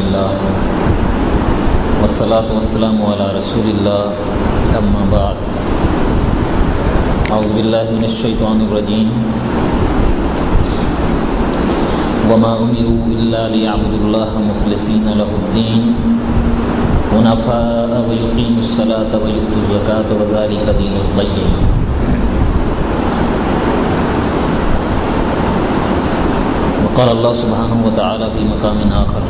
لله والصلاة والسلام على رسول الله أما بعد۔ أعوذ بالله من الشيطان الرجيم وما أمروا إلا ليعبدوا الله مخلصين له الدين حنفاء ويقيموا الصلاة ويؤتوا الزكاة وذلك دين القيم وقال الله سبحانه وتعالى في مقام آخر.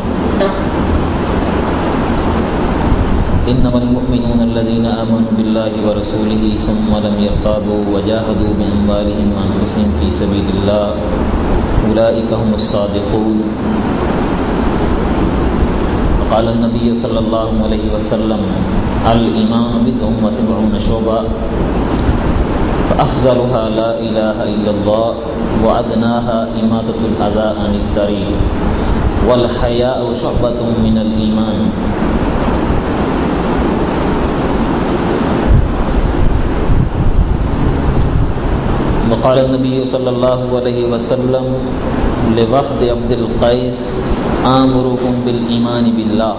إنما المؤمنون الذين آمنوا بالله ورسوله ثم لم يرتابوا وجاهدوا بأموالهم وأنفسهم في سبيل الله أولئك هم الصادقون. قال النبي صلى الله عليه وسلم الإيمان بضع وسبعون شعبة فأفضلها لا إله إلا الله وأدناها إماتة الأذى عن الطريق والحياء شعبة من الإيمان. وقال النبي صلى الله عليه وسلم لوفد عبد القيس آمركم بالإيمان بالله.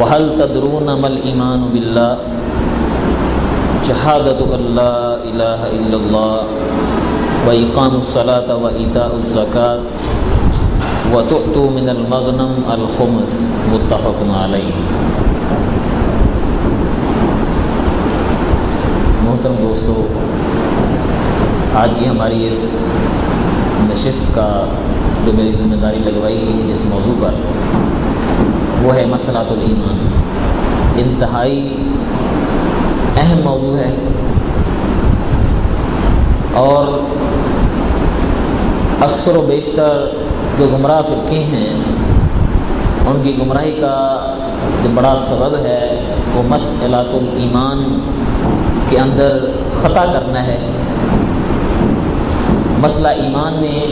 وهل تدرون ما الإيمان بالله؟ شهادة أن لا إله إلا الله وإقام الصلاة وإيتاء الزكاة وتؤتوا من المغنم الخمس متفق عليه محترم دوستو، آج کی ہماری اس نشست کا جو میری ذمہ داری لگوائی گئی ہے جس موضوع پر، وہ ہے مسئلۃ الایمان، انتہائی اہم موضوع ہے۔ اور اکثر و بیشتر جو گمراہ فرقے ہیں، ان کی گمراہی کا جو بڑا سبب ہے، وہ مسئلۃ الایمان کے اندر خطا کرنا ہے۔ مسئلہ ایمان میں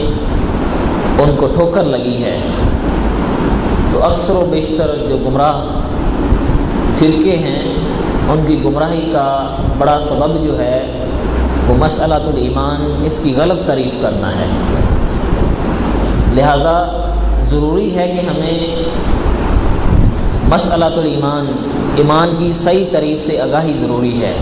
ان کو ٹھوکر لگی ہے۔ تو اکثر و بیشتر جو گمراہ فرقے ہیں ان کی گمراہی کا بڑا سبب جو ہے وہ مسئلۃ الایمان اس کی غلط تعریف کرنا ہے۔ لہذا ضروری ہے کہ ہمیں مسئلۃ الایمان ایمان کی صحیح تعریف سے آگاہی ضروری ہے۔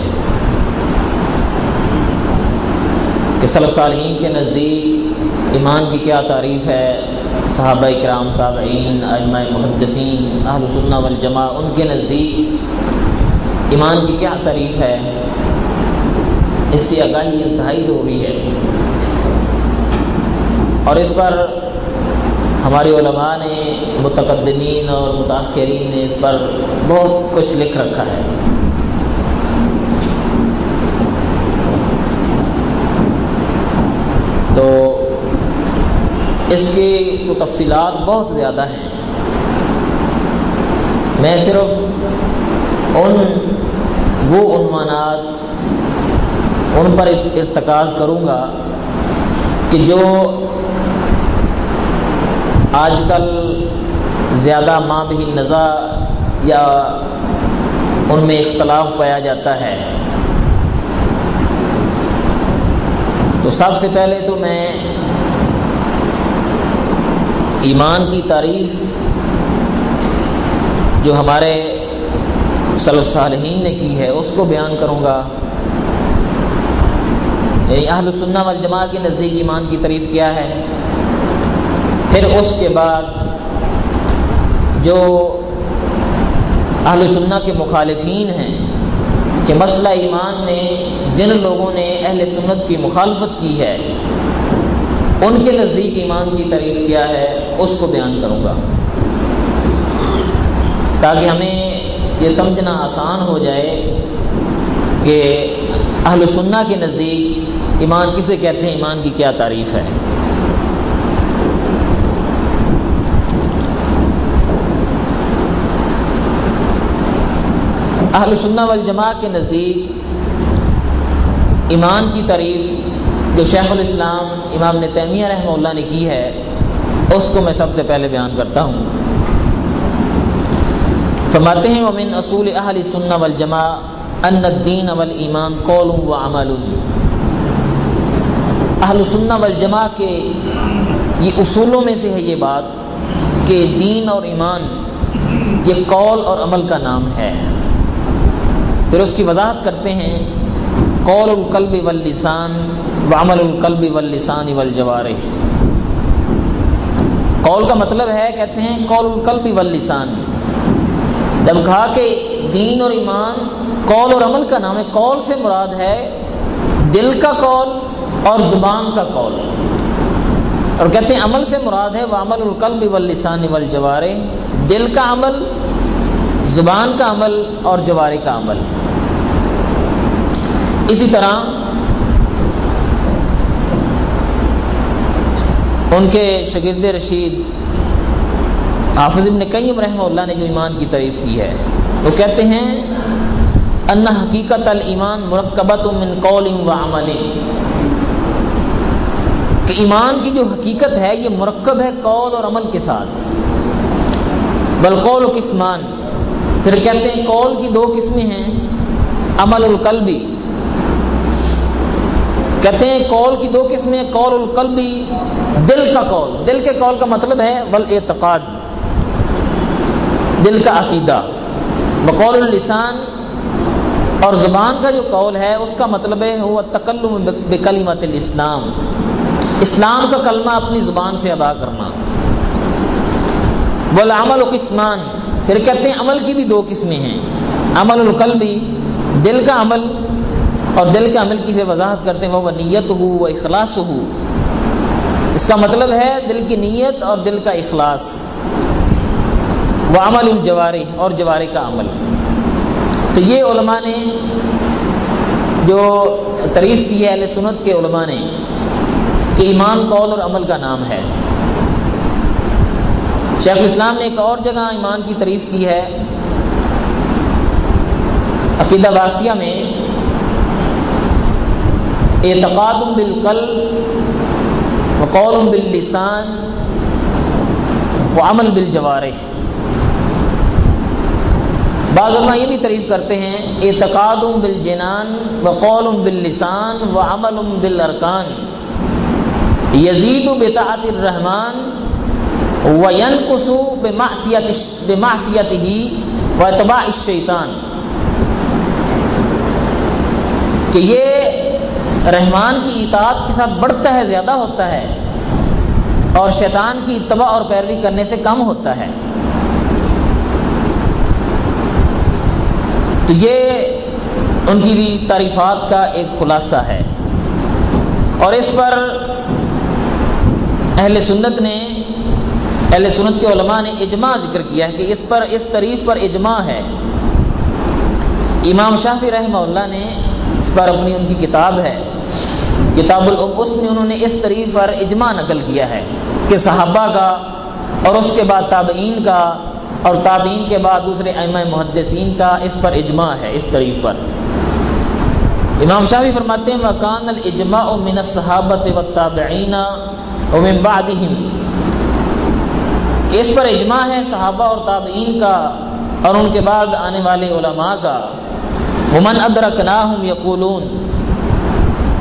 کہ صلف صالحین کے نزدیک ایمان کی کیا تعریف ہے؟ صحابہ کرام تابعین علماء محدثین، اہل سنہ والجماع ان کے نزدیک ایمان کی کیا تعریف ہے؟ اس سے آگاہی انتہائی ضروری ہے۔ اور اس پر ہمارے علماء نے، متقدمین اور متاثرین نے اس پر بہت کچھ لکھ رکھا ہے۔ تو اس کی تو تفصیلات بہت زیادہ ہیں۔ میں صرف ان وہ عنوانات ان پر ارتکاز کروں گا کہ جو آج کل زیادہ ماں بھی نزا یا ان میں اختلاف پایا جاتا ہے۔ تو سب سے پہلے تو میں ایمان کی تعریف جو ہمارے صلف صالحین نے کی ہے، اس کو بیان کروں گا۔ یعنی اہل سنہ والجماع کے نزدیک ایمان کی تعریف کیا ہے۔ پھر اس کے بعد جو اہل سنہ کے مخالفین ہیں کہ مسئلہ ایمان میں جن لوگوں نے اہل سنت کی مخالفت کی ہے، ان کے نزدیک ایمان کی تعریف کیا ہے، اس کو بیان کروں گا۔ تاکہ ہمیں یہ سمجھنا آسان ہو جائے کہ اہل سنہ کے نزدیک ایمان کسے کہتے ہیں؟ ایمان کی کیا تعریف ہے؟ اہل سنہ والجماع کے نزدیک ایمان کی تعریف جو شیخ الاسلام امام نے تیمیہ رحمہ اللہ نے کی ہے، اس کو میں سب سے پہلے بیان کرتا ہوں۔ فرماتے ہیں، ومن اصول اہل سنہ والجماع ان الدین والایمان قول و عمل اہل سنہ والجماع کے یہ اصولوں میں سے ہے یہ بات کہ دین اور ایمان، یہ قول اور عمل کا نام ہے۔ پھر اس کی وضاحت کرتے ہیں، قول القلب واللسان وعمل القلب واللسان والجوارح۔ قول کا مطلب ہے، کہتے ہیں، قول القلب واللسان۔ جب کہا کہ دین اور ایمان، قول اور عمل کا نام ہے۔ قول سے مراد ہے دل کا قول اور زبان کا قول۔ اور کہتے ہیں عمل سے مراد ہے وعمل القلب واللسان والجوارح دل کا عمل، زبان کا عمل اور جوارے کا عمل۔ اسی طرح ان کے شگرد رشید حافظ ابن قیم رحمہ اللہ نے جو ایمان کی تعریف کی ہے، وہ کہتے ہیں، ان حقیقت المان مرکبت من قول و عمل. کہ ایمان کی جو حقیقت ہے، یہ مرکب ہے قول اور عمل کے ساتھ۔ بالقول و قسمان۔ پھر کہتے ہیں، قول کی دو قسمیں ہیں، عمل القلبی۔ کہتے ہیں، قول کی دو قسمیں قول القلبی، دل کا قول۔ دل کے قول کا مطلب ہے، ول اعتقاد. دل کا عقیدہ۔ بقول اللسان اور زبان کا جو قول ہے، اس کا مطلب ہے وہ تکلم بکلیمت الاسلام۔ اسلام کا کلمہ اپنی زبان سے ادا کرنا۔ والعمل و قسمان۔ پھر کہتے ہیں عمل کی بھی دو قسمیں ہیں۔ عمل القلبی دل کا عمل، اور دل کے عمل کی پھر وضاحت کرتے ہیں وہ نیت ہو وہ اخلاص ہو اس کا مطلب ہے دل کی نیت اور دل کا اخلاص۔ وہ عمل الجواری اور جواری کا عمل۔ تو یہ علماء نے جو تعریف کی ہے اہل سنت کے علماء نے کہ ایمان قول اور عمل کا نام ہے۔ شیخ الاسلام نے ایک اور جگہ ایمان کی تعریف کی ہے۔ عقیدہ واسطیہ میں اعتقاد بالقلب وقول باللسان وعمل بالجوارح۔ بعض علماء یہ بھی تعریف کرتے ہیں، اعتقاد بالجنان وقول باللسان وعمل بالارکان۔ یزید بطاعت الرحمن وینقص بمعصیت بمعصیته واتباع الشیطان۔ کہ یہ رحمان کی اطاعت کے ساتھ بڑھتا ہے، زیادہ ہوتا ہے اور شیطان کی اتباع اور پیروی کرنے سے کم ہوتا ہے۔ یہ ان کی تعریفات کا ایک خلاصہ ہے۔ اور اس پر اہل سنت نے، اہل سنت کے علماء نے اجماع ذکر کیا ہے کہ اس پر، اس تعریف پر اجماع ہے۔ امام شافی رحمہ اللہ نے اس پر اپنی ان کی کتاب ہے۔ کتاب العب اس میں انہوں نے اس تعریف پر اجماع نقل کیا ہے کہ صحابہ کا اور اس کے بعد تابعین کا اور تابعین کے بعد دوسرے ائمہ محدثین کا اس پر اجماع ہے، اس تعریف پر۔ امام شافی فرماتے ہیں وکان الاجماع من الصحابت و تابعین ومن بعدہم اس پر اجماع ہے صحابہ اور تابعین کا اور ان کے بعد آنے والے علماء کا۔ ومن ادرکناہم یقولون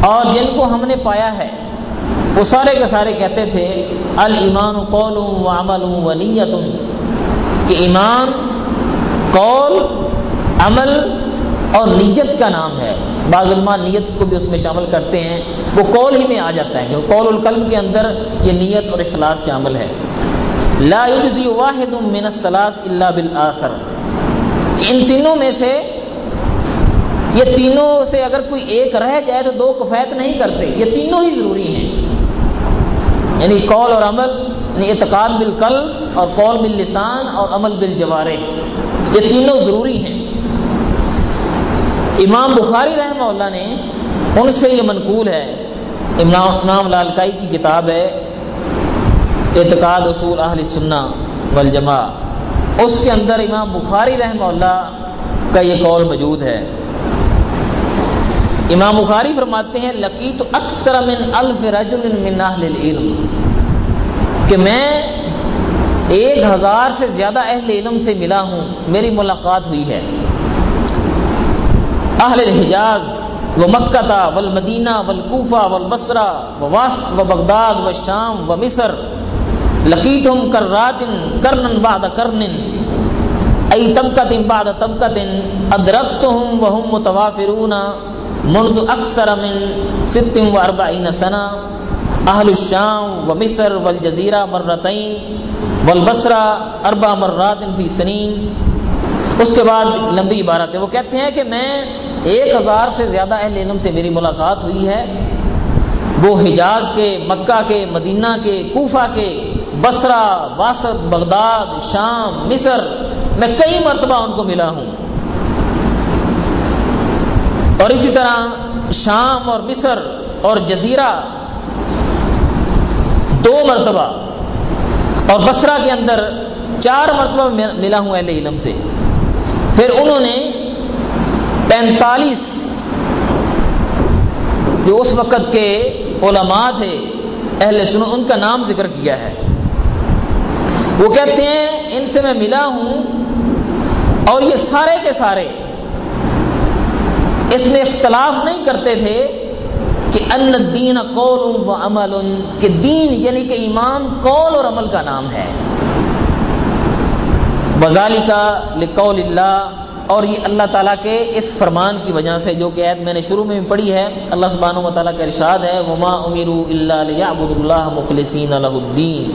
اور جن کو ہم نے پایا ہے، وہ سارے کے سارے کہتے تھے الایمان قول و عمل و نیت کہ ایمان، قول، عمل اور نیت کا نام ہے۔ بعض علماء نیت کو بھی اس میں شامل کرتے ہیں۔ وہ قول ہی میں آ جاتا ہے کہ قول القلب کے اندر یہ نیت اور اخلاص شامل ہے۔ لا یجزی واحد من الثلاث الا بالآخر۔ کہ ان تینوں میں سے، یہ تینوں سے اگر کوئی ایک رہ جائے تو دو کفیت نہیں کرتے۔ یہ تینوں ہی ضروری ہیں۔ یعنی قول اور عمل یعنی اعتقاد بالقلب اور قول باللسان اور عمل بالجوارے یہ تینوں ضروری ہیں۔ امام بخاری رحمہ اللہ نے ان سے یہ منقول ہے، امام لالکائی کی کتاب ہے، اعتقاد اصول اہل سنہ والجماع۔ اس کے اندر امام بخاری رحمہ اللہ کا یہ قول موجود ہے۔ امام بخاری فرماتے ہیں لکی تو اکثر من الف رجل من اہل العلم۔ کہ میں ایک ہزار سے زیادہ اہل علم سے ملا ہوں، میری ملاقات ہوئی ہے۔ اہل الحجاز و مکہ والمدینہ والکوفہ والبصرہ و واسط و بغداد و شام و مصر۔ لقیت ہم کر راتن کرنن بعد کرنن ای طبقت بعد طبقت ادرکتهم وهم متوافرون منذ اکثر من ست و اربعین سنہ۔ اہل الشام و مصر والجزیرہ مرتین والبصرہ اربع مرات فی سنین۔ اس کے بعد لمبی عبارت ہے۔ وہ کہتے ہیں کہ میں ایک ہزار سے زیادہ اہل علم سے میری ملاقات ہوئی ہے۔ وہ حجاز کے، مکہ کے، مدینہ کے، کوفہ کے، بصرہ، واسط، بغداد، شام، مصر، میں کئی مرتبہ ان کو ملا ہوں۔ اور اسی طرح شام اور مصر اور جزیرہ دو مرتبہ اور بصرہ کے اندر چار مرتبہ ملا ہوں اہل علم سے۔ پھر انہوں نے پینتالیس جو اس وقت کے علماء تھے، اہل سنو ان کا نام ذکر کیا ہے۔ وہ کہتے ہیں، ان سے میں ملا ہوں اور یہ سارے کے سارے اس میں اختلاف نہیں کرتے تھے۔ کہ ان دین قول و عمل کہ دین یعنی کہ ایمان، قول اور عمل کا نام ہے۔ بزالی لقول اللہ، اور یہ اللہ تعالیٰ کے اس فرمان کی وجہ سے، جو کہ عید میں نے شروع میں بھی پڑھی ہے، اللہ سبحانہ و تعالیٰ کا ارشاد ہے، وما امیر اللہ عبد اللہ مخلصین الہ الدین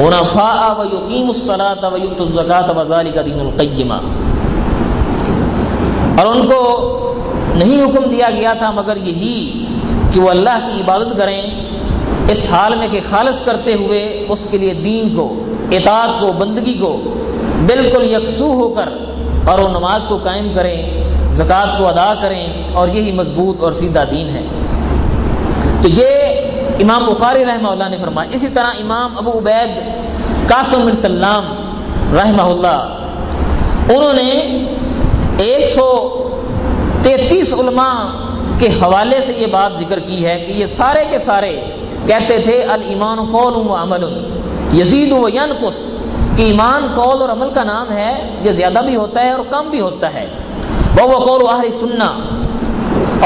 ونفاء و یقیم الصلاۃ و یؤت الزکات و ذالک دین القیمہ اور ان کو نہیں حکم دیا گیا تھا، مگر یہی کہ وہ اللہ کی عبادت کریں، اس حال میں کہ خالص کرتے ہوئے اس کے لیے دین کو، اطاعت کو، بندگی کو بالکل یکسو ہو کر اور وہ نماز کو قائم کریں، زکوٰۃ کو ادا کریں اور یہی مضبوط اور سیدھا دین ہے۔ تو یہ امام بخاری رحمہ اللہ نے فرمایا۔ اسی طرح امام ابو عبید قاسم بن سلام رحمہ اللہ، انہوں نے ایک سو تینتیس علماء کے حوالے سے یہ بات ذکر کی ہے کہ یہ سارے کے سارے کہتے تھے المان قول و عمل. یزید و ینقص، کہ ایمان قول اور عمل کا نام ہے، یہ زیادہ بھی ہوتا ہے اور کم بھی ہوتا ہے. وہ وہ قول اہل سننا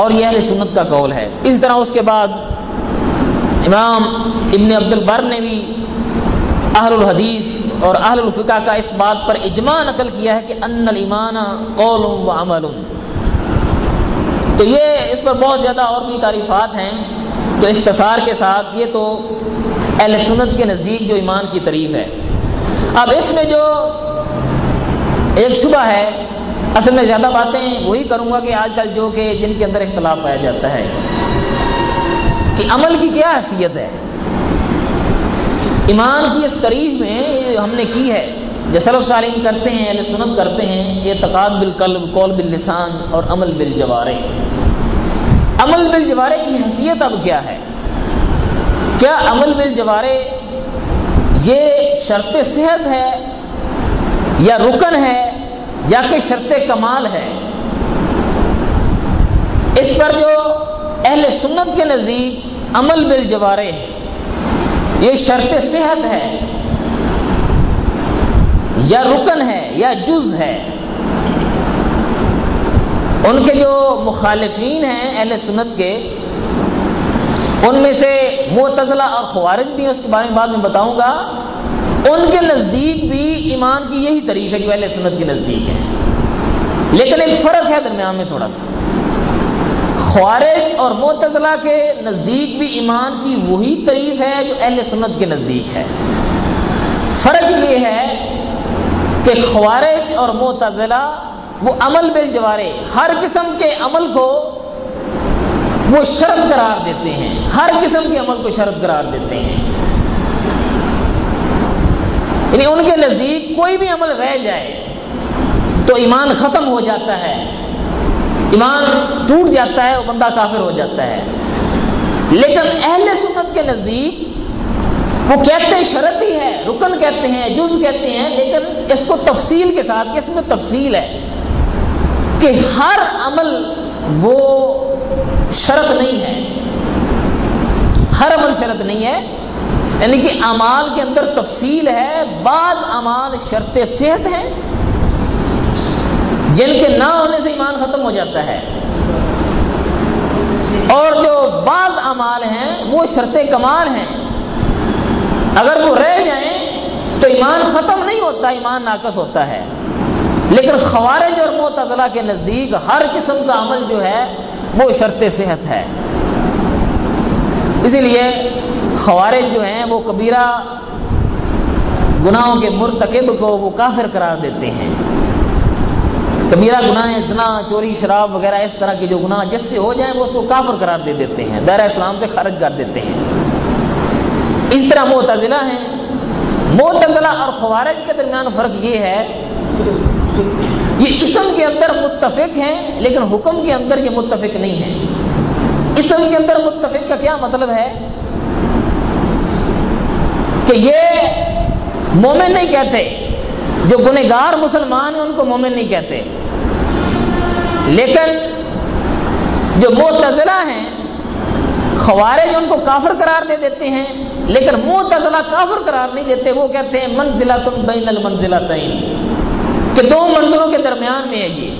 اور یہ اہل سنت کا قول ہے. اس طرح اس کے بعد امام ابن عبد البر نے بھی اہل الحدیث اور اہل الفقہ کا اس بات پر اجماع نقل کیا ہے کہ ان المان قول و عمل. تو یہ اس پر بہت زیادہ اور بھی تعریفات ہیں تو اختصار کے ساتھ یہ تو اہل سنت کے نزدیک جو ایمان کی تعریف ہے۔ اب اس میں جو ایک شبہ ہے، اصل میں زیادہ باتیں وہی کروں گا کہ آج کل جو کہ جن کے اندر اختلاف پایا جاتا ہے۔ کہ عمل کی کیا حیثیت ہے؟ ایمان کی اس تعریف میں ہم نے کی ہے۔ جو سلف سالین کرتے ہیں، اہل سنت کرتے ہیں، یہ بالقلب قول باللسان اور عمل بالجوارے عمل بالجوارے کی حیثیت اب کیا ہے؟ کیا عمل بالجوارے یہ شرط صحت ہے یا رکن ہے یا کہ شرط کمال ہے؟ اس پر جو اہل سنت کے نزدیک عمل بل جوارے یہ شرط صحت ہے یا رکن ہے یا جز ہے؟ ان کے جو مخالفین ہیں اہل سنت کے، ان میں سے معتزلہ اور خوارج بھی ہیں، اس کے بارے میں بعد میں بتاؤں گا۔ ان کے نزدیک بھی ایمان کی یہی تعریف ہے جو اہل سنت کے نزدیک ہے لیکن ایک فرق ہے درمیان میں تھوڑا سا۔ خوارج اور معتزلہ کے نزدیک بھی ایمان کی وہی تعریف ہے جو اہل سنت کے نزدیک ہے۔ فرق یہ ہے کہ خوارج اور معتزلہ وہ عمل بالجوارے ہر قسم کے عمل کو وہ شرط قرار دیتے ہیں ہر قسم کے عمل کو شرط قرار دیتے ہیں یعنی ان کے نزدیک کوئی بھی عمل رہ جائے تو ایمان ختم ہو جاتا ہے ایمان ٹوٹ جاتا ہے وہ بندہ کافر ہو جاتا ہے لیکن اہل سنت کے نزدیک وہ کہتے ہیں شرط ہی ہے، رکن کہتے ہیں، جز کہتے ہیں، لیکن اس کو تفصیل کے ساتھ، اس میں تفصیل ہے۔ کہ ہر عمل وہ شرط نہیں ہے۔ ہر عمل شرط نہیں ہے۔ یعنی کہ امال کے اندر تفصیل ہے، بعض امال شرط صحت ہے جن کے نہ ہونے سے ایمان ختم ہو جاتا ہے۔ اور جو بعض امال ہیں، وہ شرط کمال ہیں۔ اگر وہ رہ جائیں تو ایمان ختم نہیں ہوتا، ایمان ناقص ہوتا ہے۔ لیکن خوارج اور معتزلہ کے نزدیک ہر قسم کا عمل جو ہے وہ شرط صحت ہے۔ اسی لیے خوارج جو ہیں وہ کبیرہ گناہوں کے مرتکب کو وہ کافر قرار دیتے ہیں۔ کبیرہ گناہ، زنا، چوری، شراب وغیرہ اس طرح کے جو گناہ جس سے ہو جائیں وہ اس کو کافر قرار دے دیتے ہیں۔ دائرہ اسلام سے خارج کر دیتے ہیں۔ اس طرح معتزلہ ہیں۔ معتزلہ اور خوارج کے درمیان فرق یہ ہے یہ اسم کے اندر متفق ہیں، لیکن حکم کے اندر یہ متفق نہیں ہے۔ اسم کے اندر متفق کا کیا مطلب ہے؟ کہ یہ مومن نہیں کہتے، جو گنہگار مسلمان ہیں، ان کو مومن نہیں کہتے۔ لیکن جو معتزلہ ہیں، خوارج ان کو کافر قرار دے دیتے ہیں، لیکن معتزلہ کافر قرار نہیں دیتے، وہ کہتے ہیں منزلہ تم بین المنزلہ تعین کہ دو منزلوں کے درمیان میں ہے یہ۔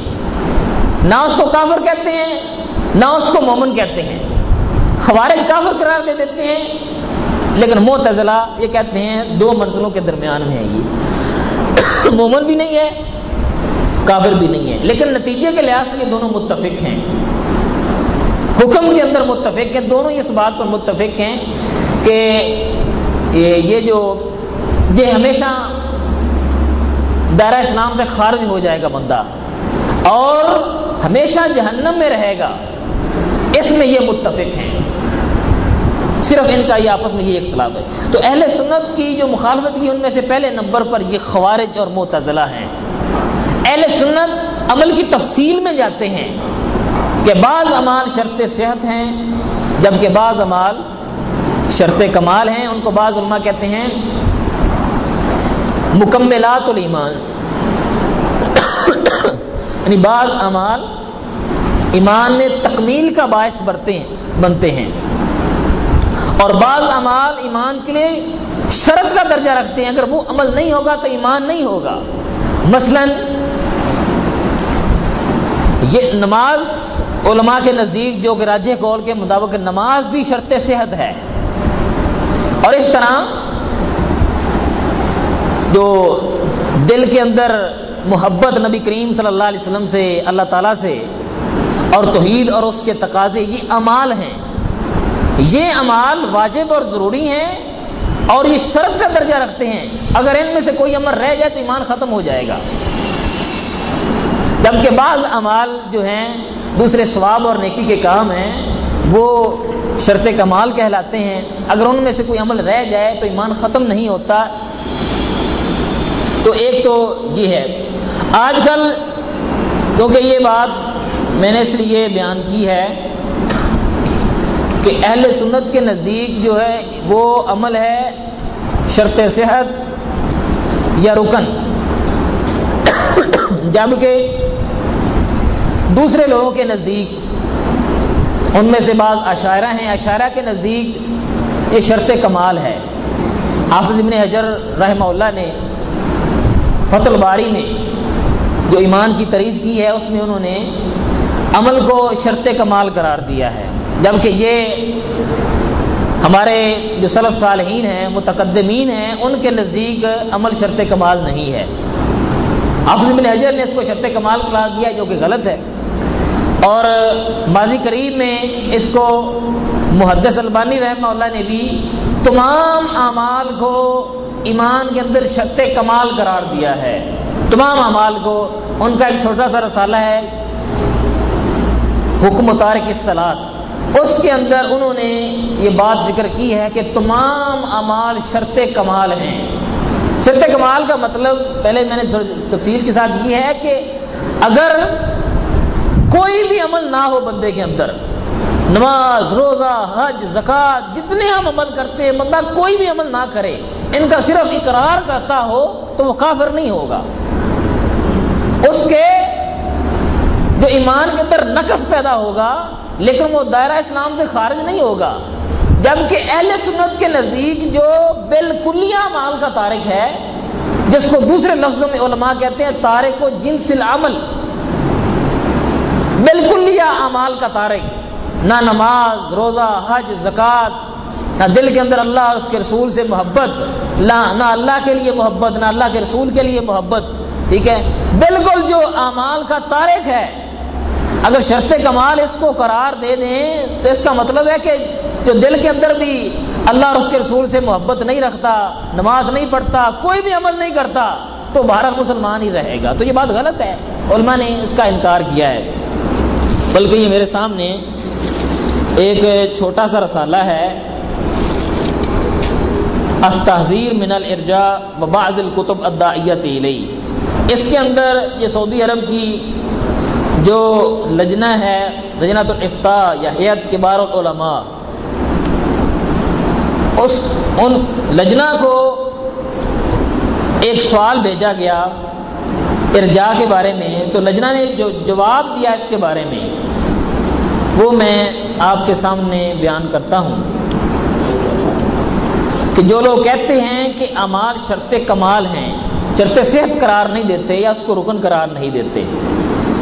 نہ اس کو کافر کہتے ہیں، نہ اس کو مومن کہتے ہیں۔ خوارج کافر قرار دے دیتے ہیں، لیکن معتزلہ یہ کہتے ہیں دو منزلوں کے درمیان میں ہے یہ۔ مومن بھی نہیں ہے، کافر بھی نہیں ہے۔ لیکن نتیجے کے لحاظ سے یہ دونوں متفق ہیں۔ حکم کے اندر متفق ہیں، دونوں اس بات پر متفق ہیں کہ یہ جو یہ ہمیشہ دائرہ اسلام سے خارج ہو جائے گا بندہ اور ہمیشہ جہنم میں رہے گا۔ اس میں یہ متفق ہیں۔ صرف ان کا یہ آپس میں یہ اختلاف ہے۔ تو اہل سنت کی جو مخالفت کی ان میں سے پہلے نمبر پر یہ خوارج اور معتزلہ ہیں۔ اہل سنت عمل کی تفصیل میں جاتے ہیں کہ بعض امال شرط صحت ہیں، جبکہ بعض امال شرط کمال ہیں۔ ان کو بعض علماء کہتے ہیں مکملات الایمان. یعنی بعض اعمال ایمان میں تکمیل کا باعث بڑھتے ہیں، بنتے ہیں۔ اور بعض اعمال ایمان کے لیے شرط کا درجہ رکھتے ہیں، اگر وہ عمل نہیں ہوگا تو ایمان نہیں ہوگا۔ مثلا، یہ نماز علماء کے نزدیک جو کہ راجہ کول کے مطابق نماز بھی شرط صحت ہے۔ اور اس طرح جو دل کے اندر محبت نبی کریم صلی اللہ علیہ وسلم سے، اللہ تعالیٰ سے اور توحید اور اس کے تقاضے، یہ امال ہیں۔ یہ امال واجب اور ضروری ہیں اور یہ شرط کا درجہ رکھتے ہیں۔ اگر ان میں سے کوئی عمل رہ جائے تو ایمان ختم ہو جائے گا۔ جبکہ بعض امال جو ہیں، دوسرے ثواب اور نیکی کے کام ہیں، وہ شرط کمال کہلاتے ہیں۔ اگر ان میں سے کوئی عمل رہ جائے تو ایمان ختم نہیں ہوتا۔ تو ایک تو یہ ہے۔ آج کل کیونکہ یہ بات میں نے اس لیے بیان کی ہے کہ اہل سنت کے نزدیک جو ہے وہ عمل ہے شرط صحت یا رکن۔ جبکہ دوسرے لوگوں کے نزدیک ان میں سے بعض عشاعرہ ہیں۔ عشاعرہ کے نزدیک یہ شرط کمال ہے۔ حافظ ابن حجر رحمہ اللہ نے فتح الباری میں جو ایمان کی تعریف کی ہے، اس میں انہوں نے عمل کو شرط کمال قرار دیا ہے۔ جبکہ یہ ہمارے جو صلف صالحین ہیں، متقدمین ہیں، ان کے نزدیک عمل شرط کمال نہیں ہے۔ حافظ بن حجر نے اس کو شرط کمال قرار دیا جو کہ غلط ہے۔ اور ماضی قریب میں اس کو محدث البانی رحمہ اللہ نے بھی تمام اعمال کو ایمان کے اندر شرط کمال قرار دیا ہے۔ تمام اعمال کو ان کا ایک چھوٹا سا رسالہ ہے۔ حکم تارک سلاد اس کے اندر انہوں نے یہ بات ذکر کی ہے کہ تمام اعمال شرط کمال ہیں۔ شرط کمال کا مطلب پہلے میں نے تفصیل کے ساتھ یہ ہے کہ اگر کوئی بھی عمل نہ ہو بندے کے اندر نماز، روزہ، حج زکوٰۃ جتنے ہم عمل کرتے ہیں، بندہ کوئی بھی عمل نہ کرے، ان کا صرف اقرار کرتا ہو تو وہ کافر نہیں ہوگا۔ اس کے جو ایمان کے اندر نقص پیدا ہوگا، لیکن وہ دائرہ اسلام سے خارج نہیں ہوگا۔ جبکہ اہل سنت کے نزدیک جو بالکلیہ مال کا تارک ہے، جس کو دوسرے لفظوں میں علماء کہتے ہیں تارک و جنس العمل۔ بالکلیہ اعمال کا تارک نہ نماز، روزہ، حج زکوٰۃ نہ دل کے اندر اللہ اور اس کے رسول سے محبت، نہ اللہ کے لیے محبت، نہ اللہ کے رسول کے لیے محبت، ٹھیک ہے؟ بالکل جو اعمال کا تارک ہے، اگر شرط کمال اس کو قرار دے دیں، تو اس کا مطلب ہے کہ جو دل کے اندر بھی اللہ اور اس کے رسول سے محبت نہیں رکھتا، نماز نہیں پڑھتا، کوئی بھی عمل نہیں کرتا، تو بہرحال مسلمان ہی رہے گا۔ تو یہ بات غلط ہے۔ علماء نے اس کا انکار کیا ہے۔ بلکہ یہ میرے سامنے ایک چھوٹا سا رسالہ ہے۔ تحذیر من الرجا و بعض القتب ادائیت علیہ اس کے اندر یہ سعودی عرب کی جو لجنا ہے لجنا تو یا حیت کبار العلماء، اس، ان لجنا کو ایک سوال بھیجا گیا۔ ارجا کے بارے میں، تو لجنا نے جو جواب دیا اس کے بارے میں، وہ میں آپ کے سامنے بیان کرتا ہوں کہ جو لوگ کہتے ہیں کہ امال شرط کمال ہیں، شرط صحت قرار نہیں دیتے یا اس کو رکن قرار نہیں دیتے،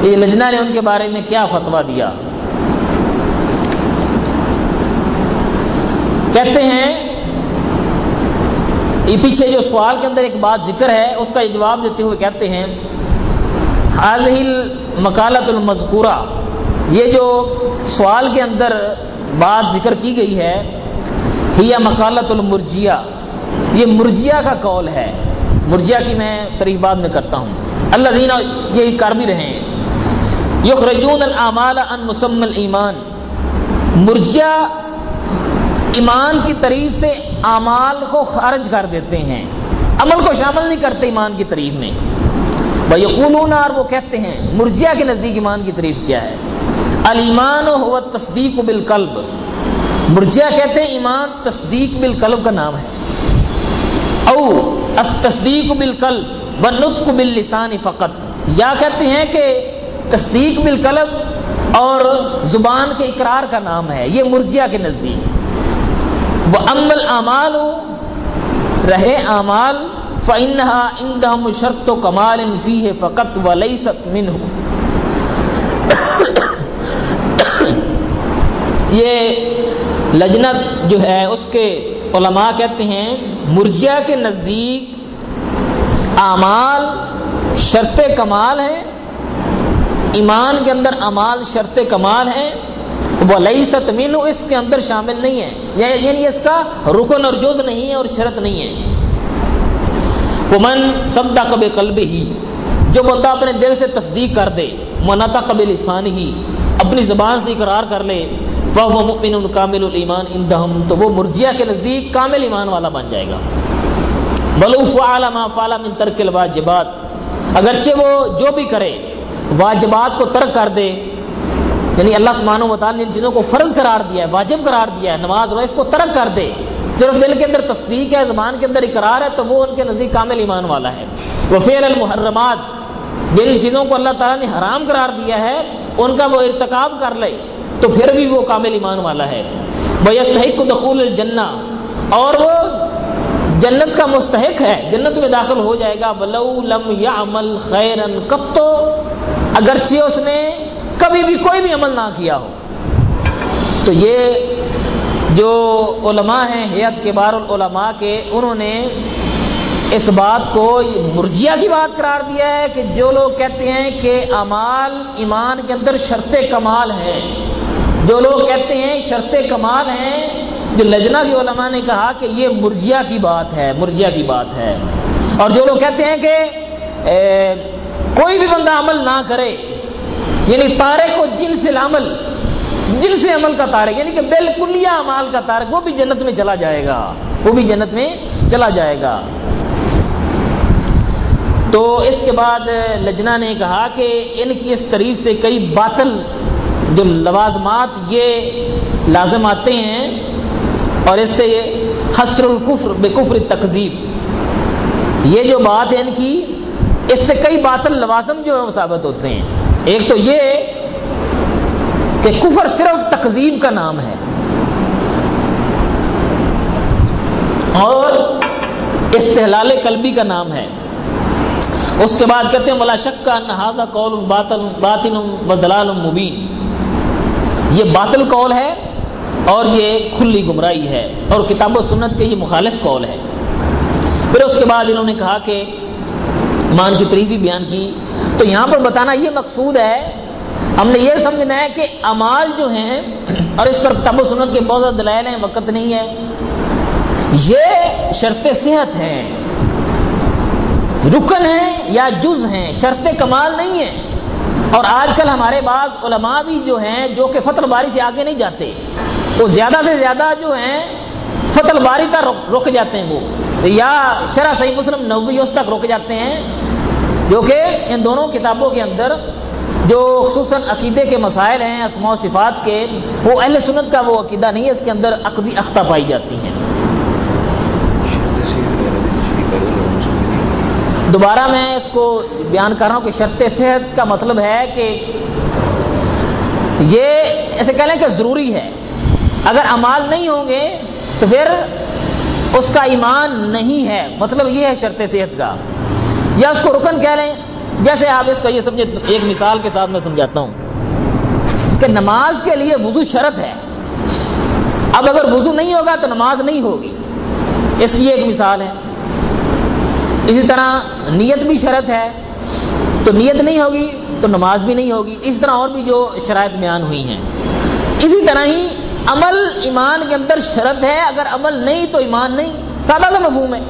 یہ لجنا نے ان کے بارے میں کیا فتویٰ دیا؟ کہتے ہیں، یہ پیچھے جو سوال کے اندر ایک بات ذکر ہے، اس کا جواب دیتے ہوئے کہتے ہیں حاضل مکالت المذکورہ یہ جو سوال کے اندر بات ذکر کی گئی ہے ہیا مکالت المرجیہ یہ مرجیا کا قول ہے۔ مرجیا کی میں تریف بعد میں کرتا ہوں۔ اللہ زینہ یہ کر بھی رہے ہیں یخرجون العمال ان مسمل ایمان مرجیا ایمان کی تعریف سے اعمال کو خارج کر دیتے ہیں۔ عمل کو شامل نہیں کرتے ایمان کی تعریف میں۔ بھائی اور وہ کہتے ہیں مرجیا کے نزدیک ایمان کی تعریف کیا ہے؟ المان و تصدیق بالقلب. مرجیا کہتے ہیں، ایمان تصدیق بالقلب کا نام ہے۔ او تصدیق بالقلب و نطق باللسان فقط۔ یا کہتے ہیں کہ تصدیق بالقلب اور زبان کے اقرار کا نام ہے، یہ مرجیا کے نزدیک۔ وہ امل اعمال ہو رہے اعمال فنحا اندہم شرط و کمال فی ہے فقط و لئی ست من یہ لجنت جو ہے، اس کے علماء کہتے ہیں، مرجیا کے نزدیک اعمال شرط کمال ہیں، ایمان کے اندر اعمال شرط کمال ہیں وہ لئی ستمین اس کے اندر شامل نہیں ہے یعنی اس کا رکن اور جز نہیں ہے اور شرط نہیں ہے۔ من سدا قب قلب ہی جو بندہ اپنے دل سے تصدیق کر دے منتا قبل لسان ہی اپنی زبان سے اقرار کر لے وہ مؤمن کامل الایمان اندہم تو وہ مرجیہ کے نزدیک کامل ایمان والا بن جائے گا۔ بلو فعل ما فعل من ترک الواجبات، اگرچہ وہ جو بھی کرے، واجبات کو ترک کر دے۔ یعنی اللہ سبحانہ و تعالی نے چیزوں کو فرض قرار دیا ہے، واجب قرار دیا ہے، نماز رو اس کو ترک کر دے۔ صرف دل کے اندر تصدیق ہے، زبان کے اندر اقرار ہے، تو وہ ان کے نزدیک کامل ایمان والا ہے۔ وہ فعل المحرمات، جن چیزوں کو اللہ تعالیٰ نے حرام قرار دیا ہے، ان کا وہ ارتکاب کر لے، تو پھر بھی وہ کامل ایمان والا ہے۔ بستحق دخول الجنہ، اور وہ جنت کا مستحق ہے، جنت میں داخل ہو جائے گا۔ ولو لم یعمل خیرن کتو اگرچہ اس نے کبھی بھی کوئی بھی عمل نہ کیا ہو۔ تو یہ جو علماء ہیں حیت کے بار العلماء کے، انہوں نے اس بات کو مرجیا کی بات قرار دیا ہے کہ جو لوگ کہتے ہیں کہ امال ایمان کے اندر شرط کمال ہیں جو لوگ کہتے ہیں شرط کمال ہیں، جو لجنا کی علماء نے کہا کہ یہ مرجیا کی بات ہے مرجیا کی بات ہے۔ اور جو لوگ کہتے ہیں کہ کوئی بھی بندہ عمل نہ کرے یعنی تارے کو جن سے عمل جن سے عمل کا تارک یعنی کہ بالکلیہ امال کا تارک وہ بھی جنت میں چلا جائے گا۔ وہ بھی جنت میں چلا جائے گا۔ تو اس کے بعد لجنا نے کہا کہ ان کی اس تعریف سے کئی باطل جو لوازمات یہ لازم آتے ہیں، اور اس سے یہ حسر القفر بے قفر تقزیب یہ جو بات ہے ان کی، اس سے کئی باطل لوازم جو ہے ثابت ہوتے ہیں۔ ایک تو یہ کہ کفر صرف تقزیب کا نام ہے۔ اور استحلال قلبی کا نام ہے۔ اس کے بعد کہتے ہیں ملا شک کا نہذا باطن باطن و مبین۔ یہ باطل قول ہے اور یہ کھلی گمراہی ہے اور کتاب و سنت کے یہ مخالف قول ہے۔ پھر اس کے بعد انہوں نے کہا کہ مان کی تریفی بیان کی۔ تو یہاں پر بتانا یہ مقصود ہے ہم نے یہ سمجھنا ہے کہ امال جو ہیں اور اس پر کتاب و سنت کے بہت زیادہ دلائل ہیں، وقت نہیں ہے۔ یہ شرط صحت ہیں۔ رکن ہیں یا جز ہیں، شرط کمال نہیں ہیں اور آج کل ہمارے بعض علماء بھی جو ہیں، جو کہ فتح باری سے آگے نہیں جاتے، وہ زیادہ سے زیادہ جو ہیں فتح باری تک رک جاتے ہیں وہ۔ یا شرح صحیح مسلم نوی اس تک رک جاتے ہیں، جو کہ ان دونوں کتابوں کے اندر جو خصوصاً عقیدے کے مسائل ہیں، اسماء و صفات کے، وہ اہل سنت کا وہ عقیدہ نہیں ہے اس کے اندر عقدی اختہ پائی جاتی ہیں۔ دوبارہ میں اس کو بیان کر رہا ہوں کہ شرط صحت کا مطلب ہے کہ یہ ایسے کہہ لیں کہ ضروری ہے۔ اگر امال نہیں ہوں گے تو پھر اس کا ایمان نہیں ہے۔ مطلب یہ ہے شرط صحت کا۔ یا اس کو رکن کہہ لیں۔ جیسے آپ اس کا یہ سمجھے ایک مثال کے ساتھ میں سمجھاتا ہوں کہ نماز کے لیے وضو شرط ہے۔ اب اگر وضو نہیں ہوگا تو نماز نہیں ہوگی۔ اس کی ایک مثال ہے۔ اسی طرح نیت بھی شرط ہے۔ تو نیت نہیں ہوگی تو نماز بھی نہیں ہوگی۔ اس طرح اور بھی جو شرائط بیان ہوئی ہیں۔ اسی طرح ہی عمل ایمان کے اندر شرط ہے۔ اگر عمل نہیں تو ایمان نہیں۔ سادہ سا مفہوم ہے۔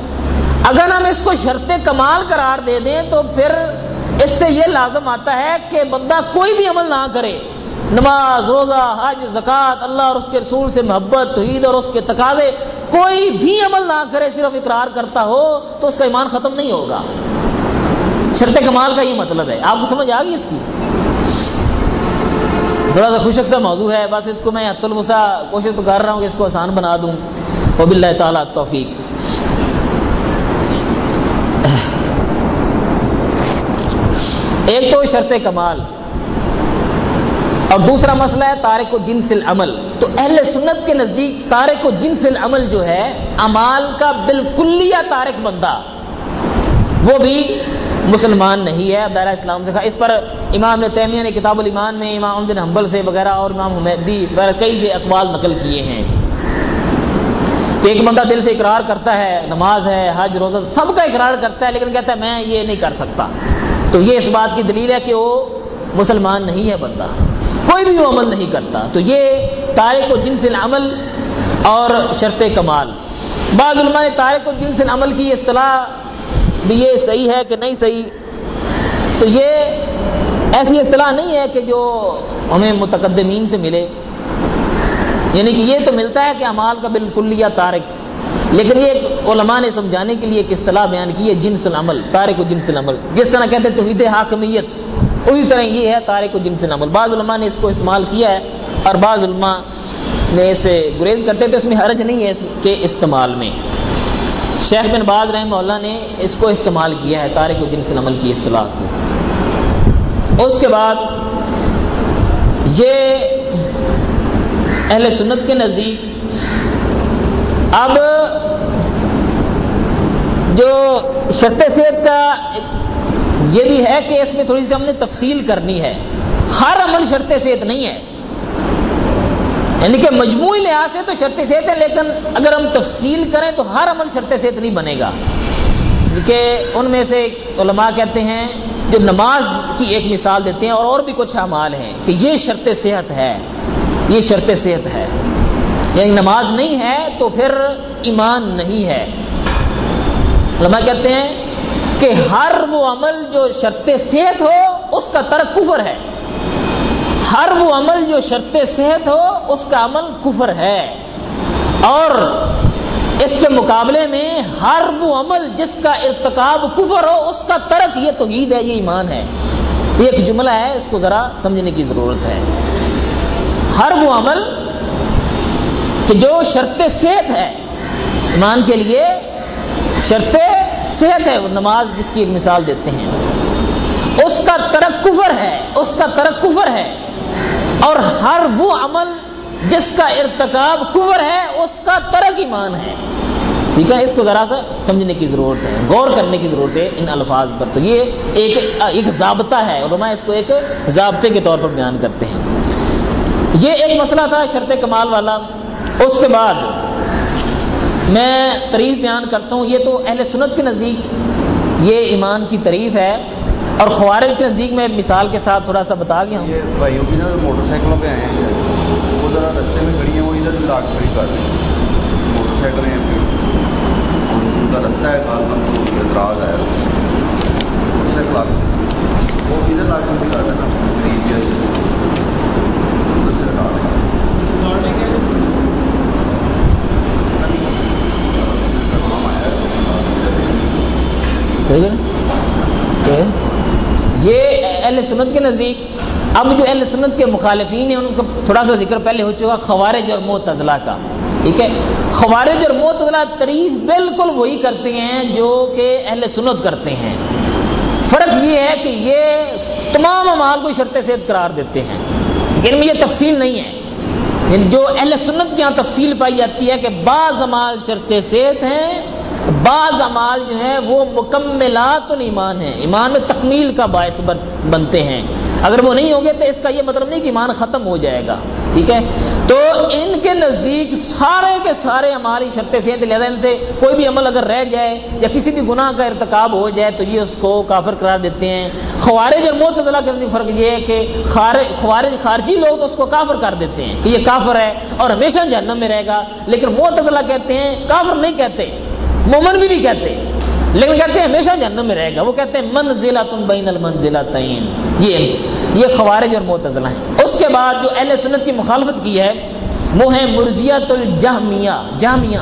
اگر ہم اس کو شرط کمال قرار دے دیں تو پھر اس سے یہ لازم آتا ہے کہ بندہ کوئی بھی عمل نہ کرے۔ نماز، روزہ، حج، زکوٰۃ، اللہ اور اس کے رسول سے محبت توحید اور اس کے تقاضے، کوئی بھی عمل نہ کرے، صرف اقرار کرتا ہو تو اس کا ایمان ختم نہیں ہوگا۔ شرط کمال کا یہ مطلب ہے۔ آپ کو سمجھ آ گئی اس کی؟ بڑا سا خوشک سا موضوع ہے۔ بس اس کو میں حت الوسا کوشش تو کر رہا ہوں کہ اس کو آسان بنا دوں۔ وہ بلّہ تعالیٰ توفیق ایک تو شرط کمال۔ اور دوسرا مسئلہ ہے تارک و جنس العمل۔ تو اہل سنت کے نزدیک تارک و جنس العمل جو ہے امال کا بالکل تارک بندہ۔ وہ بھی مسلمان نہیں ہے، دائرہ اسلام سے اس پر امام نے تیمیہ نے کتاب الایمان میں امام بن حنبل سے وغیرہ اور امام حمیدی وغیرہ کئی سے اقوال نقل کیے ہیں۔ کہ ایک بندہ دل سے اقرار کرتا ہے، نماز ہے، حج، روزہ، سب کا اقرار کرتا ہے، لیکن کہتا ہے، میں یہ نہیں کر سکتا۔ تو یہ اس بات کی دلیل ہے کہ وہ مسلمان نہیں ہے بندہ۔ کوئی بھی وہ عمل نہیں کرتا۔ تو یہ تارک و جنس العمل اور شرط کمال۔ بعض علماء نے تارک و جنس العمل کی اصطلاح بھی یہ صحیح ہے کہ نہیں صحیح۔ تو یہ ایسی اصطلاح نہیں ہے کہ جو ہمیں متقدمین سے ملے۔ یعنی کہ یہ تو ملتا ہے کہ امال کا بالکل یا تارک لیکن یہ علماء نے سمجھانے کے لیے ایک اصطلاح بیان کی ہے جنس العمل تارک و جنس العمل۔ جس طرح کہتے ہیں توحید حاکمیت، اسی طرح یہ ہے تارک و جنس العمل۔ بعض علماء نے اس کو استعمال کیا ہے اور بعض علماء نے اسے گریز کرتے تو اس میں حرج نہیں ہے اس کے استعمال میں۔ شیخ بن باز رحمہ اللہ نے اس کو استعمال کیا ہے تارک و جنس العمل کی اصطلاح کو۔ اس کے بعد یہ اہل سنت کے نزدیک اب جو شرط صحت کا یہ بھی ہے کہ اس میں تھوڑی سی ہم نے تفصیل کرنی ہے۔ ہر عمل شرط صحت نہیں ہے۔ یعنی کہ مجموعی لحاظ سے تو شرط صحت ہے، لیکن اگر ہم تفصیل کریں تو ہر عمل شرط صحت نہیں بنے گا۔ کہ ان میں سے علماء کہتے ہیں، جو نماز کی ایک مثال دیتے ہیں اور اور بھی کچھ اعمال ہیں کہ یہ شرط صحت ہے، یہ شرط صحت ہے۔ یعنی نماز نہیں ہے تو پھر ایمان نہیں ہے۔ علماء کہتے ہیں کہ ہر وہ عمل جو شرط صحت ہو، اس کا ترک کفر ہے۔ ہر وہ عمل جو شرط صحت ہو، اس کا عمل کفر ہے۔ اور اس کے مقابلے میں ہر وہ عمل جس کا ارتکاب کفر ہو، اس کا ترک، یہ توحید ہے، یہ ایمان ہے۔ یہ ایک جملہ ہے، اس کو ذرا سمجھنے کی ضرورت ہے۔ ہر وہ عمل کہ جو شرط صحت ہے، ایمان کے لیے شرط صحت ہے وہ نماز جس کی ایک مثال دیتے ہیں۔ اس کا ترک کفر ہے، اس کا ترک کفر ہے۔ اور ہر وہ عمل جس کا ارتکاب کفر ہے، اس کا ترک ایمان ہے۔ ٹھیک ہے، اس کو ذرا سا سمجھنے کی ضرورت ہے، غور کرنے کی ضرورت ہے ان الفاظ پر۔ تو یہ ایک ایک ضابطہ ہے، علماء اس کو ایک ضابطے کے طور پر بیان کرتے ہیں۔ یہ ایک مسئلہ تھا شرط کمال والا۔ اس کے بعد میں تعریف بیان کرتا ہوں، یہ تو اہل سنت کے نزدیک یہ ایمان کی تعریف ہے۔ اور خوارج کے نزدیک میں مثال کے ساتھ تھوڑا سا بتا گیا ہوں۔ یہ بھائیوں کی نا موٹر سائیکلوں پہ آئے ہیں، وہ ذرا رستے میں کھڑی ہیں، وہ ادھر لاٹ کھڑی کر رہے ہیں۔ موٹر سائیکلیں ہیں ان کا رستہ ہے خاص پر مطلب اعتراض آیا موٹر سائیکل وہ ادھر لاٹ کھڑی کر دینا قریب سے ادھر سے ہٹا دیں تمام آیا ہے؟ یہ اہل سنت کے نزدیک، اب جو اہل سنت کے مخالفین ہیں، ان کا تھوڑا سا ذکر پہلے ہو چکا، خوارج اور معتزلہ کا، ٹھیک ہے؟ خوارج اور معتزلہ تعریف بالکل وہی کرتے ہیں جو کہ اہل سنت کرتے ہیں۔ فرق یہ ہے کہ یہ تمام اعمال کو شرط صحت قرار دیتے ہیں ان میں یہ تفصیل نہیں ہے۔ یعنی جو اہل سنت کے یہاں تفصیل پائی جاتی ہے کہ بعض اعمال شرط صحت ہیں بعض اعمال جو ہیں وہ مکملات الایمان ہیں، ایمان میں تکمیل کا باعث بنتے ہیں۔ اگر وہ نہیں ہوں گے تو اس کا یہ مطلب نہیں کہ ایمان ختم ہو جائے گا، ٹھیک ہے؟ تو ان کے نزدیک سارے کے سارے ہماری شرط صحت لہٰذا ان سے کوئی بھی عمل اگر رہ جائے یا کسی بھی گناہ کا ارتکاب ہو جائے تو یہ اس کو کافر قرار دیتے ہیں۔ خوارج اور معتزلہ کے نزدیک فرق یہ ہے کہ خوارج خارجی لوگ تو اس کو کافر کر دیتے ہیں کہ یہ کافر ہے اور ہمیشہ جہنم میں رہے گا، لیکن معتزلہ کہتے ہیں کافر نہیں کہتے۔ مومن بھی نہیں کہتے۔ لیکن کہتے ہیں ہمیشہ جہنم میں رہے گا۔ وہ کہتے ہیں منزلہ تم بین المنزلہ تعین یہ یہ خوارج اور معتزلہ ہیں۔ اس کے بعد جو اہل سنت کی مخالفت کی ہے، وہ ہے مرجیت الجہمیہ۔ جہمیہ۔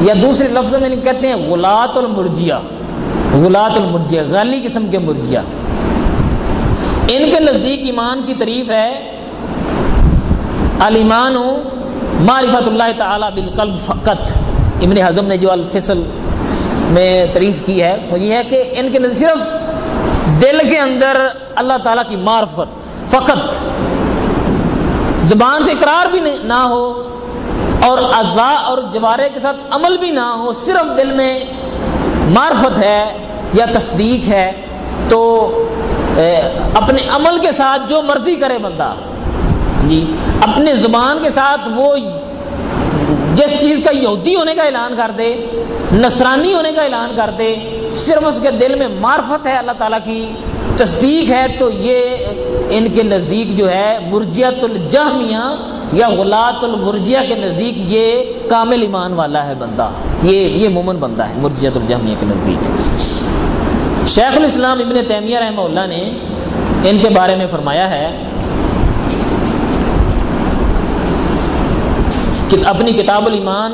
یا دوسرے لفظوں میں کہتے ہیں، غلات المرجیہ۔ غلات المرجیہ۔ غالی قسم کے مرجیہ۔ ان کے نزدیک ایمان کی تعریف ہے المان معرفت اللہ تعالیٰ بالقلب فقط۔ ابن حضم نے جو الفصل میں تعریف کی ہے وہ یہ ہے کہ ان کے نظر صرف دل کے اندر اللہ تعالیٰ کی معرفت، فقط زبان سے اقرار بھی نہ ہو اور اعضاء اور جوارے کے ساتھ عمل بھی نہ ہو، صرف دل میں معرفت ہے یا تصدیق ہے تو اپنے عمل کے ساتھ جو مرضی کرے بندہ جی اپنے زبان کے ساتھ وہ جس چیز کا یہودی ہونے کا اعلان کر دے، نصرانی ہونے کا اعلان کر دے، صرف اس کے دل میں معرفت ہے اللہ تعالیٰ کی، تصدیق ہے، تو یہ ان کے نزدیک جو ہے مرجیت الجہمیہ یا غلات المرجیہ کے نزدیک یہ کامل ایمان والا ہے بندہ۔ یہ یہ مومن بندہ ہے مرجیت الجہمیہ کے نزدیک۔ شیخ الاسلام ابن تیمیہ رحمہ اللہ نے ان کے بارے میں فرمایا ہے اپنی کتاب الایمان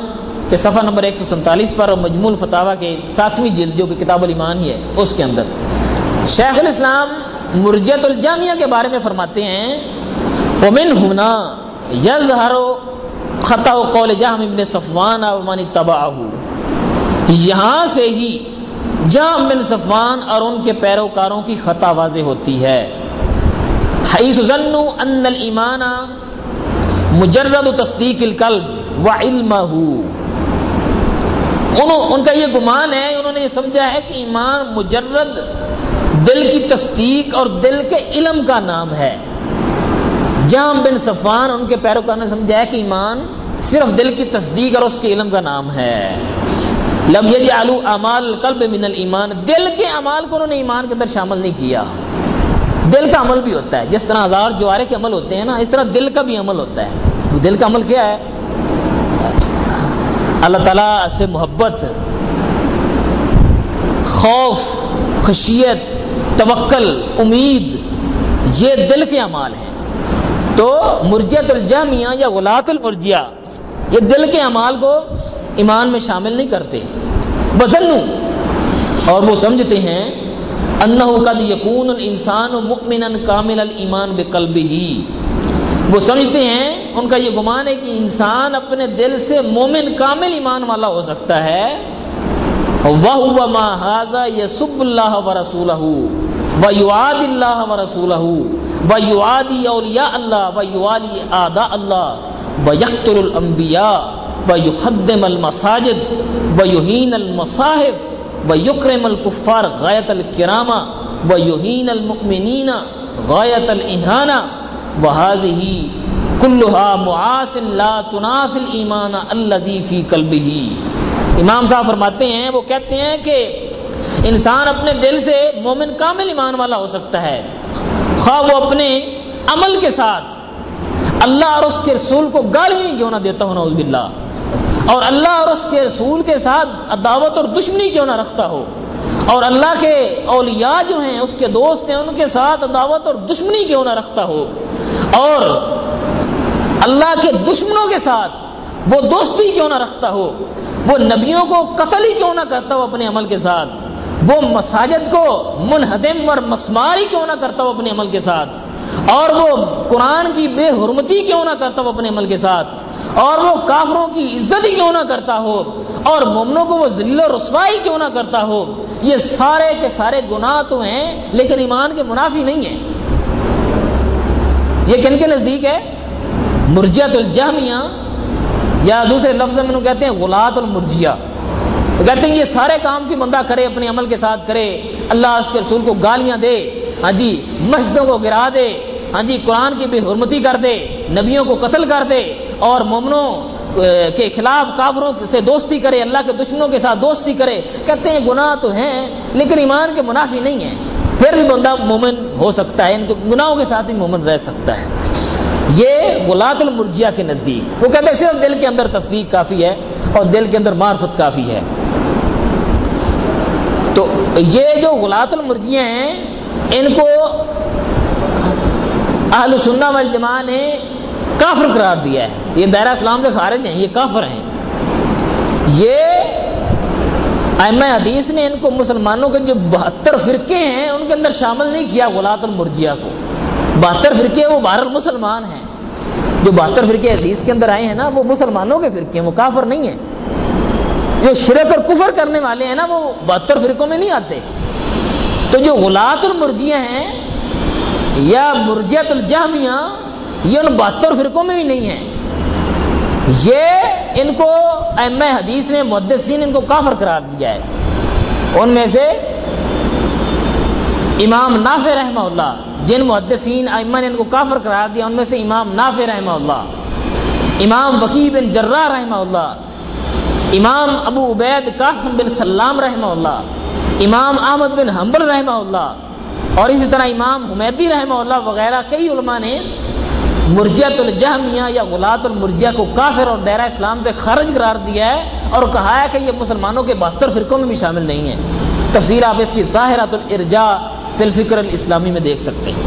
کے صفحہ نمبر ایک سو سنتالیس پر اور مجموع الفتاوہ کے ساتویں جلد جو کہ کتاب الایمان ہی ہے، اس کے اندر۔ شیخ الاسلام مرجت الجامعہ کے بارے میں فرماتے ہیں ومن ہونا یظہر خطا و قول جہم ابن صفوان ومن تباہ یہاں سے ہی جام بن صفوان اور ان کے پیروکاروں کی خطا واضح ہوتی ہے۔ حیث ظنوا ان الایمان مجرد تصدیق القلب و علم ان کا یہ گمان ہے، انہوں نے یہ سمجھا ہے کہ ایمان مجرد دل کی تصدیق اور دل کے علم کا نام ہے۔ جام بن صفان ان کے پیروکار نے سمجھا ہے کہ ایمان صرف دل کی تصدیق اور اس کے علم کا نام ہے۔ لم یجعلوا اعمال القلب من الایمان۔ دل کے اعمال کو انہوں نے ایمان کے اندر شامل نہیں کیا۔ دل کا عمل بھی ہوتا ہے۔ جس طرح ہزار جوارے کے عمل ہوتے ہیں نا، اس طرح دل کا بھی عمل ہوتا ہے۔ دل کا عمل کیا ہے؟ اللہ تعالیٰ سے محبت، خوف، خشیت، توکل، امید، یہ دل کے اعمال ہیں۔ تو مرجیت الجامعہ یا غلات المرجیہ یہ دل کے اعمال کو ایمان میں شامل نہیں کرتے۔ بزن اور وہ سمجھتے ہیں انہو قد یکون الانسان مؤمنا کامل الایمان بقلبہ۔ وہ سمجھتے ہیں ان کا یہ گمان ہے کہ انسان اپنے دل سے مومن کامل ایمان والا ہو سکتا ہے۔ وَهُوَ مَا هَذَا يَسُبُّ اللَّهَ وَرَسُولَهُ وَيُعَادِ اللَّهَ وَرَسُولَهُ وَيُعَادِ أَوْلِيَاءَ اللَّهِ وَيُوَالِي آدَاءَ اللَّهِ وَيَقْتُلُ الْأَنْبِيَاءَ وَيُحَدِّمَ الْمَسَاجِدِ وَيُهِينَ الْمَصَاحِفِ وَيُكْرِمَ الْكُفَّارَ غَايَةَ الْكِرَامَةِ وَيُهِينَ الْمُؤْمِنِينَ غَايَةَ الْإِهَانَةِ وَهَذِهِ کلحا معاصن لا تنافل ایمان الزی فی کلبی امام صاحب فرماتے ہیں، وہ کہتے ہیں کہ انسان اپنے دل سے مومن کامل ایمان والا ہو سکتا ہے۔ خواہ وہ اپنے عمل کے ساتھ اللہ اور اس کے رسول کو گالی کیوں نہ دیتا ہو، نعوذ باللہ۔ اور اللہ اور اس کے رسول کے ساتھ عداوت اور دشمنی کیوں نہ رکھتا ہو؟ اور اللہ کے اولیاء جو ہیں، اس کے دوست ہیں، ان کے ساتھ عداوت اور دشمنی کیوں نہ رکھتا ہو؟ اور اللہ کے دشمنوں کے ساتھ وہ دوستی کیوں نہ رکھتا ہو؟ وہ نبیوں کو قتل ہی کیوں نہ کرتا ہو اپنے عمل کے ساتھ؟ وہ مساجد کو منہدم اور مسماری کیوں نہ کرتا ہو اپنے عمل کے ساتھ؟ اور وہ قرآن کی بے حرمتی کیوں نہ کرتا ہو اپنے عمل کے ساتھ؟ اور وہ کافروں کی عزت ہی کیوں نہ کرتا ہو؟ اور مومنوں کو وہ ذل و رسوائی کیوں نہ کرتا ہو؟ یہ سارے کے سارے گناہ تو ہیں، لیکن ایمان کے منافی نہیں ہیں۔ یہ کن کے نزدیک ہے؟ مرجیت الجہمیہ۔ یا دوسرے لفظ میں کہتے ہیں غلات المرجیہ وہ کہتے ہیں یہ سارے کام کی بندہ کرے، اپنے عمل کے ساتھ کرے، اللہ اس کے رسول کو گالیاں دے۔ ہاں جی مسجدوں کو گرا دے ہاں جی قرآن کی بے حرمتی کر دے، نبیوں کو قتل کر دے، اور مومنوں کے خلاف کافروں سے دوستی کرے، اللہ کے دشمنوں کے ساتھ دوستی کرے، کہتے ہیں گناہ تو ہیں، لیکن ایمان کے منافی نہیں ہیں۔ پھر بھی بندہ مومن ہو سکتا ہے، ان کے گناہوں کے ساتھ بھی مومن رہ سکتا ہے۔ یہ غلات المرجیہ کے نزدیک، وہ کہتے ہیں صرف دل کے اندر تصدیق کافی ہے، اور دل کے اندر معرفت کافی ہے۔ تو یہ جو غلات المرجیہ ہیں ان کو اہل سنہ والجماع نے کافر قرار دیا ہے۔ یہ دائرہ اسلام سے خارج ہیں، یہ کافر ہیں۔ یہ ائمہ حدیث نے ان کو مسلمانوں کے جو بہتر فرقے ہیں، ان کے اندر شامل نہیں کیا غلات المرجیہ کو۔ بہتر فرقے وہ بہر مسلمان ہیں۔ جو بہتر فرقے حدیث کے اندر آئے ہیں نا، وہ مسلمانوں کے فرقے ہیں، وہ کافر نہیں ہیں۔ جو شرک اور کفر کرنے والے ہیں نا، وہ بہتر فرقوں میں نہیں آتے۔ تو جو غلات المرجیہ ہیں یا مرجیت الجہمیہ، یہ ان بہتر فرقوں میں بھی نہیں ہیں۔ یہ ان کو ایم حدیث نے، محدثین ان کو کافر قرار دیا ہے۔ ان میں سے امام نافع رحمہ اللہ، جن محدثین ائمہ نے ان کو کافر قرار دیا، ان میں سے امام نافع رحمہ اللہ، امام وکی بن جرہ رحمہ اللہ، امام ابو عبید قاسم بن سلام رحمہ اللہ امام احمد بن حنبل رحمہ اللہ، اور اسی طرح امام حمیدی رحمہ اللہ وغیرہ کئی علماء نے مرجیت الجہمیہ یا غلات المرجیہ کو کافر اور دائرہ اسلام سے خارج قرار دیا ہے اور کہا ہے کہ یہ مسلمانوں کے بہتر فرقوں میں بھی شامل نہیں ہیں۔ تفصیل آپ اس کی ظاہرات الرجا فی الفکر الاسلامی میں دیکھ سکتے ہیں۔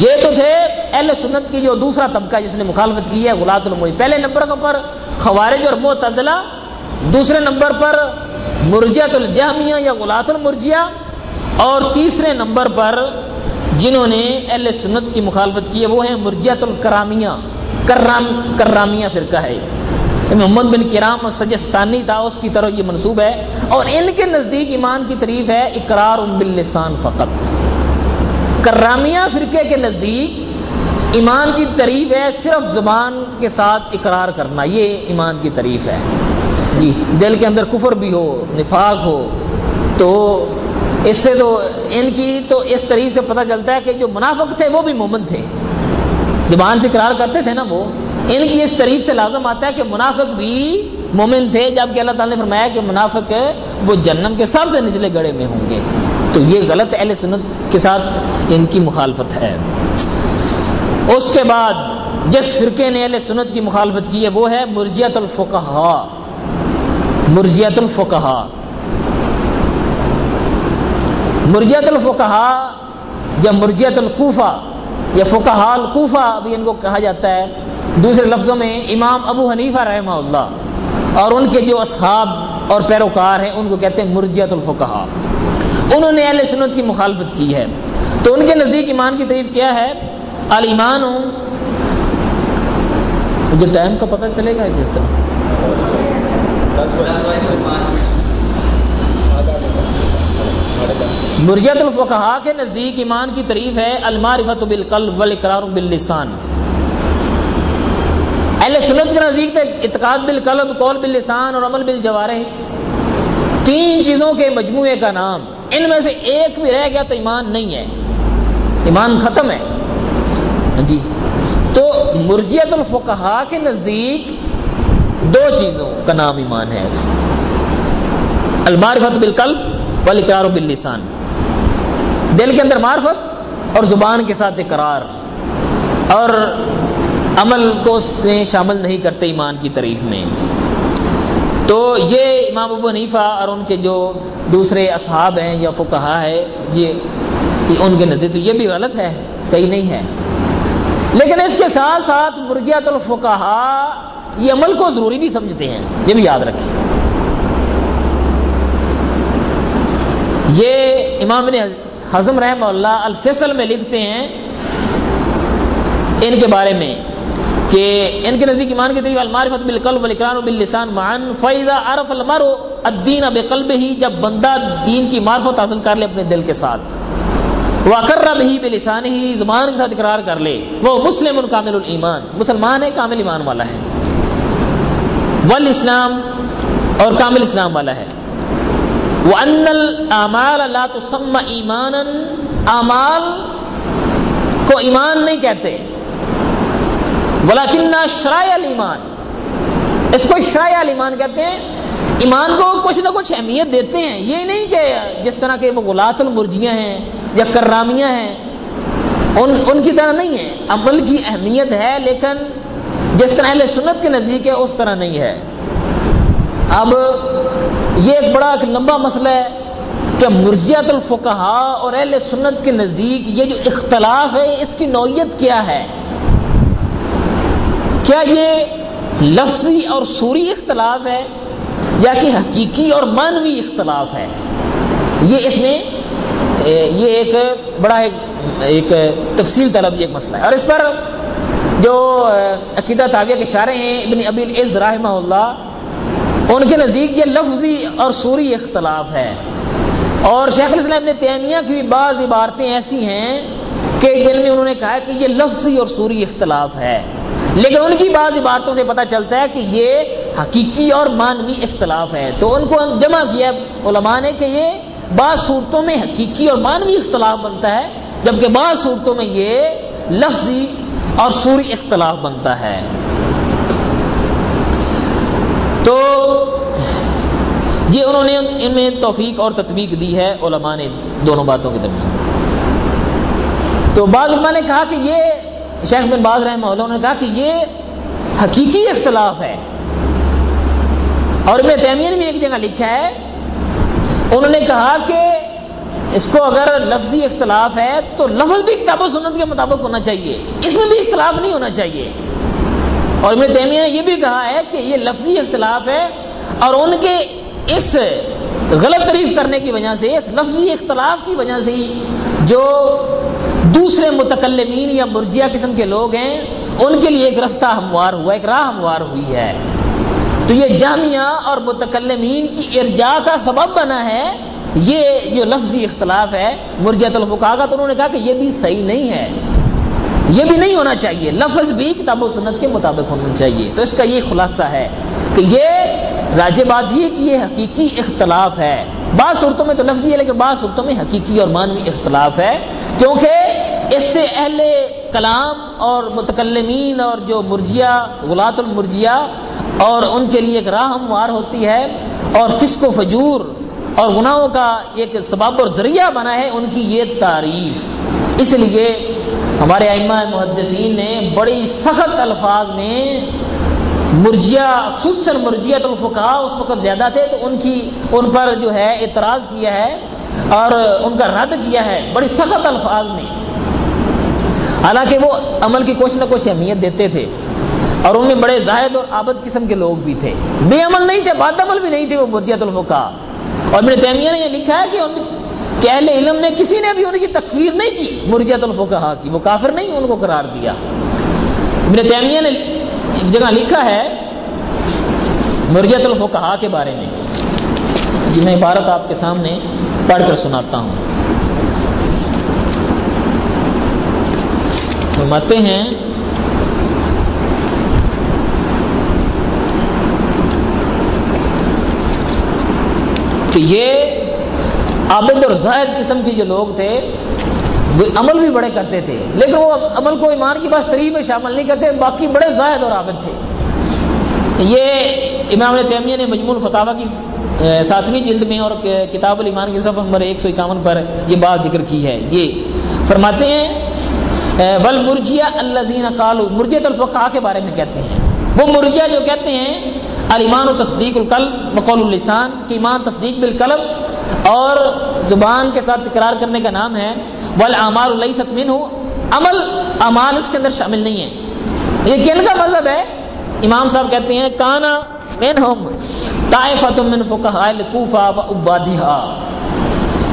یہ تو تھے اہل سنت کی جو دوسرا طبقہ جس نے مخالفت کی ہے، غلات المرجیہ پہلے نمبر پر خوارج اور معتزلہ، دوسرے نمبر پر مرجیت الجہمیہ یا غلات المرجیہ اور تیسرے نمبر پر جنہوں نے اہل سنت کی مخالفت کی ہے، وہ ہیں مرجیت الکرامیہ، کرام، کرامیہ فرقہ ہے۔ محمد بن کرام سجستانی تھا، اس کی طرف یہ منصوب ہے۔ اور ان کے نزدیک ایمان کی تعریف ہے، اقرار باللسان فقط۔ کرامیہ فرقے کے نزدیک ایمان کی تعریف ہے، صرف زبان کے ساتھ اقرار کرنا، یہ ایمان کی تعریف ہے۔ جی دل کے اندر کفر بھی ہو، نفاق ہو، تو اس سے تو ان کی تو اس طریقے سے پتہ چلتا ہے کہ جو منافق تھے وہ بھی مومن تھے۔ زبان سے اقرار کرتے تھے نا وہ۔ ان کی اس طریق سے لازم آتا ہے کہ منافق بھی مومن تھے۔ جبکہ اللہ تعالیٰ نے فرمایا کہ منافق وہ جنم کے سب سے نچلے گڑے میں ہوں گے۔ تو یہ غلط اہل سنت کے ساتھ ان کی مخالفت ہے۔ اس کے بعد جس فرقے نے اہل سنت کی مخالفت کی ہے وہ ہے مرجیت الفقہ مرجیت الفقہ مرجیت الفقہ یا مرجیت القوفہ یا فقہ القوفہ بھی ان کو کہا جاتا ہے۔ دوسرے لفظوں میں امام ابو حنیفہ رحمہ اللہ اور ان کے جو اصحاب اور پیروکار ہیں، ان کو کہتے ہیں مرجیت الفقہ انہوں نے اہل سنت کی مخالفت کی ہے۔ تو ان کے نزدیک ایمان کی تعریف کیا ہے؟ المان مجھے ٹائم کا پتہ چلے گا کس طرح۔ مرجت الفقہ کے نزدیک ایمان کی تعریف ہے المعرفت بالقلب والاقرار باللسان۔ اہل سنت کے نزدیک تک اعتقاد بالقلب، قول باللسان اور عمل بالجوارح۔ تین چیزوں کے مجموعے کا نام، ان میں سے ایک بھی رہ گیا تو ایمان نہیں ہے۔ ایمان ختم ہے۔ ہاں جی۔ تو مرجیت الفقہ کے نزدیک دو چیزوں کا نام ایمان ہے۔ المعرفت بالقلب والاقرار باللسان۔ دل کے اندر معرفت اور زبان کے ساتھ اقرار۔ اور عمل کو اس میں شامل نہیں کرتے ایمان کی تعریف میں۔ تو یہ امام ابو حنیفہ اور ان کے جو دوسرے اصحاب ہیں یا فقہا ہے، یہ ان کے نزدیک تو یہ بھی غلط ہے، صحیح نہیں ہے۔ لیکن اس کے ساتھ ساتھ مرجیت الفقہ یہ عمل کو ضروری بھی سمجھتے ہیں، یہ بھی یاد رکھیں۔ یہ امام نے حضم رحمہ اللہ الفصل میں لکھتے ہیں ان کے بارے میں کہ ان کے نزدیک ایمان کے طریقے المعرفت بالقلب والاقرار باللسان معن فاذا عرف المرء الدین بقلبه، جب بندہ دین کی معرفت حاصل کر لے اپنے دل کے ساتھ واقر به بلسانه، زبان کے ساتھ اقرار کر لے، وہ مسلم کامل الایمان، مسلمان ہے، کامل ایمان والا ہے۔ والاسلام اور کامل اسلام والا ہے۔ وان الاعمال لا تسمى ایمانا اعمال کو ایمان نہیں کہتے۔ بلاکن شرائع الایمان اس کو شرائع الایمان کہتے ہیں۔ ایمان کو کچھ نہ کچھ اہمیت دیتے ہیں۔ یہ نہیں کہ جس طرح کے وہ غلات المرجیاں ہیں یا کرامیاں ہیں، ان ان کی طرح نہیں ہے۔ عمل کی اہمیت ہے، لیکن جس طرح اہل سنت کے نزدیک ہے، اس طرح نہیں ہے۔ اب یہ ایک بڑا ایک لمبا مسئلہ ہے کہ مرجیت الفقہ اور اہل سنت کے نزدیک یہ جو اختلاف ہے، اس کی نوعیت کیا ہے؟ کیا یہ لفظی اور سوری اختلاف ہے یا کہ حقیقی اور مانوی اختلاف ہے؟ یہ اس میں، یہ ایک بڑا ایک تفصیل طلب یہ ایک مسئلہ ہے۔ اور اس پر جو عقیدہ تعویہ کے اشارے ہیں، ابن ابی العز رحمہ اللہ، ان کے نزدیک یہ لفظی اور سوری اختلاف ہے۔ اور شیخ الاسلام نے تیمیہ کی بھی بعض عبارتیں ایسی ہیں کہ جن میں انہوں نے کہا کہ یہ لفظی اور سوری اختلاف ہے۔ لیکن ان کی بعض عبارتوں سے پتہ چلتا ہے کہ یہ حقیقی اور مانوی اختلاف ہے۔ تو ان کو جمع کیا علماء نے کہ یہ بعض صورتوں میں حقیقی اور مانوی اختلاف بنتا ہے، جبکہ بعض صورتوں میں یہ لفظی اور سوری اختلاف بنتا ہے۔ تو یہ انہوں نے ان میں توفیق اور تطبیق دی ہے، علماء نے دونوں باتوں کے درمیان۔ تو بعض علماء نے کہا کہ یہ شیخ بن باز رحمہ اللہ نے کہا کہ یہ حقیقی اختلاف ہے۔ اور ابن تیمیہ نے بھی ایک جگہ لکھا ہے، انہوں نے کہا کہ اس کو اگر لفظی اختلاف ہے تو لفظ بھی کتاب و سنت کے مطابق ہونا چاہیے، اس میں بھی اختلاف نہیں ہونا چاہیے۔ اور ابن تیمیہ نے یہ بھی کہا ہے کہ یہ لفظی اختلاف ہے اور ان کے اس غلط تعریف کرنے کی وجہ سے، اس لفظی اختلاف کی وجہ سے ہی جو دوسرے متکلمین یا مرجیہ قسم کے لوگ ہیں، ان کے لیے ایک رستہ ہموار ہوا، ایک راہ ہموار ہوئی ہے۔ تو یہ جامعہ اور متکلمین کی ارجا کا سبب بنا ہے یہ جو لفظی اختلاف ہے مرجیت الفقا کا تو انہوں نے کہا کہ یہ بھی صحیح نہیں ہے۔ یہ بھی نہیں ہونا چاہیے۔ لفظ بھی کتاب و سنت کے مطابق ہونا چاہیے۔ تو اس کا یہ خلاصہ ہے کہ یہ راج بات یہ کہ یہ حقیقی اختلاف ہے۔ بعض صورتوں میں تو لفظی ہے، لیکن بعض صورتوں میں حقیقی اور مانوی اختلاف ہے۔ کیونکہ اس سے اہل کلام اور متکلمین اور جو مرجیا غلات المرجیا اور ان کے لیے ایک راہ ہموار ہوتی ہے اور فسق و فجور اور گناہوں کا ایک سباب اور ذریعہ بنا ہے ان کی یہ تعریف۔ اس لیے ہمارے ائمہ محدثین نے بڑی سخت الفاظ میں مرجیا، خصوصاً مرجیت الفقہ اس وقت زیادہ تھے تو ان کی، ان پر جو ہے اعتراض کیا ہے اور ان کا رد کیا ہے بڑی سخت الفاظ میں۔ حالانکہ وہ عمل کی کچھ نہ کچھ اہمیت دیتے تھے اور ان میں بڑے زاہد اور عابد قسم کے لوگ بھی تھے۔ بے عمل نہیں تھے باد عمل بھی نہیں تھے وہ مرجیت الفقہ اور میرے تیمیہ نے یہ لکھا ہے کہ ان کہ اہل علم نے کسی نے بھی ان کی تکفیر نہیں کی مرجیت الفقہ کی، وہ کافر نہیں، ان کو قرار دیا۔ میرے تیمیہ نے ایک جگہ لکھا ہے مرجیت الفقہ کے بارے میں جی میں عبارت آپ کے سامنے پڑھ کر سناتا ہوں۔ فرماتے ہیں کہ یہ عابد اور زائد قسم کے جو لوگ تھے، وہ عمل بھی بڑے کرتے تھے، لیکن وہ عمل کو ایمان کی بات تریف میں شامل نہیں کرتے، باقی بڑے زائد اور عابد تھے۔ یہ امام تیمیہ نے مجموع الفتاوہ کی ساتویں جلد میں اور کتاب الایمان کی صفحہ نمبر ایک سو اکاون پر یہ بات ذکر کی ہے۔ یہ فرماتے ہیں، ول مرجیا الزین کالو مرجیت الفقا کے بارے میں کہتے ہیں۔ وہ مرجیا جو کہتے ہیں المان و تصدیق القلب بقول السان کہ ایمان، تصدیق بالقلب اور زبان کے ساتھ تکرار کرنے کا نام ہے ول امار اللہ ستمن ہو عمل امال اس کے اندر شامل نہیں ہے۔ یہ کن کا مذہب ہے؟ امام صاحب کہتے ہیں، کانا من ہم طائفت من فقہاء کوفہ و عبادیہا۔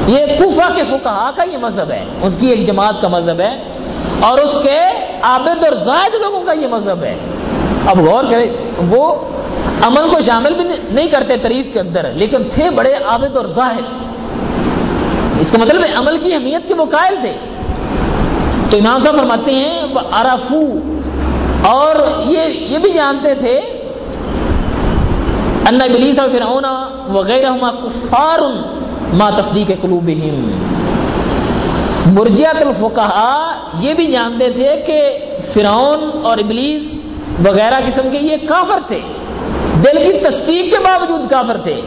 یہ کوفہ کے فقہا کا یہ مذہب ہے اس کی ایک جماعت کا مذہب ہے، اور اس کے عابد اور زائد لوگوں کا یہ مذہب ہے۔ اب غور کریں، وہ عمل کو شامل بھی نہیں کرتے تعریف کے اندر، لیکن تھے بڑے عابد اور زاہد اس کا مطلب ہے عمل کی اہمیت کے وہ قائل تھے۔ تو امام صاحب فرماتے ہیں وہ عرفو اور یہ یہ بھی جانتے تھے ان ابلیس و فرعون وغیرہ کفار ما تصدیق قلوبہم مرجیت الفقہا یہ بھی جانتے تھے کہ فرعون اور ابلیس وغیرہ قسم کے یہ کافر تھے۔ دل کی تصدیق کے باوجود کافر تھے۔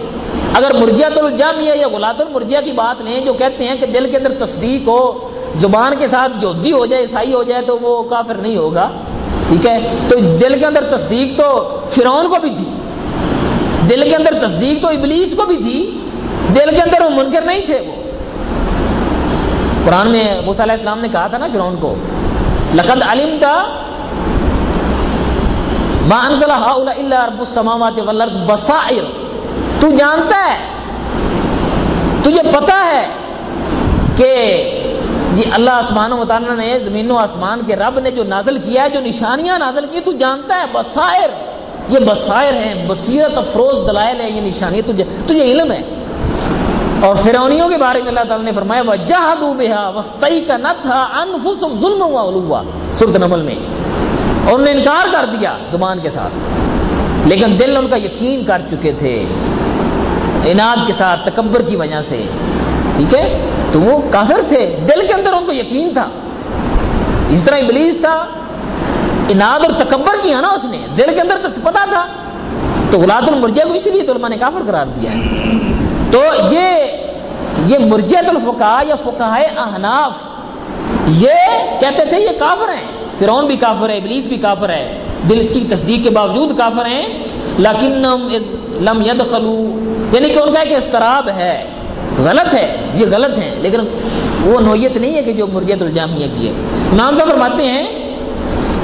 اگر مرجیت الجامعہ یا غلات المرجیہ کی بات لیں جو کہتے ہیں کہ دل کے اندر تصدیق ہو، زبان کے ساتھ جودی ہو جائے، عیسائی ہو جائے تو وہ کافر نہیں ہوگا۔ ٹھیک ہے؟ تو دل کے اندر تصدیق تو فرعون کو بھی تھی۔ دل کے اندر تصدیق تو ابلیس کو بھی تھی۔ دل کے اندر وہ منکر نہیں تھے وہ۔ قرآن میں موسیٰ علیہ السلام نے کہا تھا نا فرعون کو، لقد علم تھا ما انزل هؤلاء الا رب السماوات والارض بصائر تو جانتا ہے تجھے پتا ہے کہ جی اللہ آسمان و تعالیٰ نے زمین و آسمان کے رب نے جو نازل کیا ہے، جو نشانیاں نازل کی، تو جانتا ہے بصائر، یہ بصائر ہیں، بصیرت افروز دلائل ہے یہ نشانی تجھے تجھے علم ہے۔ اور فرعونیوں کے بارے میں اللہ تعالیٰ نے فرمایا وجہدوا بها واستيقنتها انفسهم ظلما وعلوا۔ سورۃ نمل میں اور انہوں نے انکار کر دیا زبان کے ساتھ۔ لیکن دل ان کا یقین کر چکے تھے۔ اناد کے ساتھ، تکبر کی وجہ سے۔ ٹھیک ہے؟ تو وہ کافر تھے۔ دل کے اندر ان کو یقین تھا۔ اس طرح ابلیس تھا۔ اناد اور تکبر کیا نا اس نے۔ دل کے اندر تو پتا تھا۔ تو غلات المرجہ کو اسی لیے تو علماء نے کافر قرار دیا ہے۔ تو یہ یہ مرجیت الفقا یا فقہ احناف، یہ کہتے تھے یہ کافر ہیں۔ فرعون بھی کافر ہے، ابلیس بھی کافر ہے، دل کی تصدیق کے باوجود کافر ہیں لیکن لم يدخلوا یعنی کہ ان کا ایک استراب ہے، غلط ہے، یہ غلط ہے لیکن وہ نوعیت نہیں ہے کہ جو مرجیت الجامعہ کی ہے۔ امام صاحب فرماتے ہیں،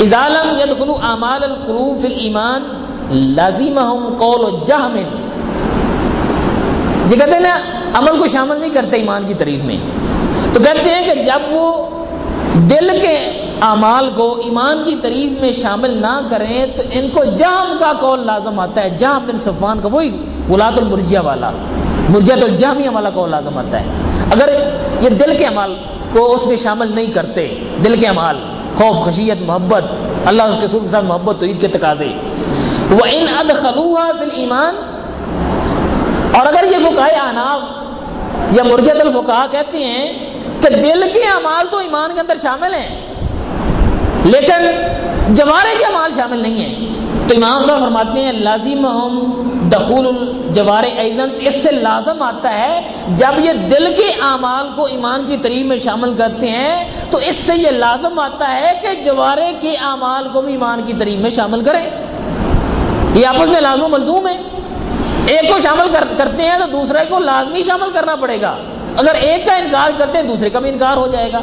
اذا لم اعمال القلوب في الايمان لازمهم قول جهم یہ کہتے ہیں نا، عمل کو شامل نہیں کرتے ایمان کی تعریف میں۔ تو کہتے ہیں کہ جب وہ دل کے اعمال کو ایمان کی تعریف میں شامل نہ کریں تو ان کو جہم کا قول لازم آتا ہے۔ جہم بن صفان کا وہی غلات المرجیہ والا مرجیت الجامعہ والا قول لازم آتا ہے۔ اگر یہ دل کے اعمال کو اس میں شامل نہیں کرتے، دل کے اعمال، خوف، خشیت، محبت، اللہ اس کے سر کے ساتھ محبت تو عید کے تقاضے۔ وہ ان ادخلوها فی الایمان اور اگر یہ فقہ اناف یا مرجت الفقہ کہتے ہیں کہ دل کے اعمال تو ایمان کے اندر شامل ہیں لیکن جوارے کے اعمال شامل نہیں ہیں۔ تو امام صاحب فرماتے ہیں لازم ہم دخول الجوار ایزن۔ اس سے لازم آتا ہے، جب یہ دل کے اعمال کو ایمان کی ترین میں شامل کرتے ہیں، تو اس سے یہ لازم آتا ہے کہ جوارے کے اعمال کو بھی ایمان کی ترین میں شامل کریں۔ یہ آپس میں لازم و ملزوم ہے ایک کو شامل کرتے ہیں تو دوسرے کو لازمی شامل کرنا پڑے گا۔ اگر ایک کا انکار کرتے ہیں، دوسرے کا بھی انکار ہو جائے گا۔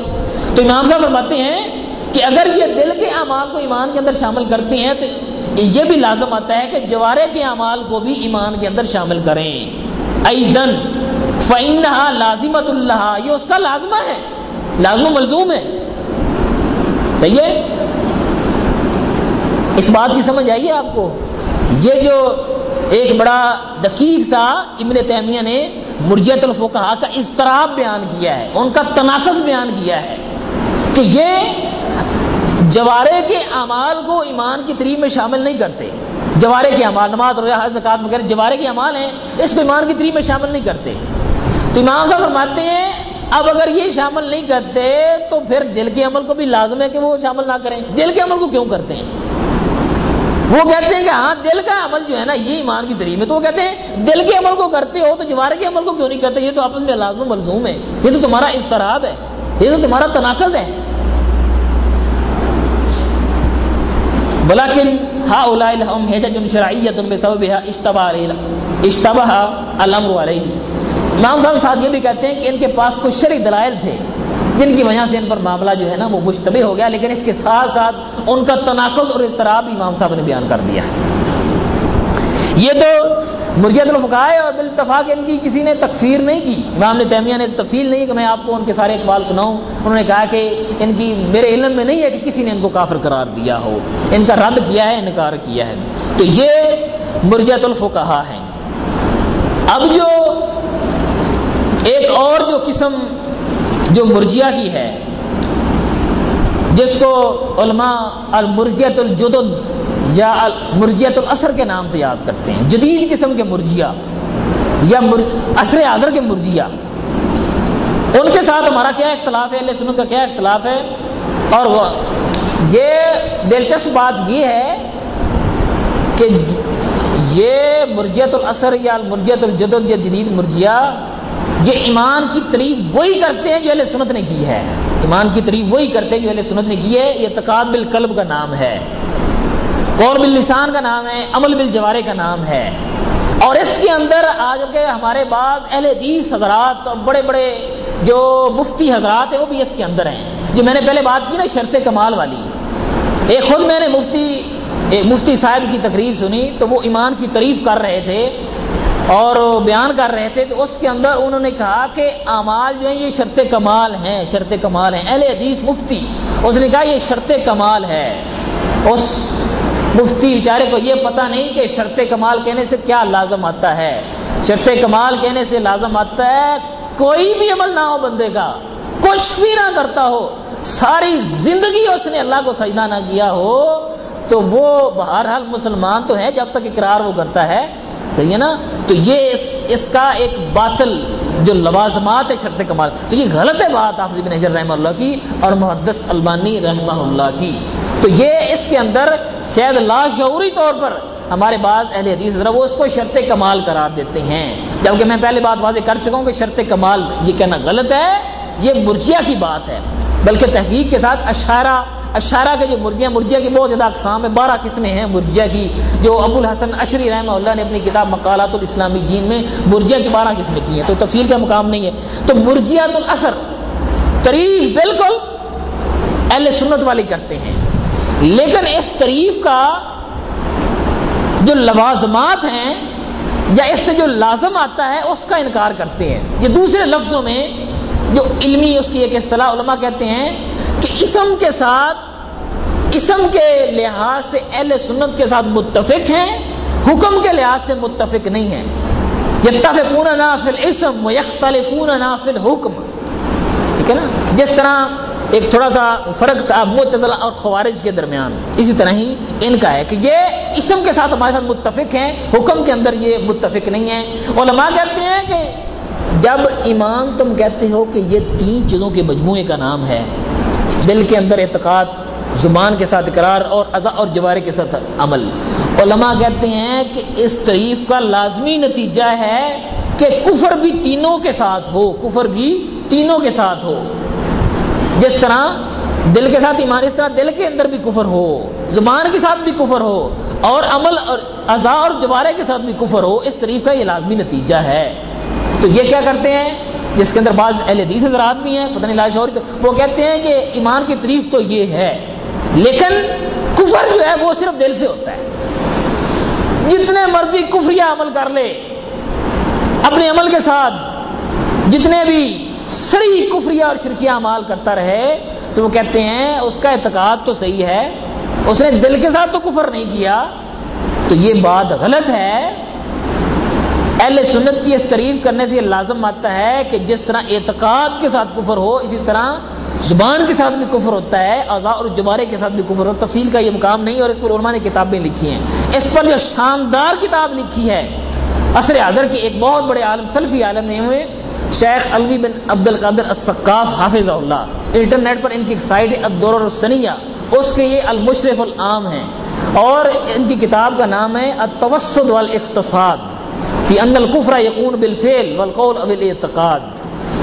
تو امام صاحب فرماتے ہیں کہ اگر یہ دل کے اعمال کو ایمان کے اندر شامل کرتے ہیں تو یہ بھی لازم آتا ہے کہ جوارے کے اعمال کو بھی ایمان کے اندر شامل کریں۔ ایزن فعندہ لازمت اللہ یہ اس کا لازمہ ہے، لازم ملزوم ہے۔ صحیح ہے؟ اس بات کی سمجھ آئیے آپ کو؟ یہ جو ایک بڑا دقیق سا ابن تیمیہ نے مرجیت الفقہ کا اضطراب بیان کیا ہے، ان کا تناقض بیان کیا ہے کہ یہ جوارے کے اعمال کو ایمان کی تریب میں شامل نہیں کرتے۔ جوارے کے اعمال، نماز، روزہ زکات وغیرہ جوارے کے اعمال ہیں، اس کو ایمان کی تریب میں شامل نہیں کرتے۔ تو امام صاحب فرماتے ہیں، اب اگر یہ شامل نہیں کرتے تو پھر دل کے عمل کو بھی لازم ہے کہ وہ شامل نہ کریں۔ دل کے عمل کو کیوں کرتے ہیں؟ وہ کہتے ہیں کہ ہاں دل کا عمل جو ہے نا، یہ ایمان کی تریم ہے تو وہ کہتے ہیں، دل کے عمل کو کرتے ہو تو جوارے کے عمل کو کیوں نہیں کرتے؟ یہ تو آپس میں لازم ملزوم ہے۔ یہ تو تمہارا اضطراب ہے۔ یہ تو تمہارا تناقض ہے۔ بلاکن ہا لهم حجج شرعية بسببها اشتبہ اشتبہ الامر علیہ امام صاحب ساتھ یہ بھی کہتے ہیں کہ ان کے پاس کچھ شرعی دلائل تھے، جن کی وجہ سے ان پر معاملہ جو ہے نا وہ مشتبہ ہو گیا، لیکن اس کے ساتھ ساتھ ان کا تناقض اور اضطراب امام صاحب نے بیان کر دیا ہے۔ یہ تو مرجیت الفقاء اور بالاتفاق ان کی کسی نے تکفیر نہیں کی۔ امام نے تیمیہ نے تفصیل نہیں کہ میں آپ کو ان کے سارے اقبال سناؤں۔ انہوں نے کہا کہ ان کی میرے علم میں نہیں ہے کہ کسی نے ان کو کافر قرار دیا ہو۔ ان کا رد کیا ہے، انکار کیا ہے۔ تو یہ مرجیت الفقہ ہیں۔ اب جو ایک اور جو قسم جو مرجیا کی ہے، جس کو علماء المرجیت الجدد یا مرجیت الاثر کے نام سے یاد کرتے ہیں، جدید قسم کے مرجیا یا اثر اعظر کے مرجیا۔ ان کے ساتھ ہمارا کیا اختلاف ہے؟ اللہ سنت کا کیا اختلاف ہے؟ اور وہ یہ دلچسپ بات یہ ہے کہ یہ مرجیت الاثر یا مرجیت الجدد یا جدید مرجیا، یہ ایمان کی تعریف وہی کرتے ہیں جو اہل سنت نے کی ہے۔ ایمان کی تعریف وہی کرتے ہیں جو اہل سنت نے کی ہے۔ یہ تقاد بالقلب کا نام ہے۔ قول باللسان کا نام ہے، عمل بالجوارے کا نام ہے۔ اور اس کے اندر آج کے ہمارے بعض اہل حدیث حضرات اور بڑے بڑے جو مفتی حضرات ہیں، وہ بھی اس کے اندر ہیں۔ جو میں نے پہلے بات کی نا، شرط کمال والی۔ ایک خود میں نے مفتی، ایک مفتی صاحب کی تقریر سنی، تو وہ ایمان کی تعریف کر رہے تھے اور بیان کر رہے تھے۔ تو اس کے اندر انہوں نے کہا کہ اعمال جو ہیں، یہ شرط کمال ہیں، شرط کمال ہیں۔ اہل حدیث مفتی، اس نے کہا یہ شرط کمال ہے۔ اس مفتی بیچارے کو یہ پتہ نہیں کہ شرط کمال کہنے سے کیا لازم آتا ہے۔ شرط کمال کہنے سے لازم آتا ہے کوئی بھی عمل نہ ہو بندے کا، کچھ بھی نہ کرتا ہو، ساری زندگی اس نے اللہ کو سجدہ نہ کیا ہو، تو وہ بہرحال مسلمان تو ہے جب تک اقرار وہ کرتا ہے۔ صحیح ہے نا؟ تو یہ اس اس کا ایک باطل جو لوازمات ہے شرط کمال۔ تو یہ غلط ہے بات حافظ بن حجر رحمہ اللہ کی اور محدث البانی رحمہ اللہ کی۔ تو یہ اس کے اندر شاید لاشعوری طور پر ہمارے بعض اہل حدیث ذرا وہ اس کو شرط کمال قرار دیتے ہیں۔ جبکہ میں پہلے بات واضح کر چکا ہوں کہ شرط کمال یہ کہنا غلط ہے، یہ مرجیا کی بات ہے۔ بلکہ تحقیق کے ساتھ اشارہ اشارہ کے جو مرجیا مرجیا کی بہت زیادہ اقسام ہیں، بارہ قسمیں ہیں۔ مرجیا کی جو ابو الحسن اشری رحمہ اللہ نے اپنی کتاب مقالات الاسلامی جین میں مرجیا کی بارہ قسمیں کی ہیں۔ تو تفصیل کا مقام نہیں ہے۔ تو مرجیات الاثر تعریف بالکل اہل سنت والی کرتے ہیں۔ لیکن اس تعریف کا جو لوازمات ہیں یا اس سے جو لازم آتا ہے اس کا انکار کرتے ہیں۔ یہ دوسرے لفظوں میں جو علمی اس کی ایک اصطلاح علماء کہتے ہیں کہ اسم کے ساتھ، اسم کے لحاظ سے اہل سنت کے ساتھ متفق ہیں، حکم کے لحاظ سے متفق نہیں ہیں۔ یتفقون نافل اسم و یختلفون نافل حکم ٹھیک ہے نا؟ جس طرح ایک تھوڑا سا فرق تھا متضلہ اور خوارج کے درمیان۔ اسی طرح ہی ان کا ہے کہ یہ اسم کے ساتھ ہمارے ساتھ متفق ہیں، حکم کے اندر یہ متفق نہیں ہیں۔ علماء کہتے ہیں کہ جب ایمان تم کہتے ہو کہ یہ تین چیزوں کے مجموعے کا نام ہے، دل کے اندر اعتقاد، زبان کے ساتھ اقرار اور ازا اور جوارے کے ساتھ عمل۔ علماء کہتے ہیں کہ اس تعریف کا لازمی نتیجہ ہے کہ کفر بھی تینوں کے ساتھ ہو، کفر بھی تینوں کے ساتھ ہو۔ جس طرح دل کے ساتھ ایمان، اس طرح دل کے اندر بھی کفر ہو، زبان کے ساتھ بھی کفر ہو، اور عمل اور ازا اور جوارے کے ساتھ بھی کفر ہو، اس تعریف کا یہ لازمی نتیجہ ہے۔ تو یہ کیا کرتے ہیں؟ جس کے اندر بعض اہل حدیث حضرات بھی ہیں، پتہ نہیں لاش اور وہ کہتے ہیں کہ ایمان کی تعریف تو یہ ہے، لیکن کفر جو ہے وہ صرف دل سے ہوتا ہے۔ جتنے مرضی کفریہ عمل کر لے، اپنے عمل کے ساتھ جتنے بھی سڑی کفریہ اور شرکیہ عمال کرتا رہے، تو وہ کہتے ہیں اس کا اعتقاد تو صحیح ہے، اس نے دل کے ساتھ تو کفر نہیں کیا، تو یہ بات غلط ہے۔ اہل سنت کی اس تعریف کرنے سے یہ لازم آتا ہے کہ جس طرح اعتقاد کے ساتھ کفر ہو، اسی طرح زبان کے ساتھ بھی کفر ہوتا ہے، اعضاء اور جبارے کے ساتھ بھی کفر ہو، تفصیل کا یہ مقام نہیں اور اس پر علماء نے کتابیں لکھی ہیں۔ اس پر جو شاندار کتاب لکھی ہے۔ عصر حاضر کی ایک بہت بڑے عالم، سلفی عالم نے ہوئے شیخ الوی بن عبد القادر السقاف حافظ اللہ۔ انٹرنیٹ پر ان کی سائٹ ہے الدور السنیہ۔ اس کے یہ المشرف العام ہیں۔ اور ان کی کتاب کا نام ہے التوسد والاقتصاد۔ فی ان القفر یقون بالفعل والقول او الاعتقاد۔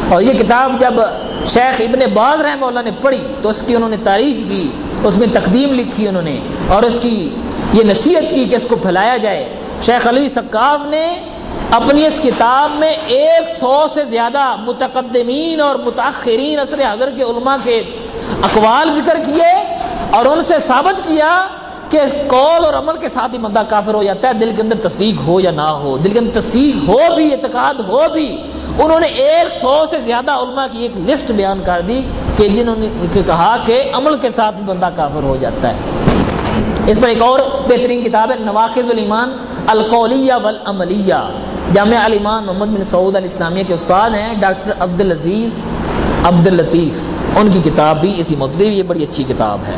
اور یہ کتاب جب شیخ ابن باز رحمہ اللہ نے پڑھی، تو اس کی انہوں نے تعریف کی، اس میں تقدیم لکھی انہوں نے۔ اور اس کی یہ نصیحت کی کہ اس کو پھیلایا جائے۔ شیخ علی سکاف نے اپنی اس کتاب میں ایک سو سے زیادہ متقدمین اور متاخرین عصر حضر کے علماء کے اقوال ذکر کیے اور ان سے ثابت کیا کہ قول اور عمل کے ساتھ ہی بندہ کافر ہو جاتا ہے، دل کے اندر تصدیق ہو یا نہ ہو، دل کے اندر تصدیق ہو بھی، اعتقاد ہو بھی۔ انہوں نے ایک سو سے زیادہ علماء کی ایک لسٹ بیان کر دی کہ جنہوں نے کہا کہ عمل کے ساتھ بھی بندہ کافر ہو جاتا ہے۔ اس پر ایک اور بہترین کتاب ہے نواخذ الایمان۔ القولیہ والعملیہ۔ جامعہ الایمان محمد بن سعود الاسلامیہ کے استاد ہیں، ڈاکٹر عبدالعزیز عبد الطیف ان کی کتاب بھی اسی مدعے یہ بڑی اچھی کتاب ہے۔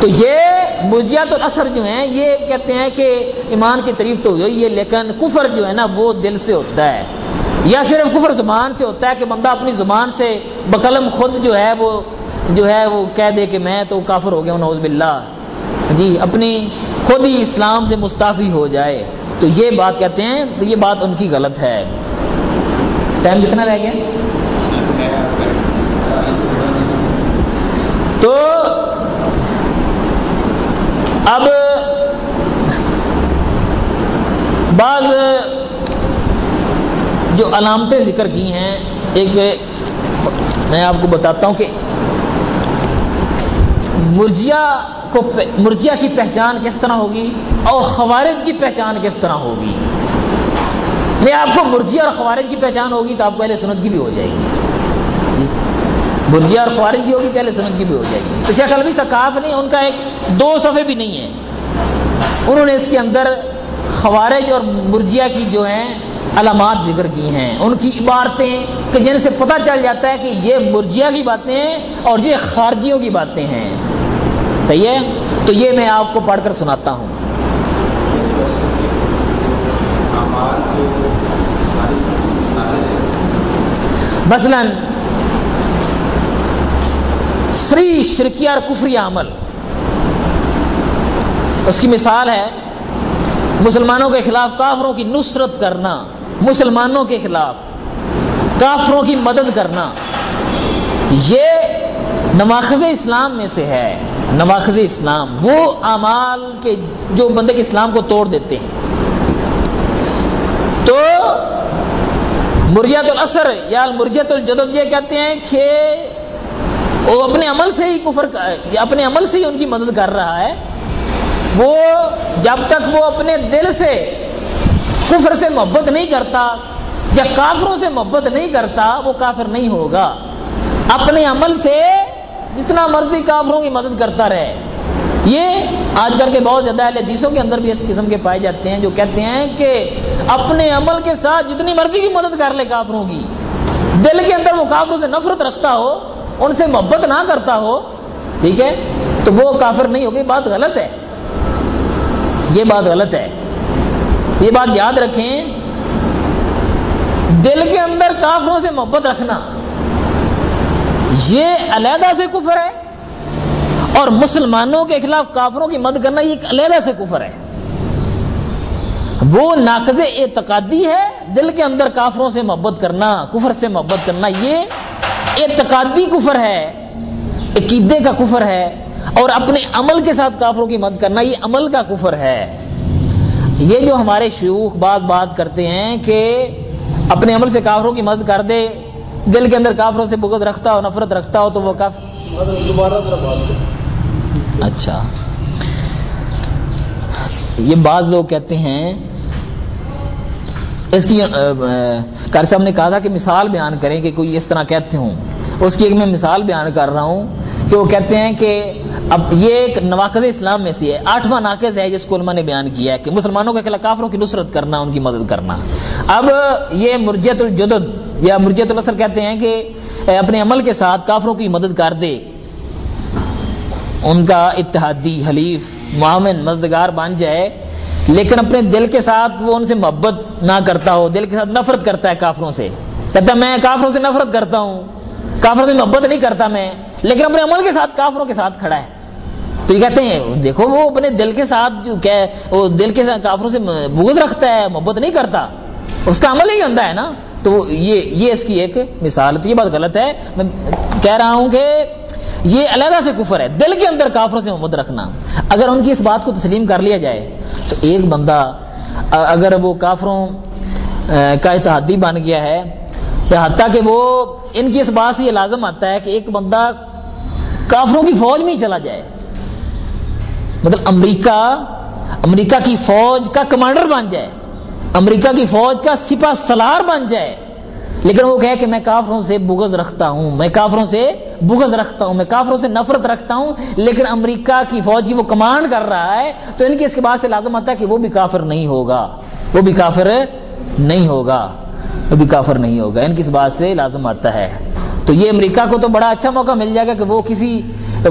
تو یہ مجیات الاثر جو ہیں، یہ کہتے ہیں کہ ایمان کی تعریف تو ہوئی ہے، لیکن کفر جو ہے نا، وہ دل سے ہوتا ہے۔ یا صرف کفر زبان سے ہوتا ہے کہ بندہ اپنی زبان سے بقلم خود جو ہے، وہ جو ہے، وہ کہہ دے کہ میں تو کافر ہو گیا ہوں نوز باللہ۔ جی اپنی خود ہی اسلام سے مستعفی ہو جائے۔ تو یہ بات کہتے ہیں، تو یہ بات ان کی غلط ہے۔ ٹائم کتنا رہ گیا؟ تو اب بعض جو علامتیں ذکر کی ہیں، ایک میں آپ کو بتاتا ہوں کہ مرجیا کو مرجیا کی پہچان کس طرح ہوگی اور خوارج کی پہچان کس طرح ہوگی؟ نہیں آپ کو مرجیا اور خوارج کی پہچان ہوگی تو آپ کو اہل سنت کی بھی ہو جائے گی۔ مرجیا اور خوارج کی ہوگی تو اہل سنت کی بھی ہو جائے گی۔ تو شیخ الوی ثقاف نہیں ان کا ایک دو صفحے بھی نہیں ہے انہوں نے اس کے اندر خوارج اور مرجیا کی جو ہیں علامات ذکر کی ہیں۔ ان کی عبارتیں کہ جن سے پتہ چل جاتا ہے کہ یہ مرجیا کی باتیں ہیں اور یہ خارجیوں کی باتیں ہیں۔ صحیح ہے؟ تو یہ میں آپ کو پڑھ کر سناتا ہوں۔ مثلا، سری شرکیہ اور کفری عمل۔ اس کی مثال ہے، مسلمانوں کے خلاف کافروں کی نصرت کرنا، مسلمانوں کے خلاف کافروں کی مدد کرنا۔ یہ نواخذ اسلام میں سے ہے۔ نواخذ اسلام، وہ اعمال کے جو بندے کے اسلام کو توڑ دیتے ہیں۔ تو مرجت الاثر، یا مرجت الجدد یہ کہتے ہیں کہ وہ اپنے عمل سے ہی کفر اپنے عمل سے ہی ان کی مدد کر رہا ہے۔ وہ جب تک وہ اپنے دل سے کفر سے محبت نہیں کرتا، یا کافروں سے محبت نہیں کرتا، وہ کافر نہیں ہوگا۔ اپنے عمل سے جتنا مرضی کافروں کی مدد کرتا رہے۔ یہ آج کل کے بہت زیادہ اہل حدیثوں کے اندر بھی اس قسم کے پائے جاتے ہیں جو کہتے ہیں کہ اپنے عمل کے ساتھ جتنی مرضی کی مدد کر لے کافروں کی دل کے اندر وہ کافروں سے نفرت رکھتا ہو، ان سے محبت نہ کرتا ہو، ٹھیک ہے؟ تو وہ کافر نہیں ہوگی بات غلط ہے۔ یہ بات غلط ہے۔ یہ بات یاد رکھیں۔ دل کے اندر کافروں سے محبت رکھنا۔ یہ علیحدہ سے کفر ہے اور مسلمانوں کے خلاف کافروں کی مدد کرنا یہ ایک علیحدہ سے کفر ہے۔ وہ ناقض اعتقادی ہے، دل کے اندر کافروں سے محبت کرنا، کفر سے محبت کرنا، یہ اعتقادی کفر ہے، عقیدے کا کفر ہے اور اپنے عمل کے ساتھ کافروں کی مدد کرنا یہ عمل کا کفر ہے۔ یہ جو ہمارے شیوخ بات بات کرتے ہیں کہ اپنے عمل سے کافروں کی مدد کر دے دل کے اندر کافروں سے بغض رکھتا ہو، نفرت رکھتا ہو تو وہ کاف اچھا۔ یہ بعض لوگ کہتے ہیں، اس کی قاری صاحب نے کہا تھا کہ مثال بیان کریں کہ کوئی اس طرح کہتے ہوں۔ اس کی ایک میں مثال بیان کر رہا ہوں۔ کہ وہ کہتے ہیں کہ اب یہ ایک نواقض اسلام میں سے ہے، آٹھواں ناقض ہے جس کو علماء نے بیان کیا ہے کہ مسلمانوں کے خلاف کافروں کی نصرت کرنا، ان کی مدد کرنا۔ اب یہ مرجت الجدد یا مرجت الاثر کہتے ہیں کہ اپنے عمل کے ساتھ کافروں کی مدد کر دے۔ ان کا اتحادی حلیف معاون مددگار بن جائے۔ لیکن اپنے دل کے ساتھ وہ ان سے محبت نہ کرتا ہو، دل کے ساتھ نفرت کرتا ہے کافروں سے۔ کہتا میں کافروں سے نفرت کرتا ہوں، کافروں سے محبت نہیں کرتا میں۔ لیکن اپنے عمل کے ساتھ کافروں کے ساتھ کھڑا ہے۔ تو یہ کہتے ہیں، دیکھو وہ اپنے دل کے ساتھ جو کہ وہ دل کے ساتھ کافروں سے بغض رکھتا ہے، محبت نہیں کرتا، اس کا عمل ہی گندا ہے نا۔ تو یہ یہ اس کی ایک مثال، تو یہ بات غلط ہے۔ میں کہہ رہا ہوں کہ یہ علیحدہ سے کفر ہے، دل کے اندر کافروں سے محبت رکھنا۔ اگر ان کی اس بات کو تسلیم کر لیا جائے، تو ایک بندہ، اگر وہ کافروں کا اتحادی بن گیا ہے حتیٰ کہ وہ ان کی اس بات سے یہ لازم آتا ہے کہ ایک بندہ کافروں کی فوج میں ہی چلا جائے۔ مطلب امریکہ امریکہ کی فوج کا کمانڈر بن جائے۔ امریکہ کی فوج کا سپا سلار بن جائے۔ لیکن وہ کہے کہ میں کافروں سے بغض رکھتا ہوں، میں کافروں سے بغض رکھتا ہوں، میں کافروں سے نفرت رکھتا ہوں، لیکن امریکہ کی فوج کی وہ کمانڈ کر رہا ہے تو ان کی اس کے بعد سے لازم آتا ہے کہ وہ بھی کافر نہیں ہوگا۔ وہ بھی کافر نہیں ہوگا۔ وہ بھی کافر نہیں ہوگا۔ ان کی اس بات سے لازم آتا ہے۔ تو یہ امریکہ کو تو بڑا اچھا موقع مل جائے گا کہ وہ کسی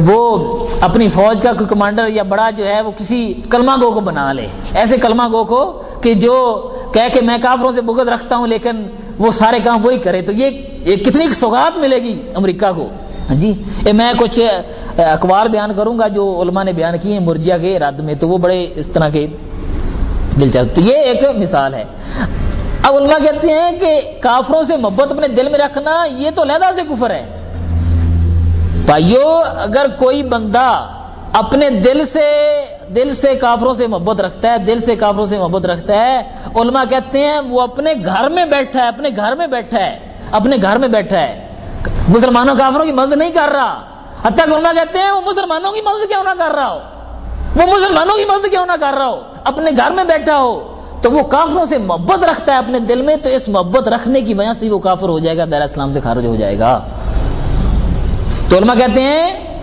وہ اپنی فوج کا کوئی کمانڈر یا بڑا جو ہے وہ کسی کلمہ گو کو بنا لے۔ ایسے کلمہ گو کو کہ جو کہہ کہ میں کافروں سے بغض رکھتا ہوں لیکن وہ سارے کام وہی کرے۔ تو یہ کتنی سوگات ملے گی امریکہ کو؟ ہاں جی۔ میں کچھ اخبار بیان کروں گا جو علماء نے بیان کی ہیں مرجیا کے رد میں، تو وہ بڑے اس طرح کے دلچسپ تو یہ ایک مثال ہے۔ اب علماء کہتے ہیں کہ کافروں سے محبت اپنے دل میں رکھنا یہ تو علیحدہ سے کفر ہے۔ بھائیو، اگر کوئی بندہ اپنے دل سے دل سے کافروں سے محبت رکھتا ہے، دل سے کافروں سے محبت رکھتا ہے، علماء کہتے ہیں وہ اپنے گھر میں بیٹھا ہے، اپنے گھر میں بیٹھا ہے، اپنے گھر میں بیٹھا ہے۔ مسلمانوں کافروں کی مدد نہیں کر رہا۔ حتیٰ کہ علماء کہتے ہیں وہ مسلمانوں کی مدد کیوں نہ کر رہا ہو؟ وہ مسلمانوں کی مدد کیوں نہ کر رہا ہو؟ اپنے گھر میں بیٹھا ہو۔ تو وہ کافروں سے محبت رکھتا ہے اپنے دل میں، تو اس محبت رکھنے کی وجہ سے وہ کافر ہو جائے گا دیر اسلام سے خارج ہو جائے گا۔ تو علماء کہتے ہیں،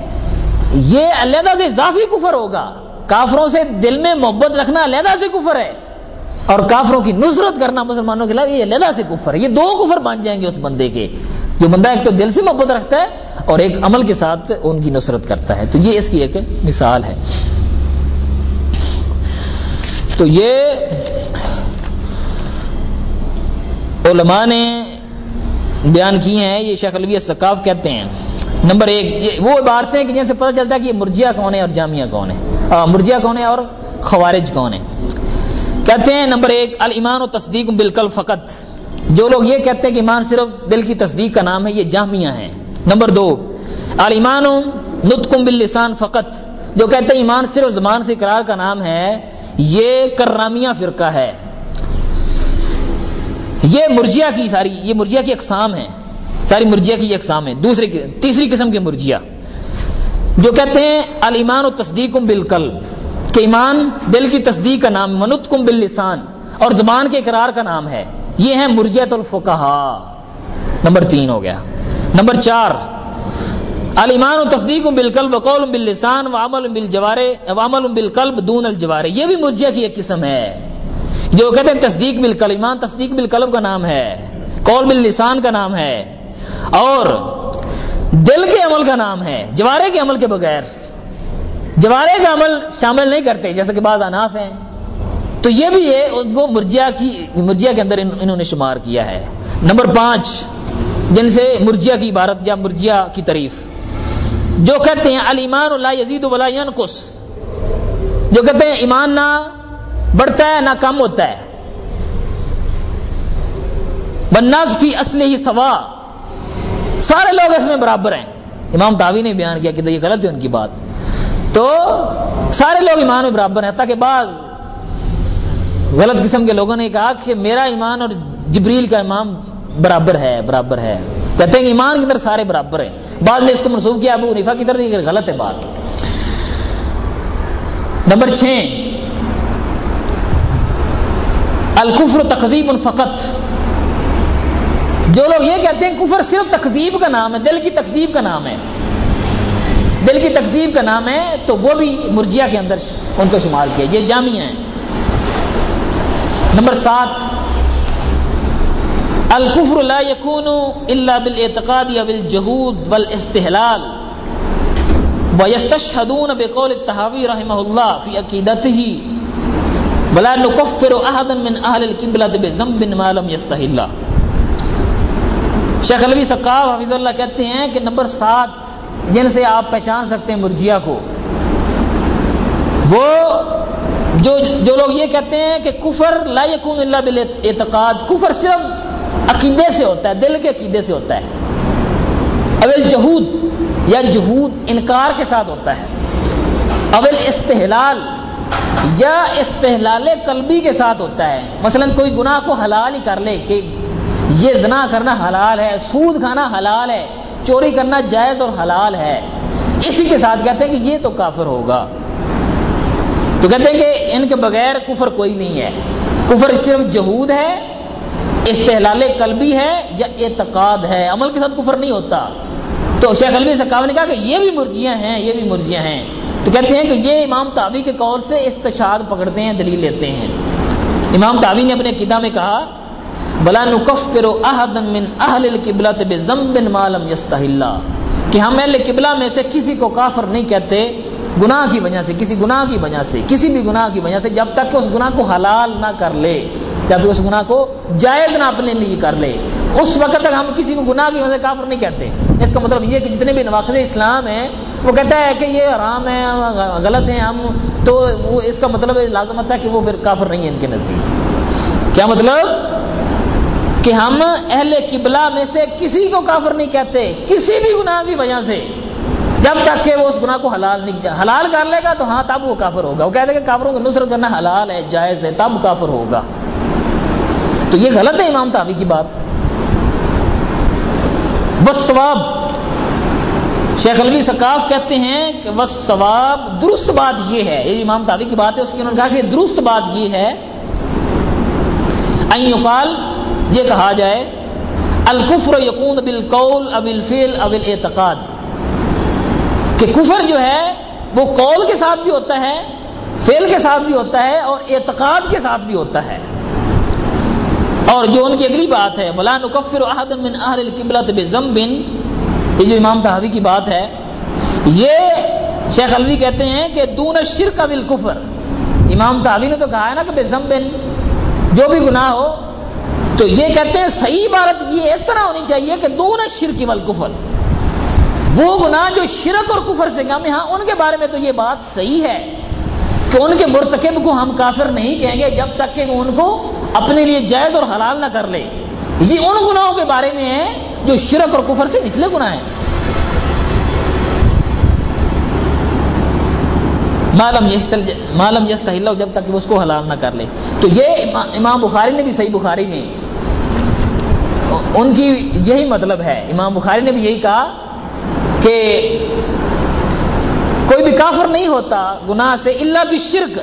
یہ علیحدہ سے اضافی کفر ہوگا۔ کافروں سے دل میں محبت رکھنا علیحدہ سے کفر ہے۔ اور کافروں کی نصرت کرنا مسلمانوں کے علاوہ یہ علیحدہ سے کفر ہے۔ یہ دو کفر بن جائیں گے اس بندے کے۔ جو بندہ ایک تو دل سے محبت رکھتا ہے اور ایک عمل کے ساتھ ان کی نصرت کرتا ہے۔ تو یہ اس کی ایک مثال ہے۔ تو یہ علماء نے بیان کیے ہیں، یہ شیخ الوی سکاف کہتے ہیں۔ نمبر ایک وہ عبارتیں ہیں کہ جن سے پتہ چلتا ہے کہ یہ مرجیا کون ہے اور جامعہ کون ہے مرجیا کون ہے اور خوارج کون ہے کہتے ہیں، نمبر ایک المان و تصدیق بالکل فقط۔ جو لوگ یہ کہتے ہیں کہ ایمان صرف دل کی تصدیق کا نام ہے، یہ جامعہ ہیں۔ نمبر دو المان و نتکم باللسان فقط۔ جو کہتے ہیں ایمان صرف زبان سے اقرار کا نام ہے یہ کررامیہ فرقہ ہے۔ یہ مرجیا کی ساری، یہ مرجیا کی اقسام ہے ساری مرجیا کی اقسام ہے دوسری تیسری قسم کے مرجیا۔ جو کہتے ہیں المان و تصدیق بالکل کہ ایمان دل کی تصدیق کا نام منت کم باللسان۔ اور زبان کے اقرار کا نام ہے۔ یہ ہے مرجیت الفقہ نمبر تین ہو گیا۔ نمبر چار المان و تصدیق بالکل وقول باللسان وعمل بالجوارے وعمل بالقلب دون الجوارے یہ بھی مرجیا کی ایک قسم ہے۔ جو کہتے ہیں تصدیق بالکل ایمان تصدیق بالقلب کا نام ہے، قول باللسان کا نام ہے، اور دل کے عمل کا نام ہے، جوارے کے عمل کے بغیر۔ جوارے کا عمل شامل نہیں کرتے، جیسے کہ بعض اناف ہیں۔ تو یہ بھی ہے، ان کو مرجیا کی مرجیا کے اندر انہوں نے شمار کیا ہے۔ نمبر پانچ، جن سے مرجیا کی عبارت یا مرجیا کی تعریف۔ جو کہتے ہیں المان اللہ یزید ولا ینقص۔ جو کہتے ہیں ایمان نہ بڑھتا ہے، نہ کم ہوتا ہے۔ بناس فی اصل ہی سوا سارے لوگ اس میں برابر ہیں۔ امام تاوی نے بیان کیا کہ یہ غلط ہے ان کی بات۔ تو سارے لوگ ایمان میں برابر ہیں، تاکہ بعض غلط قسم کے لوگوں نے کہا کہ میرا ایمان اور جبریل کا امام برابر ہے برابر ہے۔ کہتے ہیں کہ ایمان کے اندر سارے برابر ہیں۔ بعض نے اس کو منسوخ کیا، ابو نفا کی طرف غلط ہے بات۔ نمبر چھ، الکفر تقزیب فقط۔ جو لوگ یہ کہتے ہیں کفر صرف تقزیب کا نام ہے، دل کی تقزیب کا نام ہے۔ دل کی تقزیب کا نام ہے تو وہ بھی مرجیا کے اندر ان کو شمار کیا۔ یہ جامعہ ہیں نمبر سات الکفر لا يكون الا بالاعتقاد یا بالجهود والاستحلال ويستشهدون بقول التحاوی رحمه الله في عقیدته ولا نكفر احدا من اهل القبلة بذنب ما لم يستحل شیخ الوی سقاف حفیظ اللہ کہتے ہیں کہ نمبر سات، جن سے آپ پہچان سکتے ہیں مرجیا کو، وہ جو جو لوگ یہ کہتے ہیں کہ کفر لا یکون اللہ بال اعتقاد کفر صرف عقیدے سے ہوتا ہے، دل کے عقیدے سے ہوتا ہے۔ اول جہود، یا جہود انکار کے ساتھ ہوتا ہے۔ اول استحلال، یا استحلال قلبی کے ساتھ ہوتا ہے۔ مثلا کوئی گناہ کو حلال ہی کر لے کہ یہ زنا کرنا حلال ہے، سود کھانا حلال ہے، چوری کرنا جائز اور حلال ہے۔ اسی کے ساتھ کہتے ہیں کہ یہ تو کافر ہوگا۔ تو کہتے ہیں کہ ان کے بغیر کفر کوئی نہیں ہے۔ کفر صرف جہود ہے استحلال قلبی ہے یا اعتقاد ہے؟ عمل کے ساتھ کفر نہیں ہوتا۔ تو شیخ الوی صاحب نے کہا کہ یہ بھی مرجیاں ہیں، یہ بھی مرجیاں ہیں۔ تو کہتے ہیں کہ یہ امام تعوی کے قول سے استشاد پکڑتے ہیں، دلیل لیتے ہیں۔ امام تعوی نے اپنے قدہ میں کہا، بلا نکفر احدا من اہل القبلۃ بذنب ما لم یستحل۔ کہ ہم اہل قبلہ میں سے کسی کو کافر نہیں کہتے، گناہ کی وجہ سے، کسی گناہ کی وجہ سے، کسی بھی گناہ کی وجہ سے، جب تک کہ اس گناہ کو حلال نہ کر لے۔ جب اس گناہ کو جائز نہ اپنے لیے کر لے۔ اس وقت تک ہم کسی کو گناہ کی وجہ سے کافر نہیں کہتے۔ اس کا مطلب یہ کہ جتنے بھی نواقض اسلام ہیں، وہ کہتا ہے کہ یہ حرام ہے غلط ہیں ہم۔ تو وہ اس کا مطلب لازمت ہے کہ وہ پھر کافر نہیں ہے ان کے نزدیک۔ کیا مطلب؟ کہ ہم اہل قبلہ میں سے کسی کو کافر نہیں کہتے، کسی بھی گناہ کی وجہ سے۔ جب تک کہ وہ اس گناہ کو حلال نہیں، حلال کر لے گا تو ہاں تب وہ کافر ہوگا۔ وہ کہتے ہیں کہ کافروں کو نصرت کرنا حلال ہے، جائز ہے، تب کافر ہوگا۔ تو یہ غلط ہے امام تابی کی بات۔ بس ثواب۔ شیخ الوی سقاف کہتے ہیں کہ بس ثواب درست بات یہ ہے۔ یہ امام تابی کی بات ہے، اس کی انہوں نے کہا کہ درست بات یہ ہے۔ این یہ کہا جائے، الکفر یقون بالقول اب الفیل اب الاعتقاد۔ کہ کفر جو ہے، وہ قول کے ساتھ بھی ہوتا ہے فیل کے ساتھ بھی ہوتا ہے اور اعتقاد کے ساتھ بھی ہوتا ہے۔ اور جو ان کی اگلی بات ہے بلا نکفر احد من اہل القبلۃ بذنب۔ یہ جو امام تحوی کی بات ہے، یہ شیخ الوی کہتے ہیں کہ دون الشرک بالکفر۔ امام تحوی نے تو کہا ہے نا کہ بذنب جو بھی گناہ ہو، تو یہ کہتے ہیں صحیح عبارت یہ اس طرح ہونی چاہیے کہ دون الشرک والکفر۔ وہ گناہ جو شرک اور کفر سے کم ہاں ان کے بارے میں تو یہ بات صحیح ہے کہ ان کے مرتکب کو ہم کافر نہیں کہیں گے جب تک کہ وہ ان کو اپنے لیے جائز اور حلال نہ کر لے یہ ان گناہوں کے بارے میں ہے جو شرک اور کفر سے نچلے گناہ ہیں۔ معلوم معلوم یس جب تک کہ اس کو حلال نہ کر لے۔ تو یہ امام بخاری نے بھی صحیح بخاری میں ان کی یہی مطلب ہے۔ امام بخاری نے بھی یہی کہا کہ کوئی بھی کافر نہیں ہوتا گناہ سے اللہ بھی شرک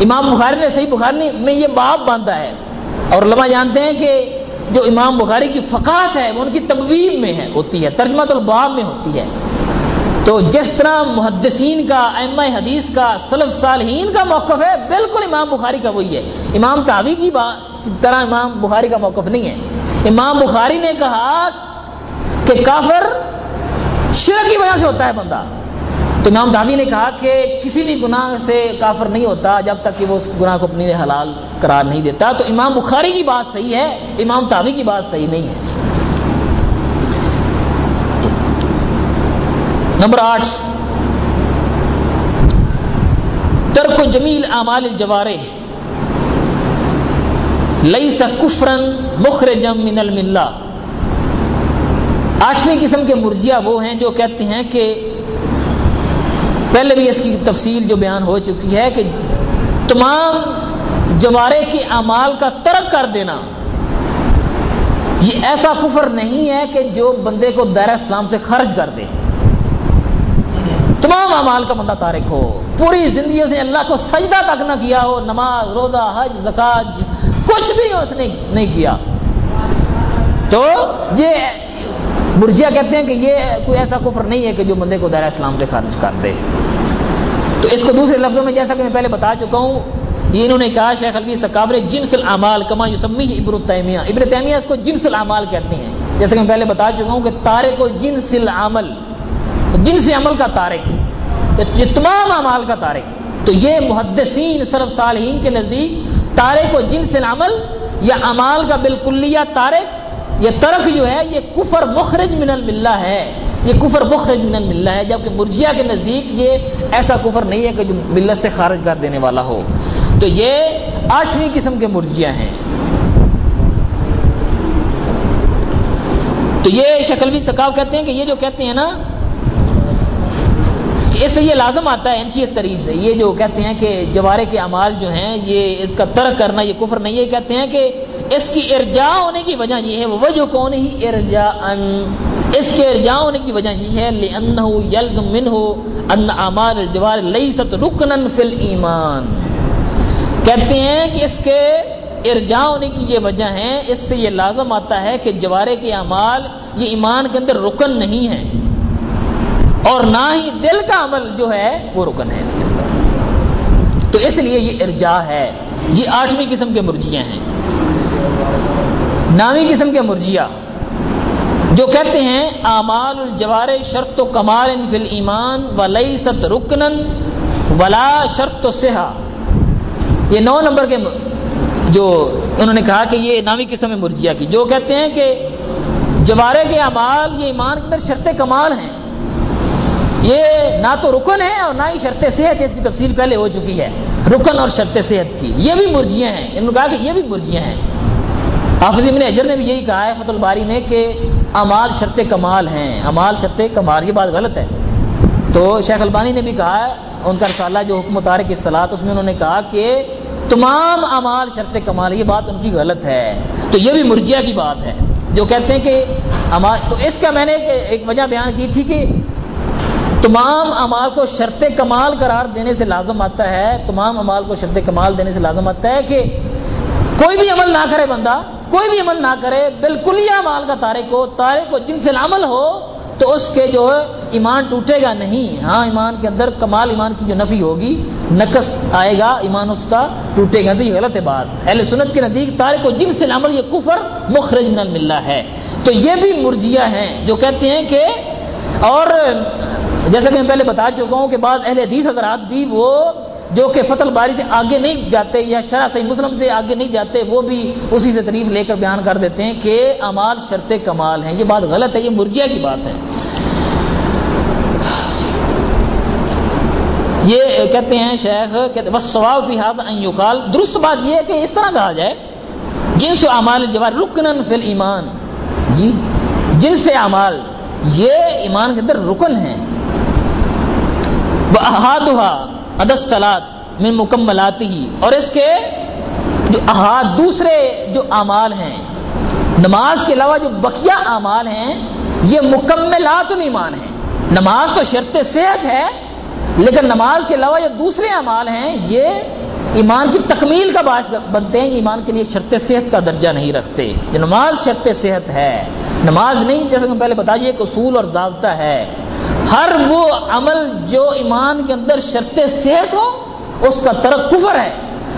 امام بخاری نے، صحیح بخاری میں یہ باب باندھا ہے۔ اور علماء جانتے ہیں کہ جو امام بخاری کی فقات ہے، وہ ان کی تبویب میں ہے، ہوتی ہے ترجمہ الباب میں ہوتی ہے۔ تو جس طرح محدثین کا، ائمہ حدیث کا، سلف صالحین کا موقف ہے، بالکل امام بخاری کا وہی ہے۔ امام تعوی کی بات، طرح امام بخاری کا موقف نہیں ہے۔ امام بخاری نے کہا کہ کافر شرک کی وجہ سے ہوتا ہے بندہ۔ تو امام داوی نے کہا کہ کسی بھی گناہ سے کافر نہیں ہوتا جب تک کہ وہ اس گناہ کو اپنی حلال قرار نہیں دیتا۔ تو امام بخاری کی بات صحیح ہے، امام تاوی کی بات صحیح نہیں ہے۔ نمبر آٹھ۔ ترک و جمیل اعمال الجوارے لئی کفرن مخرجم من الملہ۔ آٹھویں قسم کے مرجیا وہ ہیں جو کہتے ہیں کہ پہلے بھی اس کی تفصیل جو بیان ہو چکی ہے کہ تمام جوارے کے اعمال کا ترک کر دینا۔ یہ ایسا کفر نہیں ہے کہ جو بندے کو دائرہ اسلام سے خرچ کر دے۔ تمام اعمال کا بندہ تارک ہو۔ پوری زندگی سے اللہ کو سجدہ تک نہ کیا ہو، نماز، روزہ، حج زکات کچھ بھی اس نے نہیں کیا۔ تو یہ مرجیا کہتے ہیں کہ یہ کوئی ایسا کفر نہیں ہے کہ جو بندے کو دائرہ اسلام سے خارج کر دے۔ تو اس کو دوسرے لفظوں میں جیسا کہ میں پہلے بتا چکا ہوں، یہ انہوں نے کہا، شیخ الفی سکافر جنس العمال کما یوسمی ابر التیمیہ ابر تیمیہ اس کو جنس العمال کہتے ہیں۔ جیسا کہ میں پہلے بتا چکا ہوں کہ تارک و جنس العمل، جنس عمل کا تارک یہ تمام اعمال کا تارک تو یہ محدثین، صرف صالحین کے نزدیک تارک و جنس العمل یا امال کا بالکلیہ تارک یہ ترک جو ہے، یہ کفر مخرج من الملہ ہے۔ یہ کفر مخرج من الملہ ہے، جبکہ مرجیا کے نزدیک یہ ایسا کفر نہیں ہے کہ جو ملت سے خارج کر دینے والا ہو۔ تو یہ آٹھویں قسم کے مرجیا ہیں۔ تو یہ شکلوی سکاو کہتے ہیں کہ یہ جو کہتے ہیں نا کہ اس سے یہ لازم آتا ہے، ان کی اس طریف سے۔ یہ جو کہتے ہیں کہ جوارے کے اعمال جو ہیں، یہ اس کا ترک کرنا، یہ کفر نہیں ہے۔ کہتے ہیں کہ اس کی ارجا ہونے کی وجہ یہ ہے وجہ کون ہی ارجا ان اس کے ارجا ہونے کی وجہ یہ ہے، لِأَنَّهُ يَلْزُمْ مِنْهُ أَنَّ عَمَالِ الْجَوَارِ لَيْسَتْ رُكْنًا فِي الْإِيمَانِ۔ کہتے ہیں کہ اس کے ارجا ہونے کی یہ وجہ ہے، اس سے یہ لازم آتا ہے کہ جوارے کے اعمال یہ ایمان کے اندر رکن نہیں ہے اور نہ ہی دل کا عمل جو ہے، وہ رکن ہے اس کے اندر۔ تو اس لیے یہ ارجا ہے۔ یہ آٹھویں قسم کے مرجیاں ہیں۔ نامی قسم کے مرجیا جو کہتے ہیں، اعمال الجوار شرط و کمال فی الایمان ولی ست رکنن ولا شرط و سہا یہ نو نمبر کے جو انہوں نے کہا کہ یہ نامی قسم میں مرجیا کی۔ جو کہتے ہیں کہ جوارے کے اعمال، یہ ایمان کے اندر شرط کمال ہیں۔ یہ نہ تو رکن ہے اور نہ ہی شرط صحت ہے اس کی تفصیل پہلے ہو چکی ہے۔ رکن اور شرط صحت کی۔ یہ بھی مرجیاں ہیں۔ انہوں نے کہا کہ یہ بھی مرجیاں ہیں۔ حافظ ابن اجر نے بھی یہی کہا ہے فت الباری میں کہ امال شرط کمال ہیں، امال شرط کمال یہ بات غلط ہے۔ تو شیخ البانی نے بھی کہا ہے، ان کا رسالہ جو حکم تارک اصلاحات اس میں انہوں نے کہا کہ تمام امال شرط کمال، یہ بات ان کی غلط ہے۔ تو یہ بھی مرجیا کی بات ہے۔ جو کہتے ہیں کہ امال، تو اس کا میں نے ایک وجہ بیان کی تھی کہ تمام امال کو شرط کمال قرار دینے سے لازم آتا ہے، تمام امال کو شرط کمال دینے سے لازم آتا ہے کہ کوئی بھی عمل نہ کرے بندہ کوئی بھی عمل نہ کرے، بالکل ہی کا تارے کو تارے کو جن سے العمل ہو، تو اس کے جو ایمان ٹوٹے گا نہیں۔ ہاں ایمان کے اندر کمال، ایمان کی جو نفی ہوگی، نقص آئے گا، ایمان اس کا ٹوٹے گا۔ تو یہ غلط ہے بات۔ اہل سنت کے نزدیک تارے کو جن سے العمل یہ کفر مخرج من الملہ ہے۔ تو یہ بھی مرجیا ہیں جو کہتے ہیں کہ، اور جیسا کہ میں پہلے بتا چکا ہوں کہ بعض اہل حدیث حضرات بھی وہ جو کہ فتح باری سے آگے نہیں جاتے یا شرح صحیح مسلم سے آگے نہیں جاتے، وہ بھی اسی سے تعریف لے کر بیان کر دیتے ہیں کہ امال شرط کمال ہیں۔ یہ بات غلط ہے، یہ مرجیا کی بات ہے۔ یہ کہتے ہیں شیخ، کہتے بس ثواب یقال درست بات یہ ہے کہ اس طرح کہا جائے، جن سے اعمال جوار رکنن فی ایمان جی جن سے اعمال یہ ایمان کے اندر رکن ہیں۔ عدس سلاد میں مکملات ہی اور اس کے جو احاد دوسرے جو اعمال ہیں، نماز کے علاوہ جو بقیہ اعمال ہیں، یہ مکملات الایمان ہیں۔ نماز تو شرط صحت ہے، لیکن نماز کے علاوہ جو دوسرے اعمال ہیں، یہ ایمان کی تکمیل کا باعث بنتے ہیں، ایمان کے لیے شرط صحت کا درجہ نہیں رکھتے۔ یہ نماز شرط صحت ہے۔ نماز نہیں جیسے کہ پہلے بتا ایک اصول اور ضابطہ ہے۔ ہر وہ عمل جو ایمان کے اندر شرط صحت ہو، اس کا ترک کفر ہے۔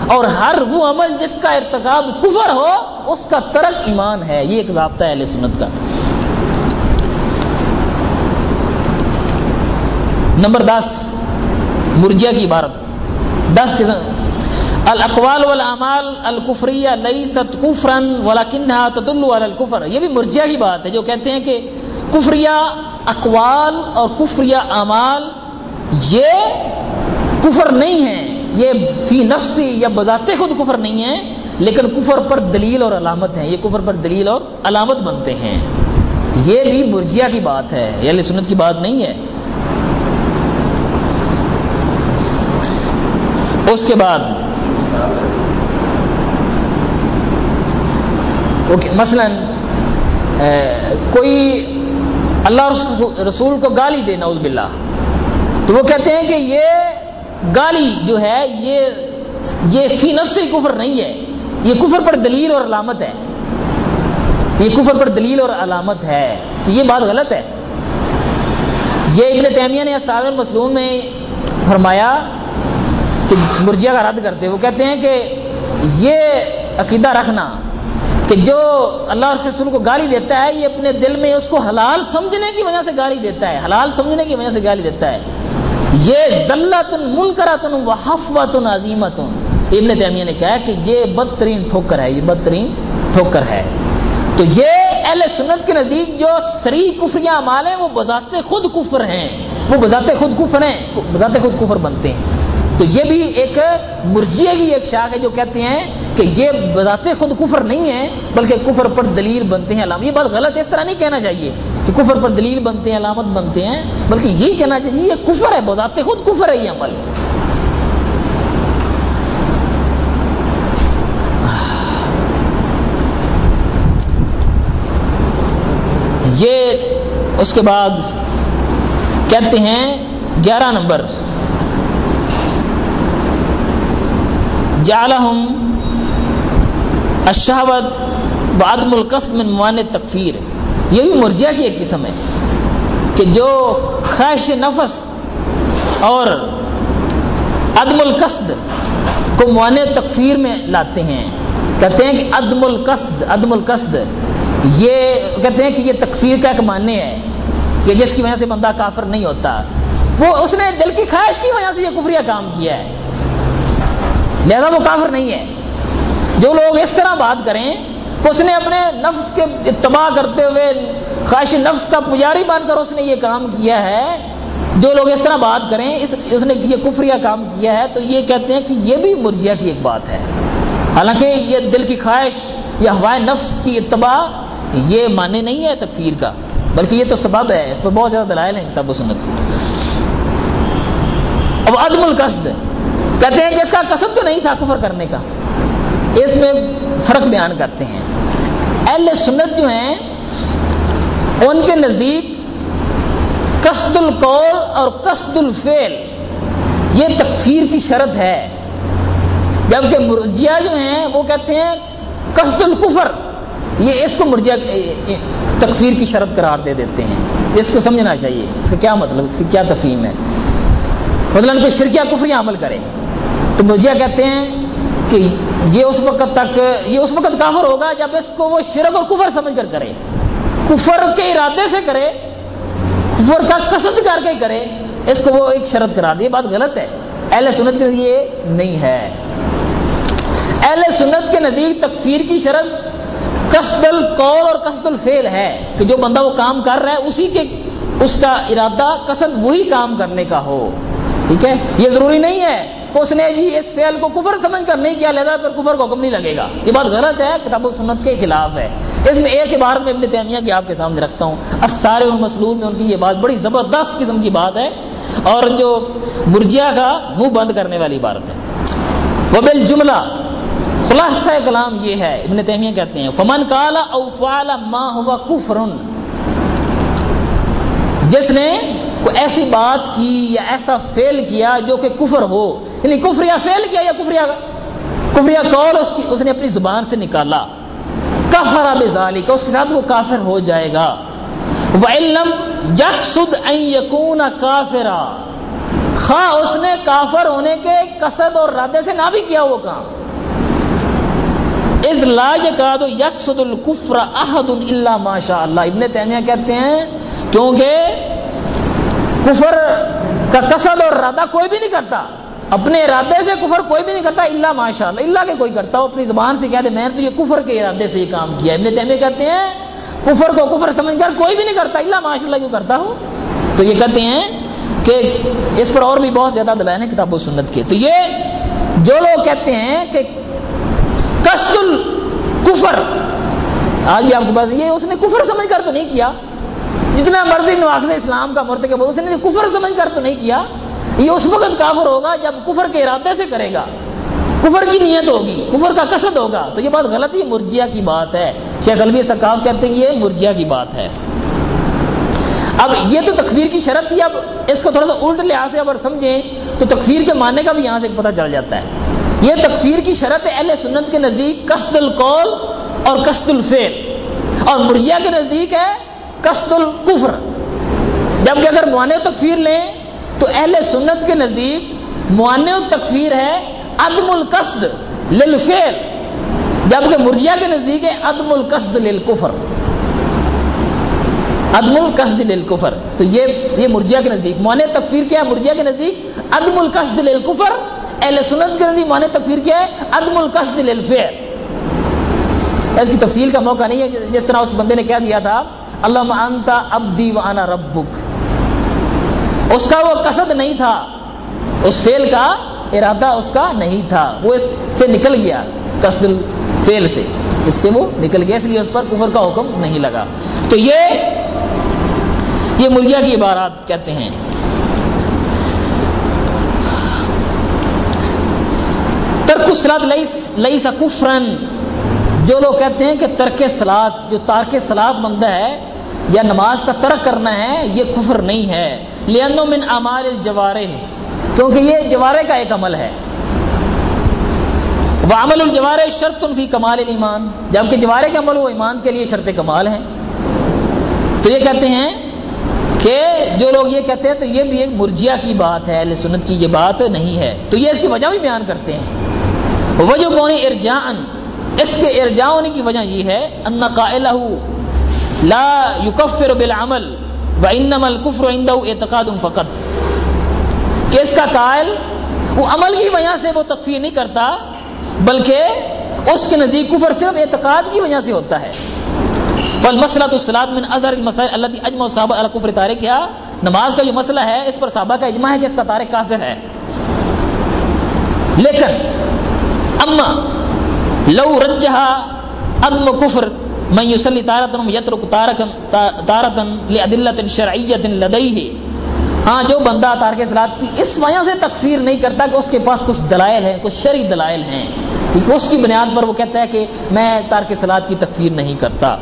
اور ہر وہ عمل جس کا ارتکاب کفر ہو، اس کا ترک ایمان ہے۔ یہ ایک ضابطہ ہے اہل سنت کا۔ نمبر دس، مرجیا کی عبارت۔ دس قسم الاقوال والاعمال الکفریہ لیست کفرن ولکنہا تدل علی الکفر۔ یہ بھی مرجیا کی بات ہے، جو کہتے ہیں کہ کفریہ اقوال اور کفریہ اعمال، یہ کفر نہیں ہیں یہ فی نفسی یا بذات خود کفر نہیں ہے، لیکن کفر پر دلیل اور علامت ہیں یہ کفر پر دلیل اور علامت بنتے ہیں۔ یہ بھی مرجیا کی بات ہے، یہ سنت کی بات نہیں ہے۔ اس کے بعد مثلا کوئی اللہ رسول کو گالی دے، نعوذ باللہ۔ تو وہ کہتے ہیں کہ یہ گالی جو ہے، یہ یہ فی نفس کفر نہیں ہے۔ یہ کفر پر دلیل اور علامت ہے۔ یہ کفر پر دلیل اور علامت ہے۔ تو یہ بات غلط ہے۔ یہ ابن تیمیہ نے صابر المسلوم میں فرمایا کہ مرجیا کا رد کرتے وہ کہتے ہیں کہ یہ عقیدہ رکھنا کہ جو اللہ اس کے رسول کو گالی دیتا ہے، یہ اپنے دل میں اس کو حلال سمجھنے کی وجہ سے گالی دیتا ہے۔ حلال سمجھنے کی وجہ سے گالی دیتا ہے۔ یہ ذلت منکراتن و حفوت عظیمت ابن تیمیہ نے کہا کہ یہ بدترین ٹھوکر ہے، یہ بدترین ٹھوکر ہے۔ تو یہ اہل سنت کے نزدیک جو سری کفریاں مال ہیں وہ بذات خود کفر ہیں۔ وہ بذات خود کفر ہیں، بذات خود کفر بنتے ہیں۔ تو یہ بھی ایک مرجیے کی ایک شاخ ہے جو کہتے ہیں کہ یہ بذات خود کفر نہیں ہے، بلکہ کفر پر دلیل بنتے ہیں علامت یہ بات غلط ہے، اس طرح نہیں کہنا چاہیے کہ کفر پر دلیل بنتے ہیں، علامت بنتے ہیں، بلکہ یہی کہنا چاہیے یہ کفر ہے، بذات خود کفر ہے یہ عمل۔ یہ اس کے بعد کہتے ہیں گیارہ نمبر۔ جالحم اشہوت بعدم القصد من موان تکفیر یہ بھی مرجیا کی ایک قسم ہے کہ جو خواہش نفس اور عدم القصد کو موان تکفیر میں لاتے ہیں۔ کہتے ہیں کہ عدم القصد عدم القصد، یہ کہتے ہیں کہ یہ تکفیر کا ایک معنی ہے کہ جس کی وجہ سے بندہ کافر نہیں ہوتا۔ وہ اس نے دل کی خواہش کی وجہ سے یہ کفریہ کام کیا ہے۔ لہذا وہ کافر نہیں ہے۔ جو لوگ اس طرح بات کریں کہ اس نے اپنے نفس کے اتباع کرتے ہوئے خواہش نفس کا پجاری بن کر اس نے یہ کام کیا ہے۔ جو لوگ اس طرح بات کریں، اس اس نے یہ کفریہ کام کیا ہے، تو یہ کہتے ہیں کہ یہ بھی مرجیا کی ایک بات ہے۔ حالانکہ یہ دل کی خواہش یا ہوائے نفس کی اتباع، یہ معنی نہیں ہے تکفیر کا، بلکہ یہ تو سبب ہے۔ اس پہ بہت زیادہ دلائل ہیں کتاب و سنت۔ اب عدم القصد۔ کہتے ہیں کہ اس کا قصد تو نہیں تھا کفر کرنے کا۔ اس میں فرق بیان کرتے ہیں۔ اہل سنت جو ہیں، ان کے نزدیک قصد القول اور قصد الفعل، یہ تکفیر کی شرط ہے۔ جبکہ مرجیا جو ہیں، وہ کہتے ہیں قصد الکفر، یہ اس کو مرجیا تکفیر کی شرط قرار دے دیتے ہیں۔ اس کو سمجھنا چاہیے۔ اس کا کیا مطلب اس کی کیا تفہیم ہے؟ مطلب کوئی شرکیہ کفری عمل کرے۔ تو مرجیا کہتے ہیں کہ یہ اس وقت تک یہ اس وقت کافر ہوگا جب اس کو وہ شرک اور کفر سمجھ کر کرے۔ کفر کے ارادے سے کرے، کفر کا قصد کر کے کرے، اس کو وہ ایک شرط قرار دے، یہ بات غلط ہے۔ اہل سنت کے لیے نہیں ہے۔ اہل سنت کے نزدیک تکفیر کی شرط قصد القول اور قصد الفعل ہے کہ جو بندہ وہ کام کر رہا ہے، اسی کے اس کا ارادہ، قصد وہی کام کرنے کا ہو۔ ٹھیک ہے؟ یہ ضروری نہیں ہے۔ کہ اس نے جی اس فعل کو کفر سمجھ کر نہیں کیا، لہذا پھر کفر کو حکم نہیں لگے گا۔ یہ بات غلط ہے کتاب و سنت کے خلاف ہے۔ اس میں ایک عبارت میں ابن تیمیہ کی آپ کے سامنے رکھتا ہوں۔ سارے مسلوب میں ان کی یہ بات بڑی زبردست قسم کی بات ہے۔ اور جو مرجیا کا منہ بند کرنے والی عبارت ہے۔ وہ بال جملہ خلاصہ کلام یہ ہے۔ ابن تیمیہ کہتے ہیں، فمن کالا او فعل ما ہوا کفرن جس نے کوئی ایسی بات کی یا ایسا فیل کیا جو کہ کفر ہو یعنی کفریا فیل کیا یا کفریا کفریا قول، اس کی اس نے اپنی زبان سے نکالا۔ کفر بزالی کا اس کے ساتھ وہ کافر ہو جائے گا۔ وَإِلَّمْ يَقْصُدْ أَن يَكُونَ كَافِرًا خواہ اس نے کافر ہونے کے قصد اور رادے سے نہ بھی کیا وہ کام۔ اس لا یکاد یقصد الکفر احد الا ما شاء اللہ ابن تیمیہ کہتے ہیں، کیونکہ کفر کا قصد اور ارادہ کوئی بھی نہیں کرتا۔ اپنے ارادے سے کفر کوئی بھی نہیں کرتا اللہ ماشاء اللہ اللہ کے کوئی کرتا ہو، اپنی زبان سے کہہ دے، میں نے تو یہ کفر کے ارادے سے یہ کام کیا۔ ابن تیمیہ کہتے ہیں، کفر کو کفر سمجھ کر کوئی بھی نہیں کرتا اللہ ماشاء اللہ کیوں کرتا ہو؟ تو یہ کہتے ہیں کہ اس پر اور بھی بہت زیادہ دلائل ہیں کتاب و سنت کے۔ تو یہ جو لوگ کہتے ہیں کہ قصد الکفر، آج بھی آپ کے پاس یہ اس نے کفر سمجھ کر تو نہیں کیا۔ جتنا مرضی نواخذ اسلام کا مرتکب اس نے کفر سمجھ کر تو نہیں کیا۔ یہ اس وقت کافر ہوگا جب کفر کے ارادے سے کرے گا۔ کفر کی نیت ہوگی، کفر کا قصد ہوگا۔ تو یہ بات غلط ہی مرجیا کی بات ہے۔ شیخ الوی سکاف کہتے ہیں یہ مرجیا کی بات ہے۔ اب یہ تو تکفیر کی شرط تھی، اب اس کو تھوڑا سا الٹ لحاظ سے اگر سمجھیں تو تکفیر کے معنی کا بھی یہاں سے پتہ چل جاتا ہے۔ یہ تکفیر کی شرط ہے اہل سنت کے نزدیک قصد القول اور قصد الفعل۔ اور مرجیا کے نزدیک ہے قصد القفر جبکہ اگر معانع تکفیر لیں تو اہل سنت کے نزدیک معانع تکفیر ہے عدم القصد للفعل، جبکہ مرجیا کے نزدیک ہے عدم القصد للکفر۔ عدم القصد للکفر، تو یہ یہ مرجیا کے نزدیک۔ معانع تکفیر کیا ہے؟ مرجیا کے نزدیک عدم القصد للکفر، اہل سنت کے نزدیک معنی تکفیر کیا ہے؟ عدم القصد للفعل۔ اس کی تفصیل کا موقع نہیں ہے، جس طرح اس بندے نے کہہ دیا تھا اللہ معنتا ابدی و انا ربک. اس کا وہ قصد نہیں تھا۔ اس فیل کا ارادہ اس کا نہیں تھا۔ وہ اس سے نکل گیا، قصد الفیل سے۔ اس سے وہ نکل گیا، اس لیے اس پر کفر کا حکم نہیں لگا۔ تو یہ یہ مرغیا کی عبارات کہتے ہیں۔ ترک سلاد لئی سا کفرن۔ جو لوگ کہتے ہیں کہ ترک سلاد جو تارک سلاد بندہ ہے یا نماز کا ترک کرنا ہے، یہ کفر نہیں ہے۔ لینو من امار الجوارے کیونکہ یہ جوارے کا ایک عمل ہے۔ وہ عمل الجوار شرط فی کمال ایمان جبکہ جوارے کا عمل وہ ایمان کے لیے شرط کمال ہے تو یہ کہتے ہیں کہ جو لوگ یہ کہتے ہیں تو یہ بھی ایک مرجیا کی بات ہے، اہل سنت کی یہ بات نہیں ہے۔ تو یہ اس کی وجہ بھی بیان کرتے ہیں۔ وجہ کون ارجان اس کے ارجا ہونے کی وجہ یہ ہے ان قائلہ لا یکفر بالعمل۔ و انما الکفر عنده اعتقاد فقط کہ اس کا قائل وہ عمل کی وجہ سے وہ تکفیر نہیں کرتا بلکہ اس کے نزدیک کفر صرف اعتقاد کی وجہ سے ہوتا ہے فالمسلۃ الصلاۃ من ازہر المسائل التي اجمع الصحابہ على كفر تارکها نماز کا جو مسئلہ ہے اس پر صحابہ کا اجماع ہے کہ اس کا تارک کافر ہے لیکن اما لو رجها عدم کفر من يصلي تارة يترك تارة تارة لأدلة شرعية لديه. ہاں جو بندہ تارک سلاد کی اس وجہ سے تکفیر نہیں کرتا کہ اس کے پاس کچھ دلائل ہیں، کچھ شرعی دلائل ہیں، کیونکہ اس کی بنیاد پر وہ کہتا ہے کہ میں تارک سلاد کی تکفیر نہیں کرتا۔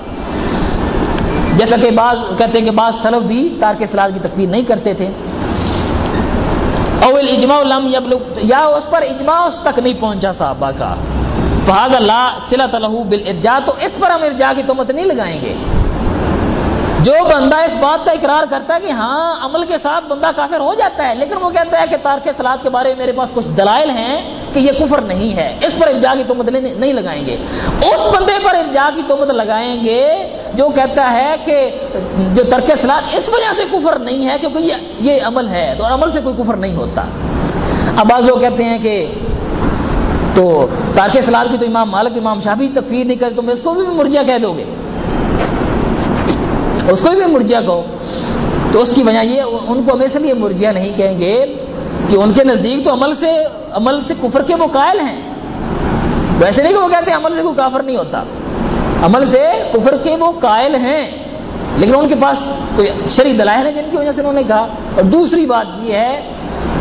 جیسا کہ بعض کہتے ہیں کہ بعض سلف بھی تارک سلاد کی تکفیر نہیں کرتے تھے۔ اول اجماع لم یبلغ یا اس پر اجماع اس تک نہیں پہنچا صحابہ کا۔ فہذا لا صلۃ له بالارجاء تو اس پر ہم ارجاء کی تہمت نہیں لگائیں گے۔ جو بندہ اس بات کا اقرار کرتا ہے کہ ہاں عمل کے ساتھ بندہ کافر ہو جاتا ہے، لیکن وہ کہتا ہے کہ تارک سلاد کے بارے میں میرے پاس کچھ دلائل ہیں کہ یہ کفر نہیں ہے، اس پر ارجا کی تہمت نہیں لگائیں گے۔ اس بندے پر ارجا کی تہمت لگائیں گے جو کہتا ہے کہ جو ترک سلاد اس وجہ سے کفر نہیں ہے کیونکہ یہ یہ عمل ہے، تو اور عمل سے کوئی کفر نہیں ہوتا۔ اب بعض لوگ کہتے ہیں کہ تو تارک سلاد کی تو امام مالک، امام شافی تکفیر نہیں کرتے تم اس کو بھی مرجیا کہہ دو گے۔ اس کو بھی مرجیا کہو۔ تو اس کی وجہ یہ، ان کو ہمیشہ لیے مرجیا نہیں کہیں گے کہ ان کے نزدیک تو عمل سے عمل سے کفر کے وہ قائل ہیں۔ ویسے نہیں کہ وہ کہتے ہیں عمل سے کوئی کافر نہیں ہوتا۔ عمل سے کفر کے وہ قائل ہیں۔ لیکن ان کے پاس کوئی شرعی دلائل ہیں جن کی وجہ سے انہوں نے کہا۔ اور دوسری بات یہ ہے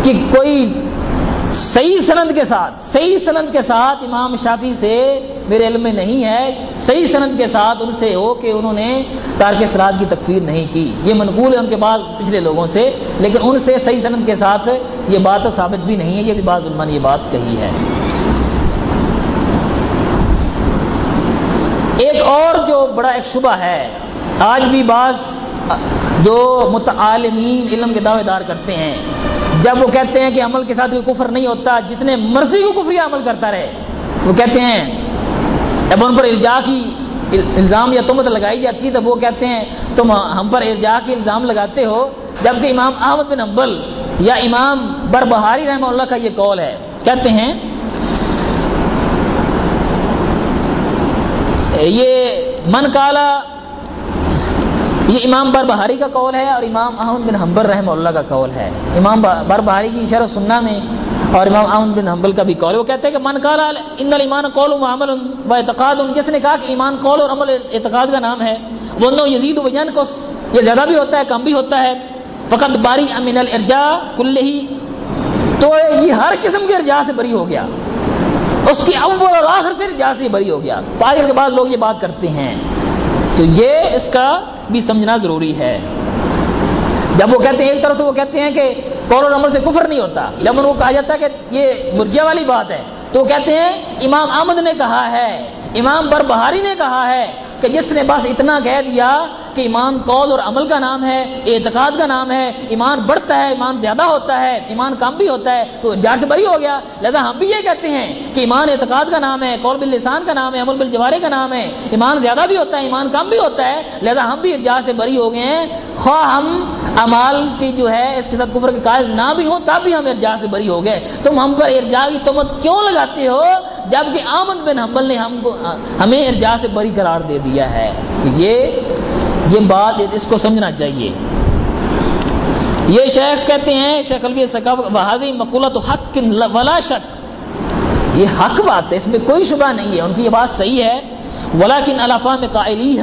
کہ کوئی صحیح سند کے ساتھ، صحیح سند کے ساتھ امام شافی سے میرے علم میں نہیں ہے، صحیح سند کے ساتھ ان سے ہو کہ انہوں نے تارک سلاد کی تکفیر نہیں کی۔ یہ منقول ہے ان کے بعد پچھلے لوگوں سے، لیکن ان سے صحیح سند کے ساتھ یہ بات ثابت بھی نہیں ہے، یہ بھی بعض علماء نے یہ بات کہی ہے۔ ایک اور جو بڑا ایک شبہ ہے، آج بھی بعض جو متعالمین علم کے دعوے دار کرتے ہیں جب وہ کہتے ہیں کہ عمل کے ساتھ کوئی کفر نہیں ہوتا، جتنے مرضی کو کفری عمل کرتا رہے، وہ کہتے ہیں جب ان پر ارجا کی الزام یا تمت لگائی جاتی ہے، تب وہ کہتے ہیں، تم ہم پر ارجا کی الزام لگاتے ہو، جبکہ امام احمد بن امبل یا امام بر بہاری رحمہ اللہ کا یہ قول ہے۔ کہتے ہیں، یہ من کالا یہ امام بر بہاری کا قول ہے اور امام احمد بن حنبل رحمہ اللہ کا قول ہے۔ امام بر بہاری کی شرح سننا میں اور امام احمد بن حنبل کا بھی قول ہے۔ وہ کہتے ہیں کہ من کالا ان المان قول و عمل و اعتقاد، جس نے کہا کہ ایمان قول اور عمل اعتقاد کا نام ہے، وہ نو یزید و بجان کو یہ زیادہ بھی ہوتا ہے، کم بھی ہوتا ہے۔ فقط باری امین الرجا کل ہی تو یہ ہر قسم کے ارجا سے بری ہو گیا۔ اس کی اول اور آخر سے ارجا سے بری ہو گیا۔ فارغ کے بعد لوگ یہ بات کرتے ہیں۔ تو یہ اس کا بھی سمجھنا ضروری ہے۔ جب وہ کہتے ہیں ایک طرف تو وہ کہتے ہیں کہ قول اور عمل سے کفر نہیں ہوتا۔ جب ان کو کہا جاتا ہے کہ یہ مرجیا والی بات ہے تو وہ کہتے ہیں، امام احمد نے کہا ہے امام بر بہاری نے کہا ہے کہ جس نے بس اتنا کہہ دیا کہ ایمان قول اور عمل کا نام ہے، اعتقاد کا نام ہے، ایمان بڑھتا ہے، ایمان زیادہ ہوتا ہے، ایمان کم بھی ہوتا ہے، تو ارجاع سے بری ہو گیا۔ لہذا ہم بھی یہ کہتے ہیں کہ ایمان اعتقاد کا نام ہے، قول باللسان کا نام ہے، عمل بالجوارے کا نام ہے۔ ایمان زیادہ بھی ہوتا ہے، ایمان کم بھی ہوتا ہے۔ لہذا ہم بھی ارجاع سے بری ہو گئے ہیں۔ خواہ ہم امال کی جو ہے، اس کے ساتھ کفر کے قائل نہ بھی ہوں، تب بھی ہم ارجاع سے بری ہو گئے۔ تم ہم پر ارجاع کی تمت کیوں لگاتے ہو؟ جبکہ آمد بن حنبل نے ہم کو ہمیں ارجاع سے بری قرار دے دیا ہے۔ تو یہ یہ بات اس کو سمجھنا چاہیے۔ یہ شیخ کہتے ہیں، شیخ الفی بہادی مقولت حق ولا شک یہ حق بات ہے، اس میں کوئی شبہ نہیں ہے، ان کی یہ بات صحیح ہے۔ ولاکن الفا میں قائلی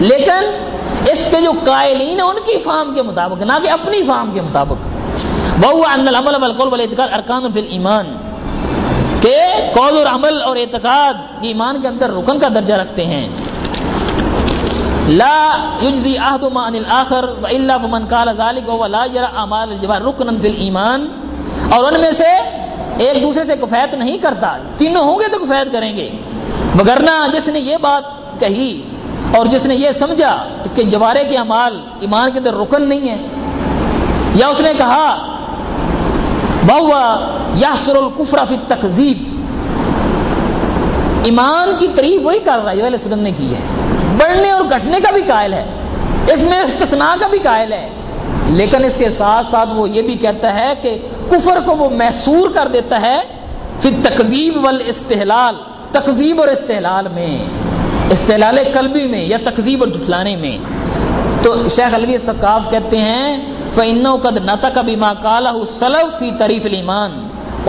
لیکن اس کے جو قائلین ہیں، ان کی فام کے مطابق، نہ کہ اپنی فام کے مطابق۔ وہ ان العمل والقول والاعتقاد ارکان فی الایمان کہ قول اور عمل اور اعتقاد یہ ایمان کے اندر رکن کا درجہ رکھتے ہیں۔ لا یجزی احد ما عن الاخر والا فمن قال ذلك وهو لا يرى اعمال الجوار رکنا فی الایمان۔ اور ان میں سے ایک دوسرے سے کفایت نہیں کرتا۔ تینوں ہوں گے تو کفایت کریں گے۔ وگرنہ جس نے یہ بات کہی اور جس نے یہ سمجھا کہ جوارے کے اعمال ایمان کے اندر رکن نہیں ہے یا اس نے کہا بہوا یاسر القفر فی تقزیب ایمان کی تعریف وہی کر رہا ہے جو سنت نے کی ہے۔ بڑھنے اور گھٹنے کا بھی قائل ہے۔ اس میں استثناء کا بھی قائل ہے۔ لیکن اس کے ساتھ ساتھ وہ یہ بھی کہتا ہے کہ کفر کو وہ محسور کر دیتا ہے پھر تقزیب والاستحلال۔ تقزیب اور استحلال میں۔ استحلال قلبی میں یا تقزیب اور جھٹلانے میں۔ تو شیخ الوی ثقاف کہتے ہیں فَإِنَّهُ قَدْ نَتَقَ بِمَا قَالَهُ سَلَف فِي تَرِيفِ الْإِيمَانِ۔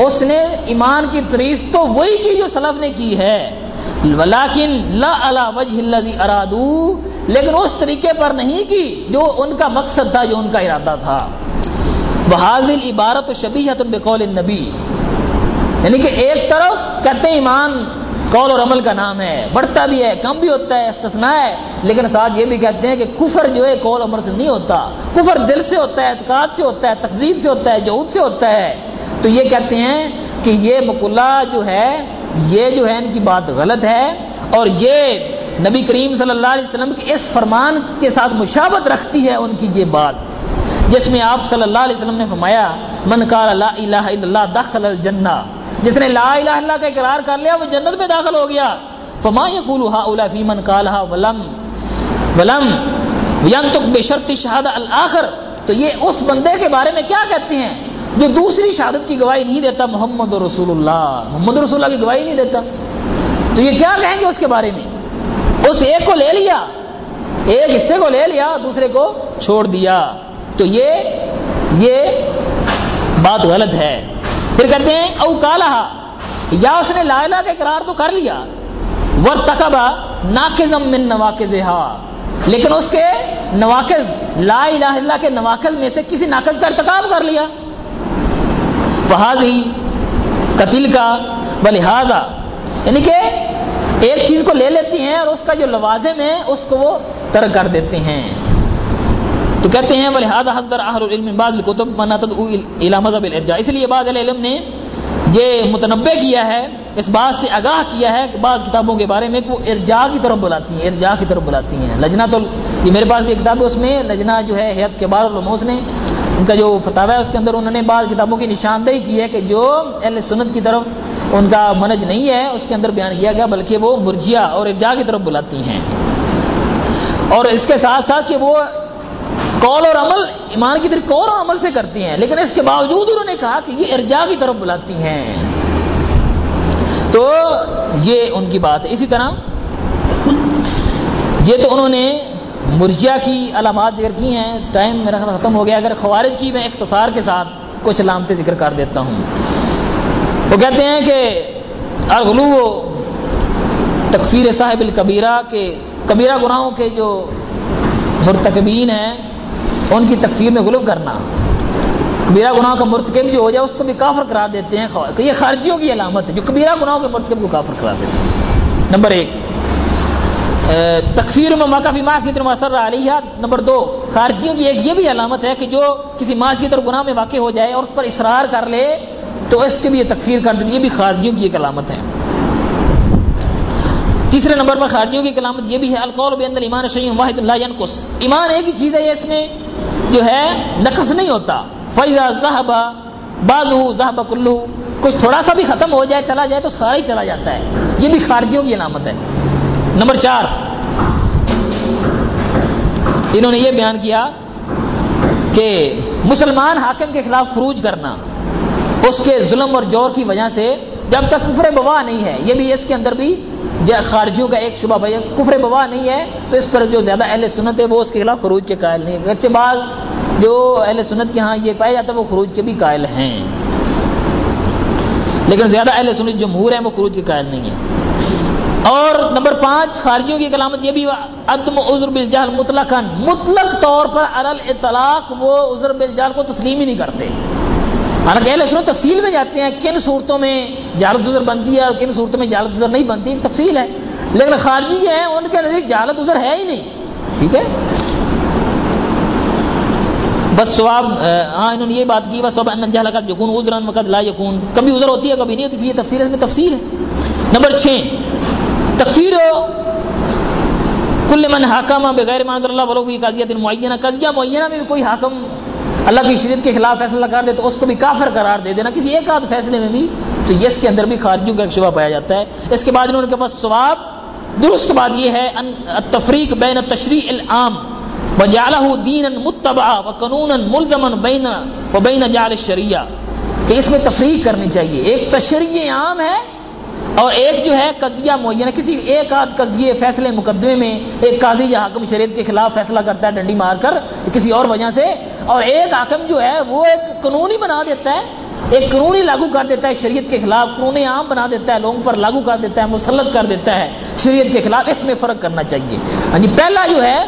اس نے ایمان کی تعریف تو وہی کی جو سلف نے کی ہے۔ ولیکن لا علی وجہ الذی ارادو لیکن اس طریقے پر نہیں کی جو ان کا مقصد تھا، جو ان کا ارادہ تھا۔ بحاظل عبارت و شبیحت بقول النبی یعنی کہ ایک طرف کہتے ایمان قول اور عمل کا نام ہے۔ بڑھتا بھی ہے، کم بھی ہوتا ہے، استثناء ہے۔ لیکن ساتھ یہ بھی کہتے ہیں کہ کفر جو ہے، قول عمر سے نہیں ہوتا۔ کفر دل سے ہوتا ہے، اعتقاد سے ہوتا ہے، تقزیب سے ہوتا ہے، جہود سے ہوتا ہے۔ تو یہ کہتے ہیں کہ یہ مقلہ جو ہے، یہ جو ہے، ان کی بات غلط ہے۔ اور یہ نبی کریم صلی اللہ علیہ وسلم کے اس فرمان کے ساتھ مشابت رکھتی ہے ان کی یہ بات۔ جس میں آپ صلی اللہ علیہ وسلم نے فرمایا، من قال لا الہ الا اللہ دخل الجنہ جس نے لا الہ اللہ کا اقرار کر لیا، وہ جنت میں داخل ہو گیا۔ فما یقول هؤلاء فی من قالها ولم ولم ينطق بشرط شهادہ الاخر تو یہ اس بندے کے بارے میں کیا کہتے ہیں جو دوسری شہادت کی گواہی نہیں دیتا؟ محمد رسول اللہ۔ محمد رسول اللہ کی گواہی نہیں دیتا۔ تو یہ کیا کہیں گے اس کے بارے میں؟ اس ایک کو لے لیا۔ ایک حصے کو لے لیا، دوسرے کو چھوڑ دیا۔ تو یہ یہ بات غلط ہے۔ پھر کہتے ہیں، او کالہ یا اس نے لا الہ کا اقرار تو کر لیا۔ ورتقبا ناقزم من نواقزہا لیکن اس کے نواقز لا الہ الا کے نواقز میں سے کسی ناقز کا ارتکاب کر لیا۔ فہذی قتل کا بلحاظہ یعنی کہ ایک چیز کو لے لیتی ہیں اور اس کا جو لوازم ہے، اس کو وہ ترک کر دیتے ہیں۔ تو کہتے ہیں بلحاظہ حضر اہل العلم بعض الکتب تدعو الى مذہب الارجاء اس لیے بعض علم نے یہ متنبع کیا ہے، اس بات سے آگاہ کیا ہے کہ بعض کتابوں کے بارے میں کہ وہ ارجاء کی طرف بلاتی ہیں، ارجاء کی طرف بلاتی ہیں۔ لجنہ تو یہ میرے پاس بھی کتاب ہے، اس میں لجنہ جو ہے، حیات کے بار الرموز نے ان کا جو فتح ہے، اس کے اندر انہوں نے بعض کتابوں کی نشاندہی کی ہے کہ جو اہل سنت کی طرف ان کا منج نہیں ہے، اس کے اندر بیان کیا گیا، بلکہ وہ مرجیا اور ارجاء کی طرف بلاتی ہیں۔ اور اس کے ساتھ ساتھ کہ وہ قول اور عمل ایمان کی طرف قول اور عمل سے کرتی ہیں، لیکن اس کے باوجود انہوں نے کہا کہ یہ ارجاء کی طرف بلاتی ہیں۔ تو یہ ان کی بات ہے۔ اسی طرح یہ تو انہوں نے مرجیا کی علامات ذکر کی ہیں۔ ٹائم میرا خیال ختم ہو گیا۔ اگر خوارج کی میں اختصار کے ساتھ کچھ علامتیں ذکر کر دیتا ہوں۔ وہ کہتے ہیں کہ الغلو تکفیر صاحب الکبیرہ کے کبیرہ گناہوں کے جو مرتکبین ہیں ان کی تکفیر میں غلو کرنا۔ کبیرہ گناہ کا مرتکب جو ہو جائے اس کو بھی کافر قرار دیتے ہیں۔ یہ خارجیوں کی علامت ہے، جو کبیرہ گناہوں کے مرتکب کو کافر قرار دیتے ہیں۔ نمبر ایک تکفیر میں مقافی معاشیت مسر علیہ نمبر دو، خارجیوں کی ایک یہ بھی علامت ہے کہ جو کسی معاشیت اور گناہ میں واقع ہو جائے اور اس پر اصرار کر لے، تو اس کے بھی یہ تکفیر کر دیتی یہ بھی خارجیوں کی ایک علامت ہے۔ تیسرے نمبر پر خارجیوں کی کلامت یہ بھی ہے، القول بین ایمان شعیم واحد اللہ ینقص۔ ایمان ایک ہی چیز ہے اس میں جو ہے نقص نہیں ہوتا۔ فیضا ذہبہ بازو ذہبہ کلو کچھ تھوڑا سا بھی ختم ہو جائے، چلا جائے تو سارا ہی چلا جاتا ہے۔ یہ بھی خارجیوں کی علامت ہے۔ نمبر چار، انہوں نے یہ بیان کیا کہ مسلمان حاکم کے خلاف فروج کرنا، اس کے ظلم اور جور کی وجہ سے جب تک کفر بوا نہیں ہے، یہ بھی اس کے اندر بھی خارجیوں کا ایک شبہ بھائی کفر بوا نہیں ہے تو اس پر جو زیادہ اہل سنت ہے وہ اس کے خلاف خروج کے قائل نہیں۔ ہے اگرچہ بعض جو اہل سنت کے ہاں یہ پایا جاتا ہے، وہ خروج کے بھی قائل ہیں۔ لیکن زیادہ اہل سنت جمہور ہیں، وہ خروج کے قائل نہیں ہیں۔ اور نمبر پانچ خارجیوں کی کلامت یہ بھی عدم عذر بالجہل مطلق مطلق طور پر علل اطلاق وہ عذر بالجہل کو تسلیم ہی نہیں کرتے۔ حالانکہ اہل سنت تفصیل میں جاتے ہیں کن صورتوں میں جالت عذر بنتی ہے اور کن صورتوں میں جالت عذر نہیں بنتی، ایک تفصیل ہے۔ لیکن خارجی ہیں، ان کے نزدیک جالت عذر ہے ہی نہیں۔ ٹھیک ہے؟ بس سواب ہاں انہوں نے یہ بات کی، بس صبح جہل کا یقون عذرا وقت لا یقون کبھی عذر ہوتی ہے، کبھی نہیں ہوتی یہ تفصیل اس میں تفصیل ہے۔ نمبر چھ، تکفیر کل من حاکم بغیر منظر اللہ ولو قاضیت معینہ۔ قضیہ معینہ میں بھی کوئی حاکم اللہ کی شریعت کے خلاف فیصلہ کر دے تو اس کو بھی کافر قرار دے دینا، کسی ایک آدھ فیصلے میں بھی تو یہ اس کے اندر بھی خارجیوں کا ایک شبہ پایا جاتا ہے۔ اس کے بعد انہوں نے کے پاس ثواب۔ درست بات یہ ہے، ان تفریق بین تشریح العام، وجعلہ دینا متبع و قانون ملزما بین و بین جعل الشریعہ۔ کہ اس میں تفریق کرنی چاہیے۔ ایک تشریع عام ہے اور ایک جو ہے قضیہ معینہ یعنی کسی ایک آدھ قضیے فیصلے مقدمے میں ایک قاضی یا حاکم شریعت کے خلاف فیصلہ کرتا ہے، ڈنڈی مار کر کسی اور وجہ سے اور ایک حاکم جو ہے وہ ایک قانونی بنا دیتا ہے، ایک قانونی لاگو کر دیتا ہے شریعت کے خلاف قانون عام بنا دیتا ہے، لوگوں پر لاگو کر دیتا ہے، مسلط کر دیتا ہے شریعت کے خلاف، اس میں فرق کرنا چاہیے۔ ہاں جی پہلا جو ہے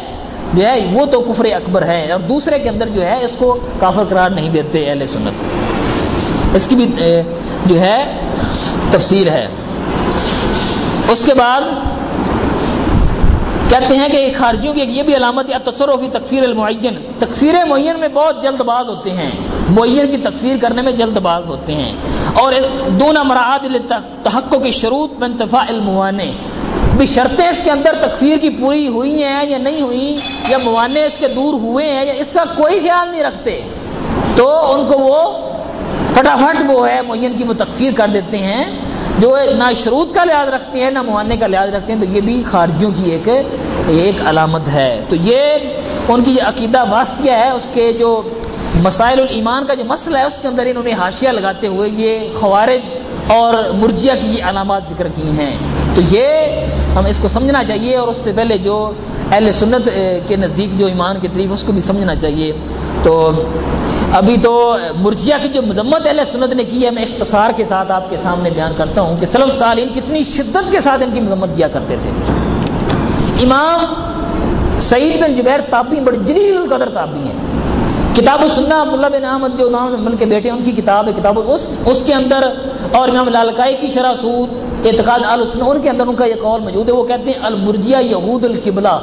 جو ہے، وہ تو کفر اکبر ہے اور دوسرے کے اندر جو ہے، اس کو کافر قرار نہیں دیتے اہل سنت۔ اس کی بھی جو ہے، تفصیل ہے۔ اس کے بعد کہتے ہیں کہ خارجیوں کی ایک یہ بھی علامت ہے تصرفی تکفیر المعین۔ تکفیر معین میں بہت جلد باز ہوتے ہیں۔ معین کی تکفیر کرنے میں جلد باز ہوتے ہیں۔ اور دونوں مراعات تحقق کی شروط میں انتفاع الموانے بھی شرطیں اس کے اندر تکفیر کی پوری ہوئی ہیں یا نہیں ہوئی، یا موانے اس کے دور ہوئے ہیں، یا اس کا کوئی خیال نہیں رکھتے، تو ان کو وہ فٹافٹ وہ ہے، معین کی وہ تکفیر کر دیتے ہیں۔ جو نہ شروط کا لحاظ رکھتے ہیں، نہ موانے کا لحاظ رکھتے ہیں، تو یہ بھی خارجیوں کی ایک ایک علامت ہے۔ تو یہ ان کی جو عقیدہ واسطیہ ہے، اس کے جو مسائل الایمان کا جو مسئلہ ہے، اس کے اندر انہوں نے حاشیہ لگاتے ہوئے یہ خوارج اور مرجیہ کی یہ علامات ذکر کی ہیں۔ تو یہ ہم اس کو سمجھنا چاہیے اور اس سے پہلے جو اہل سنت کے نزدیک جو ایمان کی طریف اس کو بھی سمجھنا چاہیے۔ تو ابھی تو مرجیہ کی جو مذمت اہل سنت نے کی ہے، میں اختصار کے ساتھ آپ کے سامنے بیان کرتا ہوں کہ سلف سالین کتنی شدت کے ساتھ ان کی مذمت کیا کرتے تھے۔ امام سعید بن جبیر تابی بڑے جلیل قدر تابی ہیں۔ کتاب السنہ عبداللہ بن احمد جو امام مل کے بیٹے ان کی کتاب ہے، کتاب اس اس کے اندر اور امام لالکائی کی شرح سود اعتقاد السنہ ان کے اندر ان کا یہ قول موجود ہے۔ وہ کہتے ہیں المرجیہ یہود القبلہ،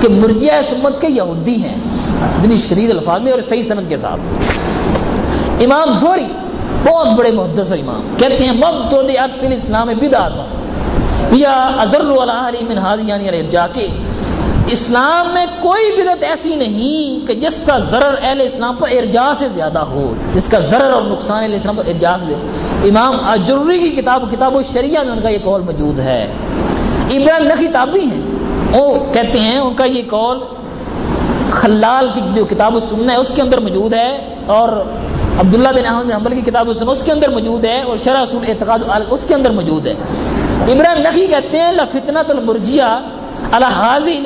کہ مرجیہ سمت کے یہودی ہیں۔ اتنی شدید الفاظ میں اور صحیح صنعت کے ساتھ امام زوری بہت بڑے محدث امام، کہتے ہیں مبتود فی الاسلام بدعت یا ازر علی من حاضر یعنی الارجاء کے اسلام میں کوئی بدعت ایسی نہیں کہ جس کا ضرر اہل اسلام پر ارجاء سے زیادہ ہو، جس کا ضرر اور نقصان اہل اسلام پر ارجاء سے۔ امام اجری کی کتاب کتاب الشریعہ میں ان کا یہ قول موجود ہے۔ ابراہیم نقی تابی ہیں، وہ کہتے ہیں، ان کا یہ قول خلال کی جو کتاب السنہ ہے، اس کے اندر موجود ہے، اور عبداللہ بن احمد بن حنبل کی کتاب السنہ اس کے اندر موجود ہے، اور شرح اصول اعتقاد اس کے اندر موجود ہے۔ ابراہیم نقی کہتے ہیں لفتنت المرجیہ الحاظی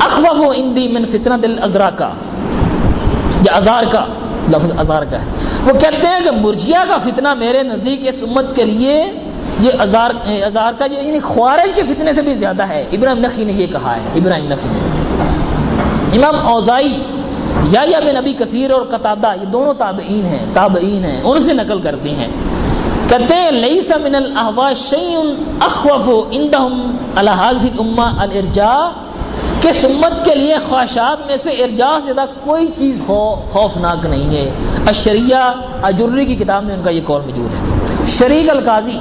اخوف و اندی من فتنت الازرا کا یا ازار کا، لفظ ازار کا ہے۔ وہ کہتے ہیں کہ مرجیہ کا فتنہ میرے نزدیک اس امت کے لیے، یہ ازار ازار کا یعنی خوارج کے فتنے سے بھی زیادہ ہے۔ ابراہیم نقی نے یہ کہا ہے، ابراہیم نقی نے۔ امام اوزائی یا یا بن نبی کثیر اور قطادہ، یہ دونوں تابعین ہیں تابعین ہیں، ان سے نقل کرتے ہیں۔ کہتے ہیں، لیس من الاحوا شیء اخوف عندهم على هذه الامه الارجاء، کہ سمت کے لیے خواہشات میں سے ارجاء سے زیادہ کوئی چیز خوفناک نہیں ہے۔ الشریعہ اجری کی کتاب میں ان کا یہ قول موجود ہے۔ شریک القاضی،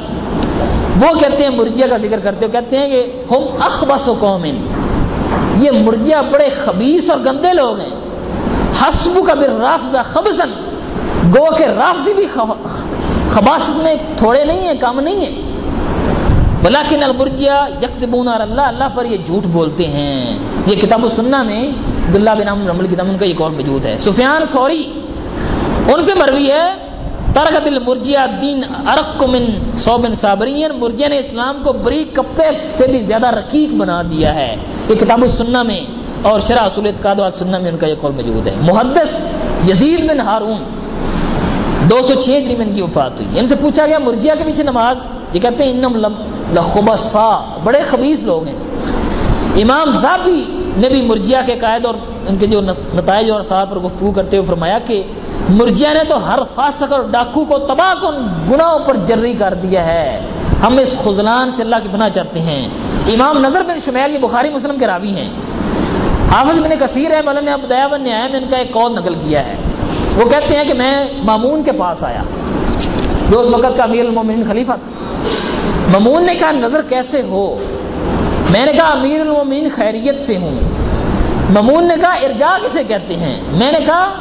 وہ کہتے ہیں مرجیا کا ذکر کرتے ہو کہتے ہیں کہ ہم اخبس قومن۔ یہ مرجیا بڑے خبیص اور گندے لوگ ہیں۔ حسب کا بر رافضہ خبزن گو کے رافضی بھی خباست میں تھوڑے نہیں ہیں کام نہیں ہیں۔ بلاکن المرجیا یکسبون اور اللہ اللہ پر یہ جھوٹ بولتے ہیں۔ یہ کتاب السنہ میں عبداللہ بن عمر رمل کتاب ان کا یہ قول موجود ہے۔ سفیان سوری، ان سے مروی ہے، ترکت المرجیا دین ارق من صوبن صابرین۔ مرجیا نے اسلام کو بری کپے سے بھی زیادہ رقیق بنا دیا ہے۔ یہ کتاب السنہ میں اور شرح اصول اعتقاد والسنہ میں ان کا یہ قول موجود ہے۔ محدث یزید بن ہارون دو سو چھ ہجری میں ان کی وفات ہوئی۔ ان سے پوچھا گیا، مرجیا کے پیچھے نماز؟ یہ کہتے ہیں، انم لخبصا بڑے خبیص لوگ ہیں۔ امام زابی نے بھی مرجیا کے قائد اور ان کے جو نتائج اور صاحب پر گفتگو کرتے ہوئے فرمایا کہ مرجیا نے تو ہر فاسق اور ڈاکو کو تباہ کن گناہوں پر جری کر دیا ہے۔ ہم اس خزلان سے اللہ کی بنا چاہتے ہیں۔ امام نظر بن شمیل یہ بخاری مسلم کے راوی ہیں۔ حافظ بن کثیر ہے مولانا ابدیا بن نیا میں ان کا ایک قول نقل کیا ہے۔ وہ کہتے ہیں کہ میں مامون کے پاس آیا۔ جو اس وقت کا امیر المومنین خلیفہ تھا۔ مامون نے کہا، نظر کیسے ہو؟ میں نے کہا، امیر المومنین خیریت سے ہوں۔ مامون نے کہا ارجا کسے کہتے ہیں؟ میں نے کہا،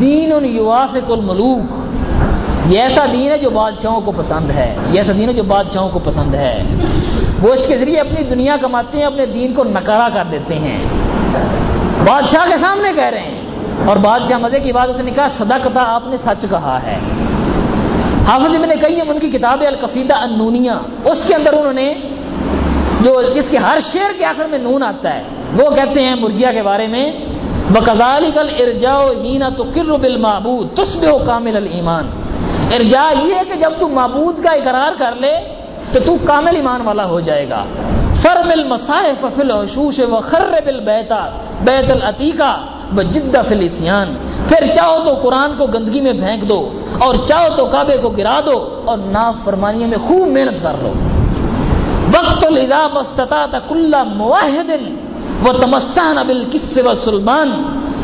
دین یوافق الملوک۔ یہ ایسا دین ہے جو بادشاہوں کو پسند ہے۔ یہ ایسا دین ہے جو بادشاہوں کو پسند ہے۔ وہ اس کے ذریعے اپنی دنیا کماتے ہیں، اپنے دین کو نکارا کر دیتے ہیں۔ بادشاہ کے سامنے کہہ رہے ہیں۔ اور بادشاہ مزے کی بات اس نے کہا صدقتا آپ نے سچ کہا ہے۔ حافظ ابن قیم، ان کی کتاب القصیدہ النونیہ، اس کے اندر انہوں نے جو جس کے ہر شعر کے آخر میں نون آتا ہے، وہ کہتے ہیں مرجیا کے بارے میں بکزالی کل ارجاؤ ہینا تو کر بل معبود تسب کامل المان ارجا یہ ہے کہ جب تو معبود کا اقرار کر لے تو تو کامل ایمان والا ہو جائے گا۔ فر بل مصاحف فل حشوش و خر بل بیتا بیت العتیقہ و جدہ فل اسیان پھر چاہو تو قرآن کو گندگی میں پھینک دو اور چاہو تو کعبے کو گرا دو اور ناف فرمانیوں میں خوب محنت کر لو۔ وقت الزا مستطاط کل معاہد وہ تمسان ابل کس و سلمان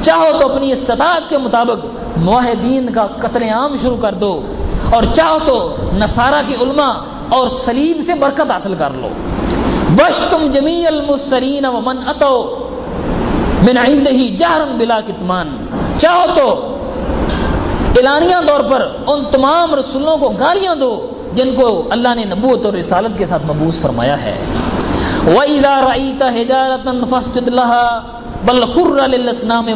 چاہو تو اپنی استطاعت کے مطابق معاہدین کا قتل عام شروع کر دو اور چاہو تو نصارہ کی علماء اور سلیم سے برکت حاصل کر لو۔ بش تم جمی المسرین و من اتو من عندہی جہرن بلا کتمان چاہو تو اعلانیہ طور پر ان تمام رسولوں کو گالیاں دو جن کو اللہ نے نبوت اور رسالت کے ساتھ مبوس فرمایا ہے۔ وَإِذَا رَأَيْتَ حِجَارَةً فَاسْجُدْ لَهَا بل خر للاسنام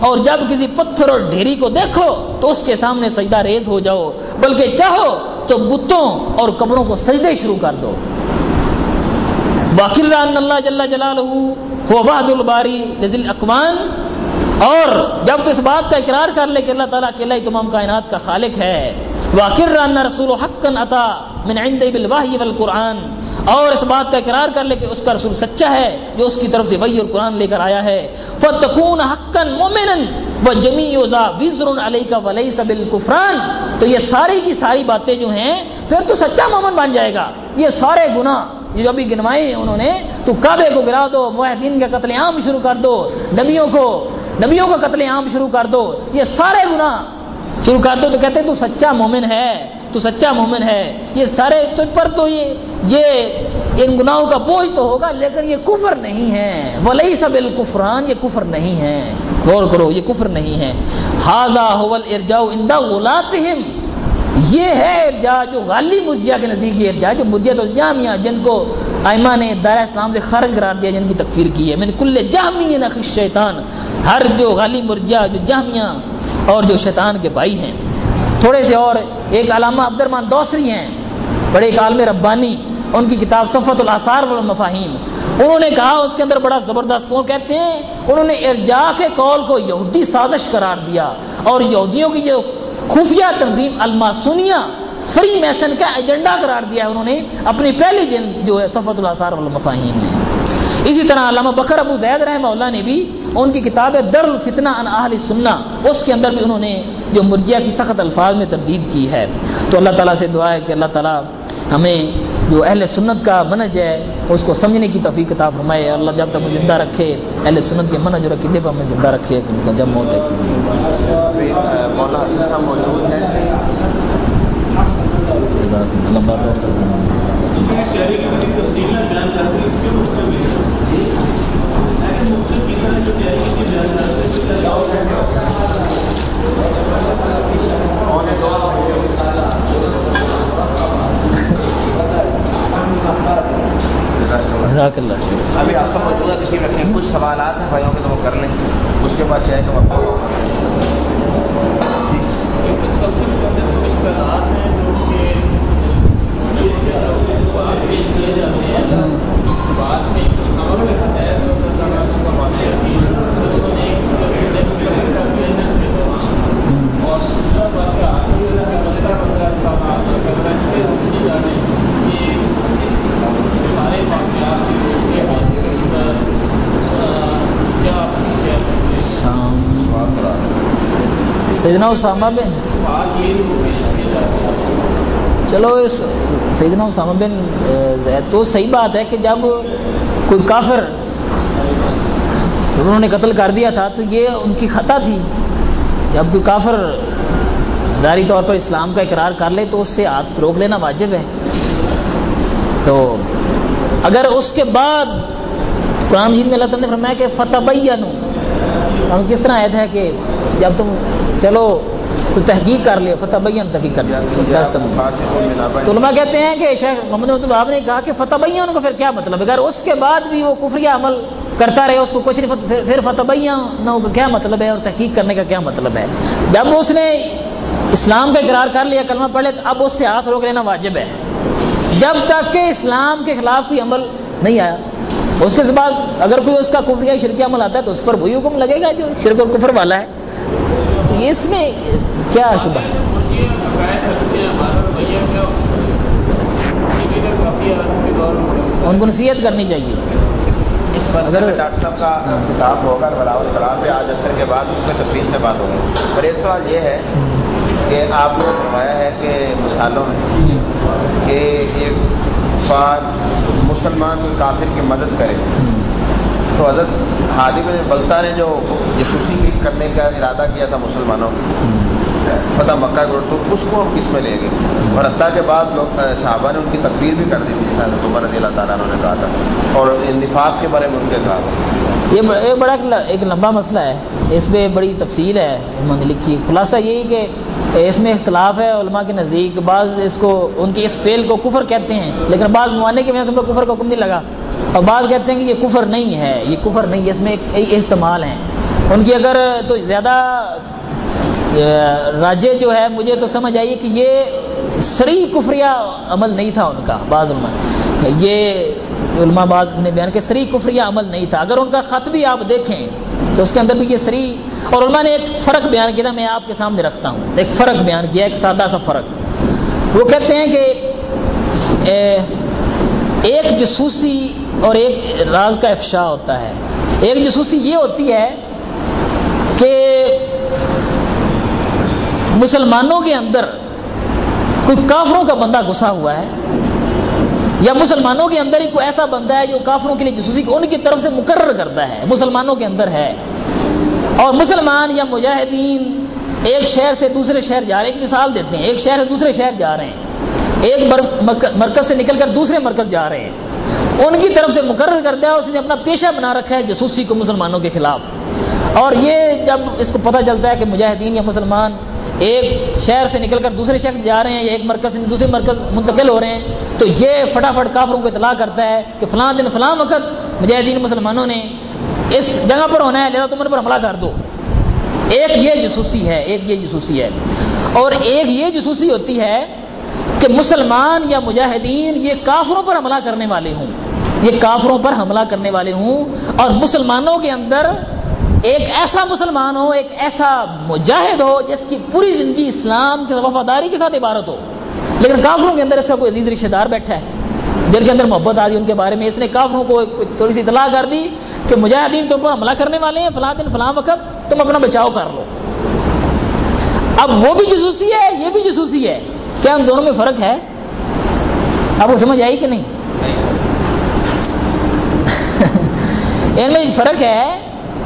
اور جب کسی پتھر اور ڈھیری کو دیکھو تو اس کے سامنے سجدہ ریز ہو جاؤ، بلکہ چاہو تو بتوں اور قبروں کو سجدے شروع کر دو۔ باقر اللہ جل جلالہ هو وحد الباری لذل اقوان اور جب تو اس بات کا اقرار کر لے کہ اللہ تعالیٰ اکیلا ہی تمام کائنات کا خالق ہے۔ واقر ان رسول حقا عطا من عند بالوحی والقرآن اور اس بات کا اقرار کر لے کہ اس کا رسول سچا ہے جو اس کی طرف سے وحی اور قرآن لے کر آیا ہے۔ فتکون حقا مومنا وجمیع ذا وزر علیک ولیس بالکفران تو یہ ساری کی ساری باتیں جو ہیں، پھر تو سچا مومن بن جائے گا۔ یہ سارے گناہ یہ جو ابھی گنوائے ہیں انہوں نے، تو کعبے کو گرا دو معاہدین کا قتل عام شروع کر دو، نبیوں کو، نبیوں کا قتل عام شروع کر دو۔ یہ سارے گناہ شروع کر دو تو کہتے ہیں تو سچا مومن ہے۔ تو سچا مومن ہے۔ یہ سارے تو پر تو یہ یہ ان گناہوں کا بوجھ تو ہوگا، لیکن یہ کفر نہیں ہے۔ ولی سب الکفران یہ کفر نہیں ہے۔ غور کرو، یہ کفر نہیں ہے۔ حاضہ حول ارجاؤ اندہ غلاتہم یہ ہے ارجا جو غالی مرجیا کے نزدیک یہ ارجا جو مرجیا تو جامعہ جن کو آئمہ نے دائرہ اسلام سے خارج قرار دیا، جن کی تکفیر کی ہے۔ میں نے کل جامعی نقش شیطان ہر جو غالی مرجیا، جو جامعہ اور جو شیطان کے بھائی ہیں۔ تھوڑے سے اور ایک علامہ عبد الرحمان دوسری ہیں، بڑے ایک عالم ربانی، ان کی کتاب صفت الاثار والمفاہیم انہوں نے کہا، اس کے اندر بڑا زبردست وہ کہتے ہیں، انہوں نے ارجا کے قول کو یہودی سازش قرار دیا۔ اور یہودیوں کی جو خفیہ تنظیم الماسونیہ فری میسن کا ایجنڈا قرار دیا ہے، انہوں نے اپنی پہلی جن جو ہے صفت الاثار والمفاہیم میں۔ اسی طرح علامہ بکر ابو زید رحمہ اللہ نے بھی ان کی کتاب ہے در الفتنہ ان اہل سننا اس کے اندر بھی انہوں نے جو مرجیا کی سخت الفاظ میں تردید کی ہے۔ تو اللہ تعالیٰ سے دعا ہے کہ اللہ تعالیٰ ہمیں جو اہل سنت کا منج ہے اس کو سمجھنے کی توفیق عطا فرمائے۔ اللہ جب تک زندہ رکھے اہل سنت کے منج اور عقیدے پر ہمیں زندہ رکھے ان کا جب موت ہے۔ صاحب موجود ہیں۔ سیدنا اسامہ بن۔ چلو سیدنا اسامہ بن زید تو صحیح بات ہے کہ جب کوئی کافر انہوں نے قتل کر دیا تھا، تو یہ ان کی خطا تھی۔ جب کوئی کافر ظاہری طور پر اسلام کا اقرار کر لے، تو اس سے ہاتھ روک لینا واجب ہے۔ تو اگر اس کے بعد قرآن مجید میں اللہ تعالیٰ نے فرمایا کہ فتح ہم کس طرح عید ہے کہ جب تم چلو تو تحقیق کر لیا فتح بین تحقیق کر لیا علماء کہتے ہیں کہ شیخ محمد محمد آپ نے کہا کہ فتح بین کو پھر کیا مطلب؟ اگر اس کے بعد بھی وہ کفریہ عمل کرتا رہے اس کو کچھ نہیں پھر- پھر فتح بین کا کیا مطلب ہے؟ اور تحقیق کرنے کا کیا مطلب ہے؟ جب اس نے اسلام کا اقرار کر لیا کلمہ پڑھ لیا تو اب اس سے ہاتھ روک لینا واجب ہے۔ جب تک کہ اسلام کے خلاف کوئی عمل نہیں آیا اس کے بعد اگر کوئی اس کا کفریہ شرکی عمل آتا ہے تو اس پر وہی حکم لگے گا جو شرک اور کفر والا ہے۔ یہ اس میں کیا شبہ ہے؟ ان کو نصیحت کرنی چاہیے۔ اس مسئلے میں ڈاکٹر صاحب کا کتاب ہوگا بلاؤ کلام پہ آج اثر کے بعد اس میں تفصیل سے بات ہوگی۔ پر ایک سوال یہ ہے کہ آپ نے فرمایا ہے کہ مثالوں میں کہ ایک مسلمان کوئی کافر کی مدد کرے۔ تو حضرت حادی بن بلتا نے جو جسوسی کرنے کا ارادہ کیا تھا مسلمانوں فتح مکہ کو تو اس کو ہم کس میں لیں گے اور حتیٰ کے بعد لوگ صحابہ نے ان کی تکفیر بھی کر دی تھی جیسا عمر رضی اللہ تعالیٰ نے کہا تھا۔ اور انتفاق کے بارے میں ان کے کہا۔ تھا یہ بڑا- ایک لمبا مسئلہ ہے۔ اس میں بڑی تفصیل ہے، انہوں نے لکھی۔ خلاصہ یہی کہ اس میں اختلاف ہے علماء کے نزدیک۔ بعض اس کو، ان کی اس فعل کو کفر کہتے ہیں، لیکن بعض موانے کی وجہ سے ہم لوگ کفر کا حکم نہیں لگا۔ اور بعض کہتے ہیں کہ یہ کفر نہیں ہے، یہ کفر نہیں ہے اس میں کئی احتمال ہیں۔ ان کی اگر تو زیادہ راجے جو ہے، مجھے تو سمجھ آئی کہ یہ سری کفریہ عمل نہیں تھا ان کا، بعض علماء۔ یہ علماء بعض نے بیان کہ سری کفریہ عمل نہیں تھا۔ اگر ان کا خط بھی آپ دیکھیں، تو اس کے اندر بھی یہ سری۔ اور علماء نے ایک فرق بیان کیا تھا، میں آپ کے سامنے رکھتا ہوں۔ ایک فرق بیان کیا، ایک سادہ سا فرق۔ وہ کہتے ہیں کہ ایک جسوسی اور ایک راز کا افشا ہوتا ہے۔ ایک جسوسی یہ ہوتی ہے کہ مسلمانوں کے اندر کوئی کافروں کا بندہ گھسا ہوا ہے یا مسلمانوں کے اندر ہی کوئی ایسا بندہ ہے جو کافروں کے لیے جسوسی ان کی طرف سے مقرر کرتا ہے، مسلمانوں کے اندر ہے۔ اور مسلمان یا مجاہدین ایک شہر سے دوسرے شہر جا رہے ہیں، ایک مثال دیتے ہیں، ایک شہر سے دوسرے شہر جا رہے ہیں۔ ایک مرکز سے نکل کر دوسرے مرکز جا رہے ہیں۔ ان کی طرف سے مقرر کرتا ہے اس نے اپنا پیشہ بنا رکھا ہے جسوسی کو مسلمانوں کے خلاف۔ اور یہ جب اس کو پتہ چلتا ہے کہ مجاہدین یا مسلمان ایک شہر سے نکل کر دوسرے شہر جا رہے ہیں یا ایک مرکز سے دوسرے مرکز منتقل ہو رہے ہیں، تو یہ فٹافٹ کافروں کو اطلاع کرتا ہے کہ فلاں دن، فلاں وقت مجاہدین مسلمانوں نے اس جگہ پر ہونا ہے لہذا تم ان پر حملہ کر دو۔ ایک یہ جسوسی ہے، ایک یہ جسوسی ہے۔ اور ایک یہ جسوسی ہوتی ہے کہ مسلمان یا مجاہدین یہ کافروں پر حملہ کرنے والے ہوں۔ یہ کافروں پر حملہ کرنے والے ہوں اور مسلمانوں کے اندر ایک ایسا مسلمان ہو، ایک ایسا مجاہد ہو جس کی پوری زندگی اسلام کے وفاداری کے ساتھ عبارت ہو۔ لیکن کافروں کے اندر اس کا کوئی عزیز رشتہ دار بیٹھا ہے۔ جن کے اندر محبت آ دی ان کے بارے میں۔ اس نے کافروں کو تھوڑی سی اطلاع کر دی کہ مجاہدین تم پر حملہ کرنے والے ہیں، فلاں دن، فلاں وقت، تم اپنا بچاؤ کر لو۔ اب وہ بھی جسوسی ہے، یہ بھی جسوسی ہے۔ کیا ان دونوں میں فرق ہے؟ آپ کو سمجھ آئی کہ نہیں؟ ان میں فرق ہے،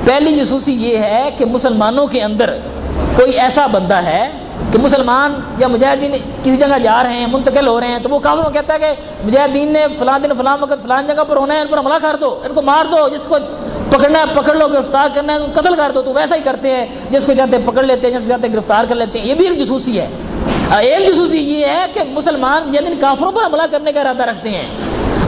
پہلی جسوسی یہ ہے کہ مسلمانوں کے اندر کوئی ایسا بندہ ہے کہ مسلمان یا مجاہدین کسی جگہ جا رہے ہیں، منتقل ہو رہے ہیں، تو وہ کافروں کو کہتا ہے کہ مجاہدین نے فلاں دن، فلاں وقت، فلاں جگہ پر ہونا ہے، ان پر حملہ کر دو، ان کو مار دو، جس کو پکڑنا ہے، پکڑ لو، گرفتار کرنا ہے تو قتل کر دو، تو ویسا ہی کرتے ہیں، جس کو چاہتے ہیں پکڑ لیتے ہیں، جس کو چاہتے ہیں گرفتار کر لیتے ہیں۔ یہ بھی ایک جسوسی ہے۔ ایک جسوسی یہ ہے کہ مسلمان یہ دن کافروں پر حملہ کرنے کا ارادہ رکھتے ہیں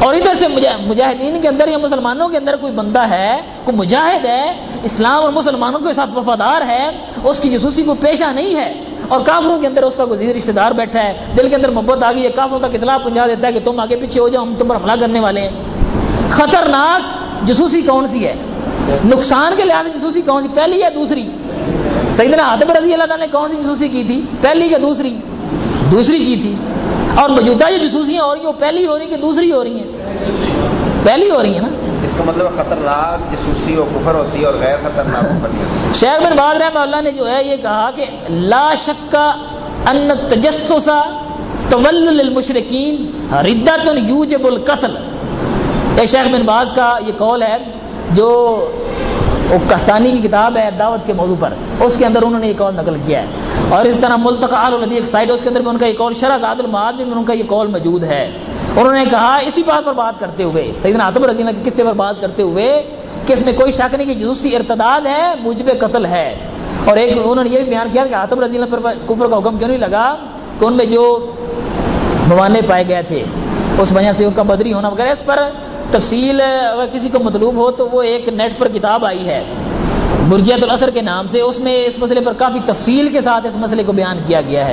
اور ادھر سے مجاہدین کے اندر یا مسلمانوں کے اندر کوئی بندہ ہے، کوئی مجاہد ہے، اسلام اور مسلمانوں کے ساتھ وفادار ہے، اس کی جسوسی کو پیشہ نہیں ہے اور کافروں کے اندر اس کا کوئی رشتہ دار بیٹھا ہے، دل کے اندر محبت آ گئی ہے، کافروں تک اطلاع پہنچا دیتا ہے کہ تم آگے پیچھے ہو جاؤ، ہم تم پر حملہ کرنے والے ہیں۔ خطرناک جسوسی کون سی ہے؟ نقصان کے لحاظ سے جسوسی کون سی؟ پہلی یا دوسری؟ سیدنا حاتم رضی اللہ تعالیٰ نے کون سی جسوسی کی تھی؟ پہلی یا دوسری؟ دوسری کی تھی۔ اور موجودہ جو جسوسیاں ہو رہی ہیں، وہ پہلی ہو رہی ہیں کہ دوسری ہو رہی ہیں؟ پہلی ہو رہی ہیں نا؟ اس کا مطلب خطرناک جسوسی و کفر ہوتی ہے اور غیر خطرناک کفر نہیں ہوتی شیخ بن باز رحمہ اللہ نے جو ہے یہ کہا کہ لا شک ان تجسس تول للمشرکین ردت یوجب القتل۔ یہ شیخ بن باز کا یہ قول ہے جو وہ کہتانی کی کتاب ہے، دعوت کے موضوع پر۔ اس کے اندر انہوں نے یہ قول نقل کیا ہے۔ اور اس طرح ملتقى الدی ایک سائٹ اس کے اندر بھی ان کا یہ قول شرح زاد المعاد میں ان کا یہ قول موجود ہے۔ انہوں نے کہا، اسی بات پر بات کرتے ہوئے، سیدنا عاطب رضی اللہ کے قصے پر بات کرتے ہوئے کہ اس میں کوئی شک نہیں کہ جزوسی ارتداد ہے، موجب قتل ہے۔ اور ایک انہوں نے یہ بھی بیان کیا کہ عاطب رضی اللہ پر کفر کا حکم کیوں نہیں لگا؟ کہ ان میں جو موانے پائے گئے تھے۔ اس وجہ سے ان کا بدری ہونا وغیرہ اس پر تفصیل، اگر کسی کو مطلوب ہو تو وہ ایک نیٹ پر کتاب آئی ہے مرجیت الاثر کے نام سے۔ اس میں اس مسئلے پر کافی تفصیل کے ساتھ اس مسئلے کو بیان کیا گیا ہے۔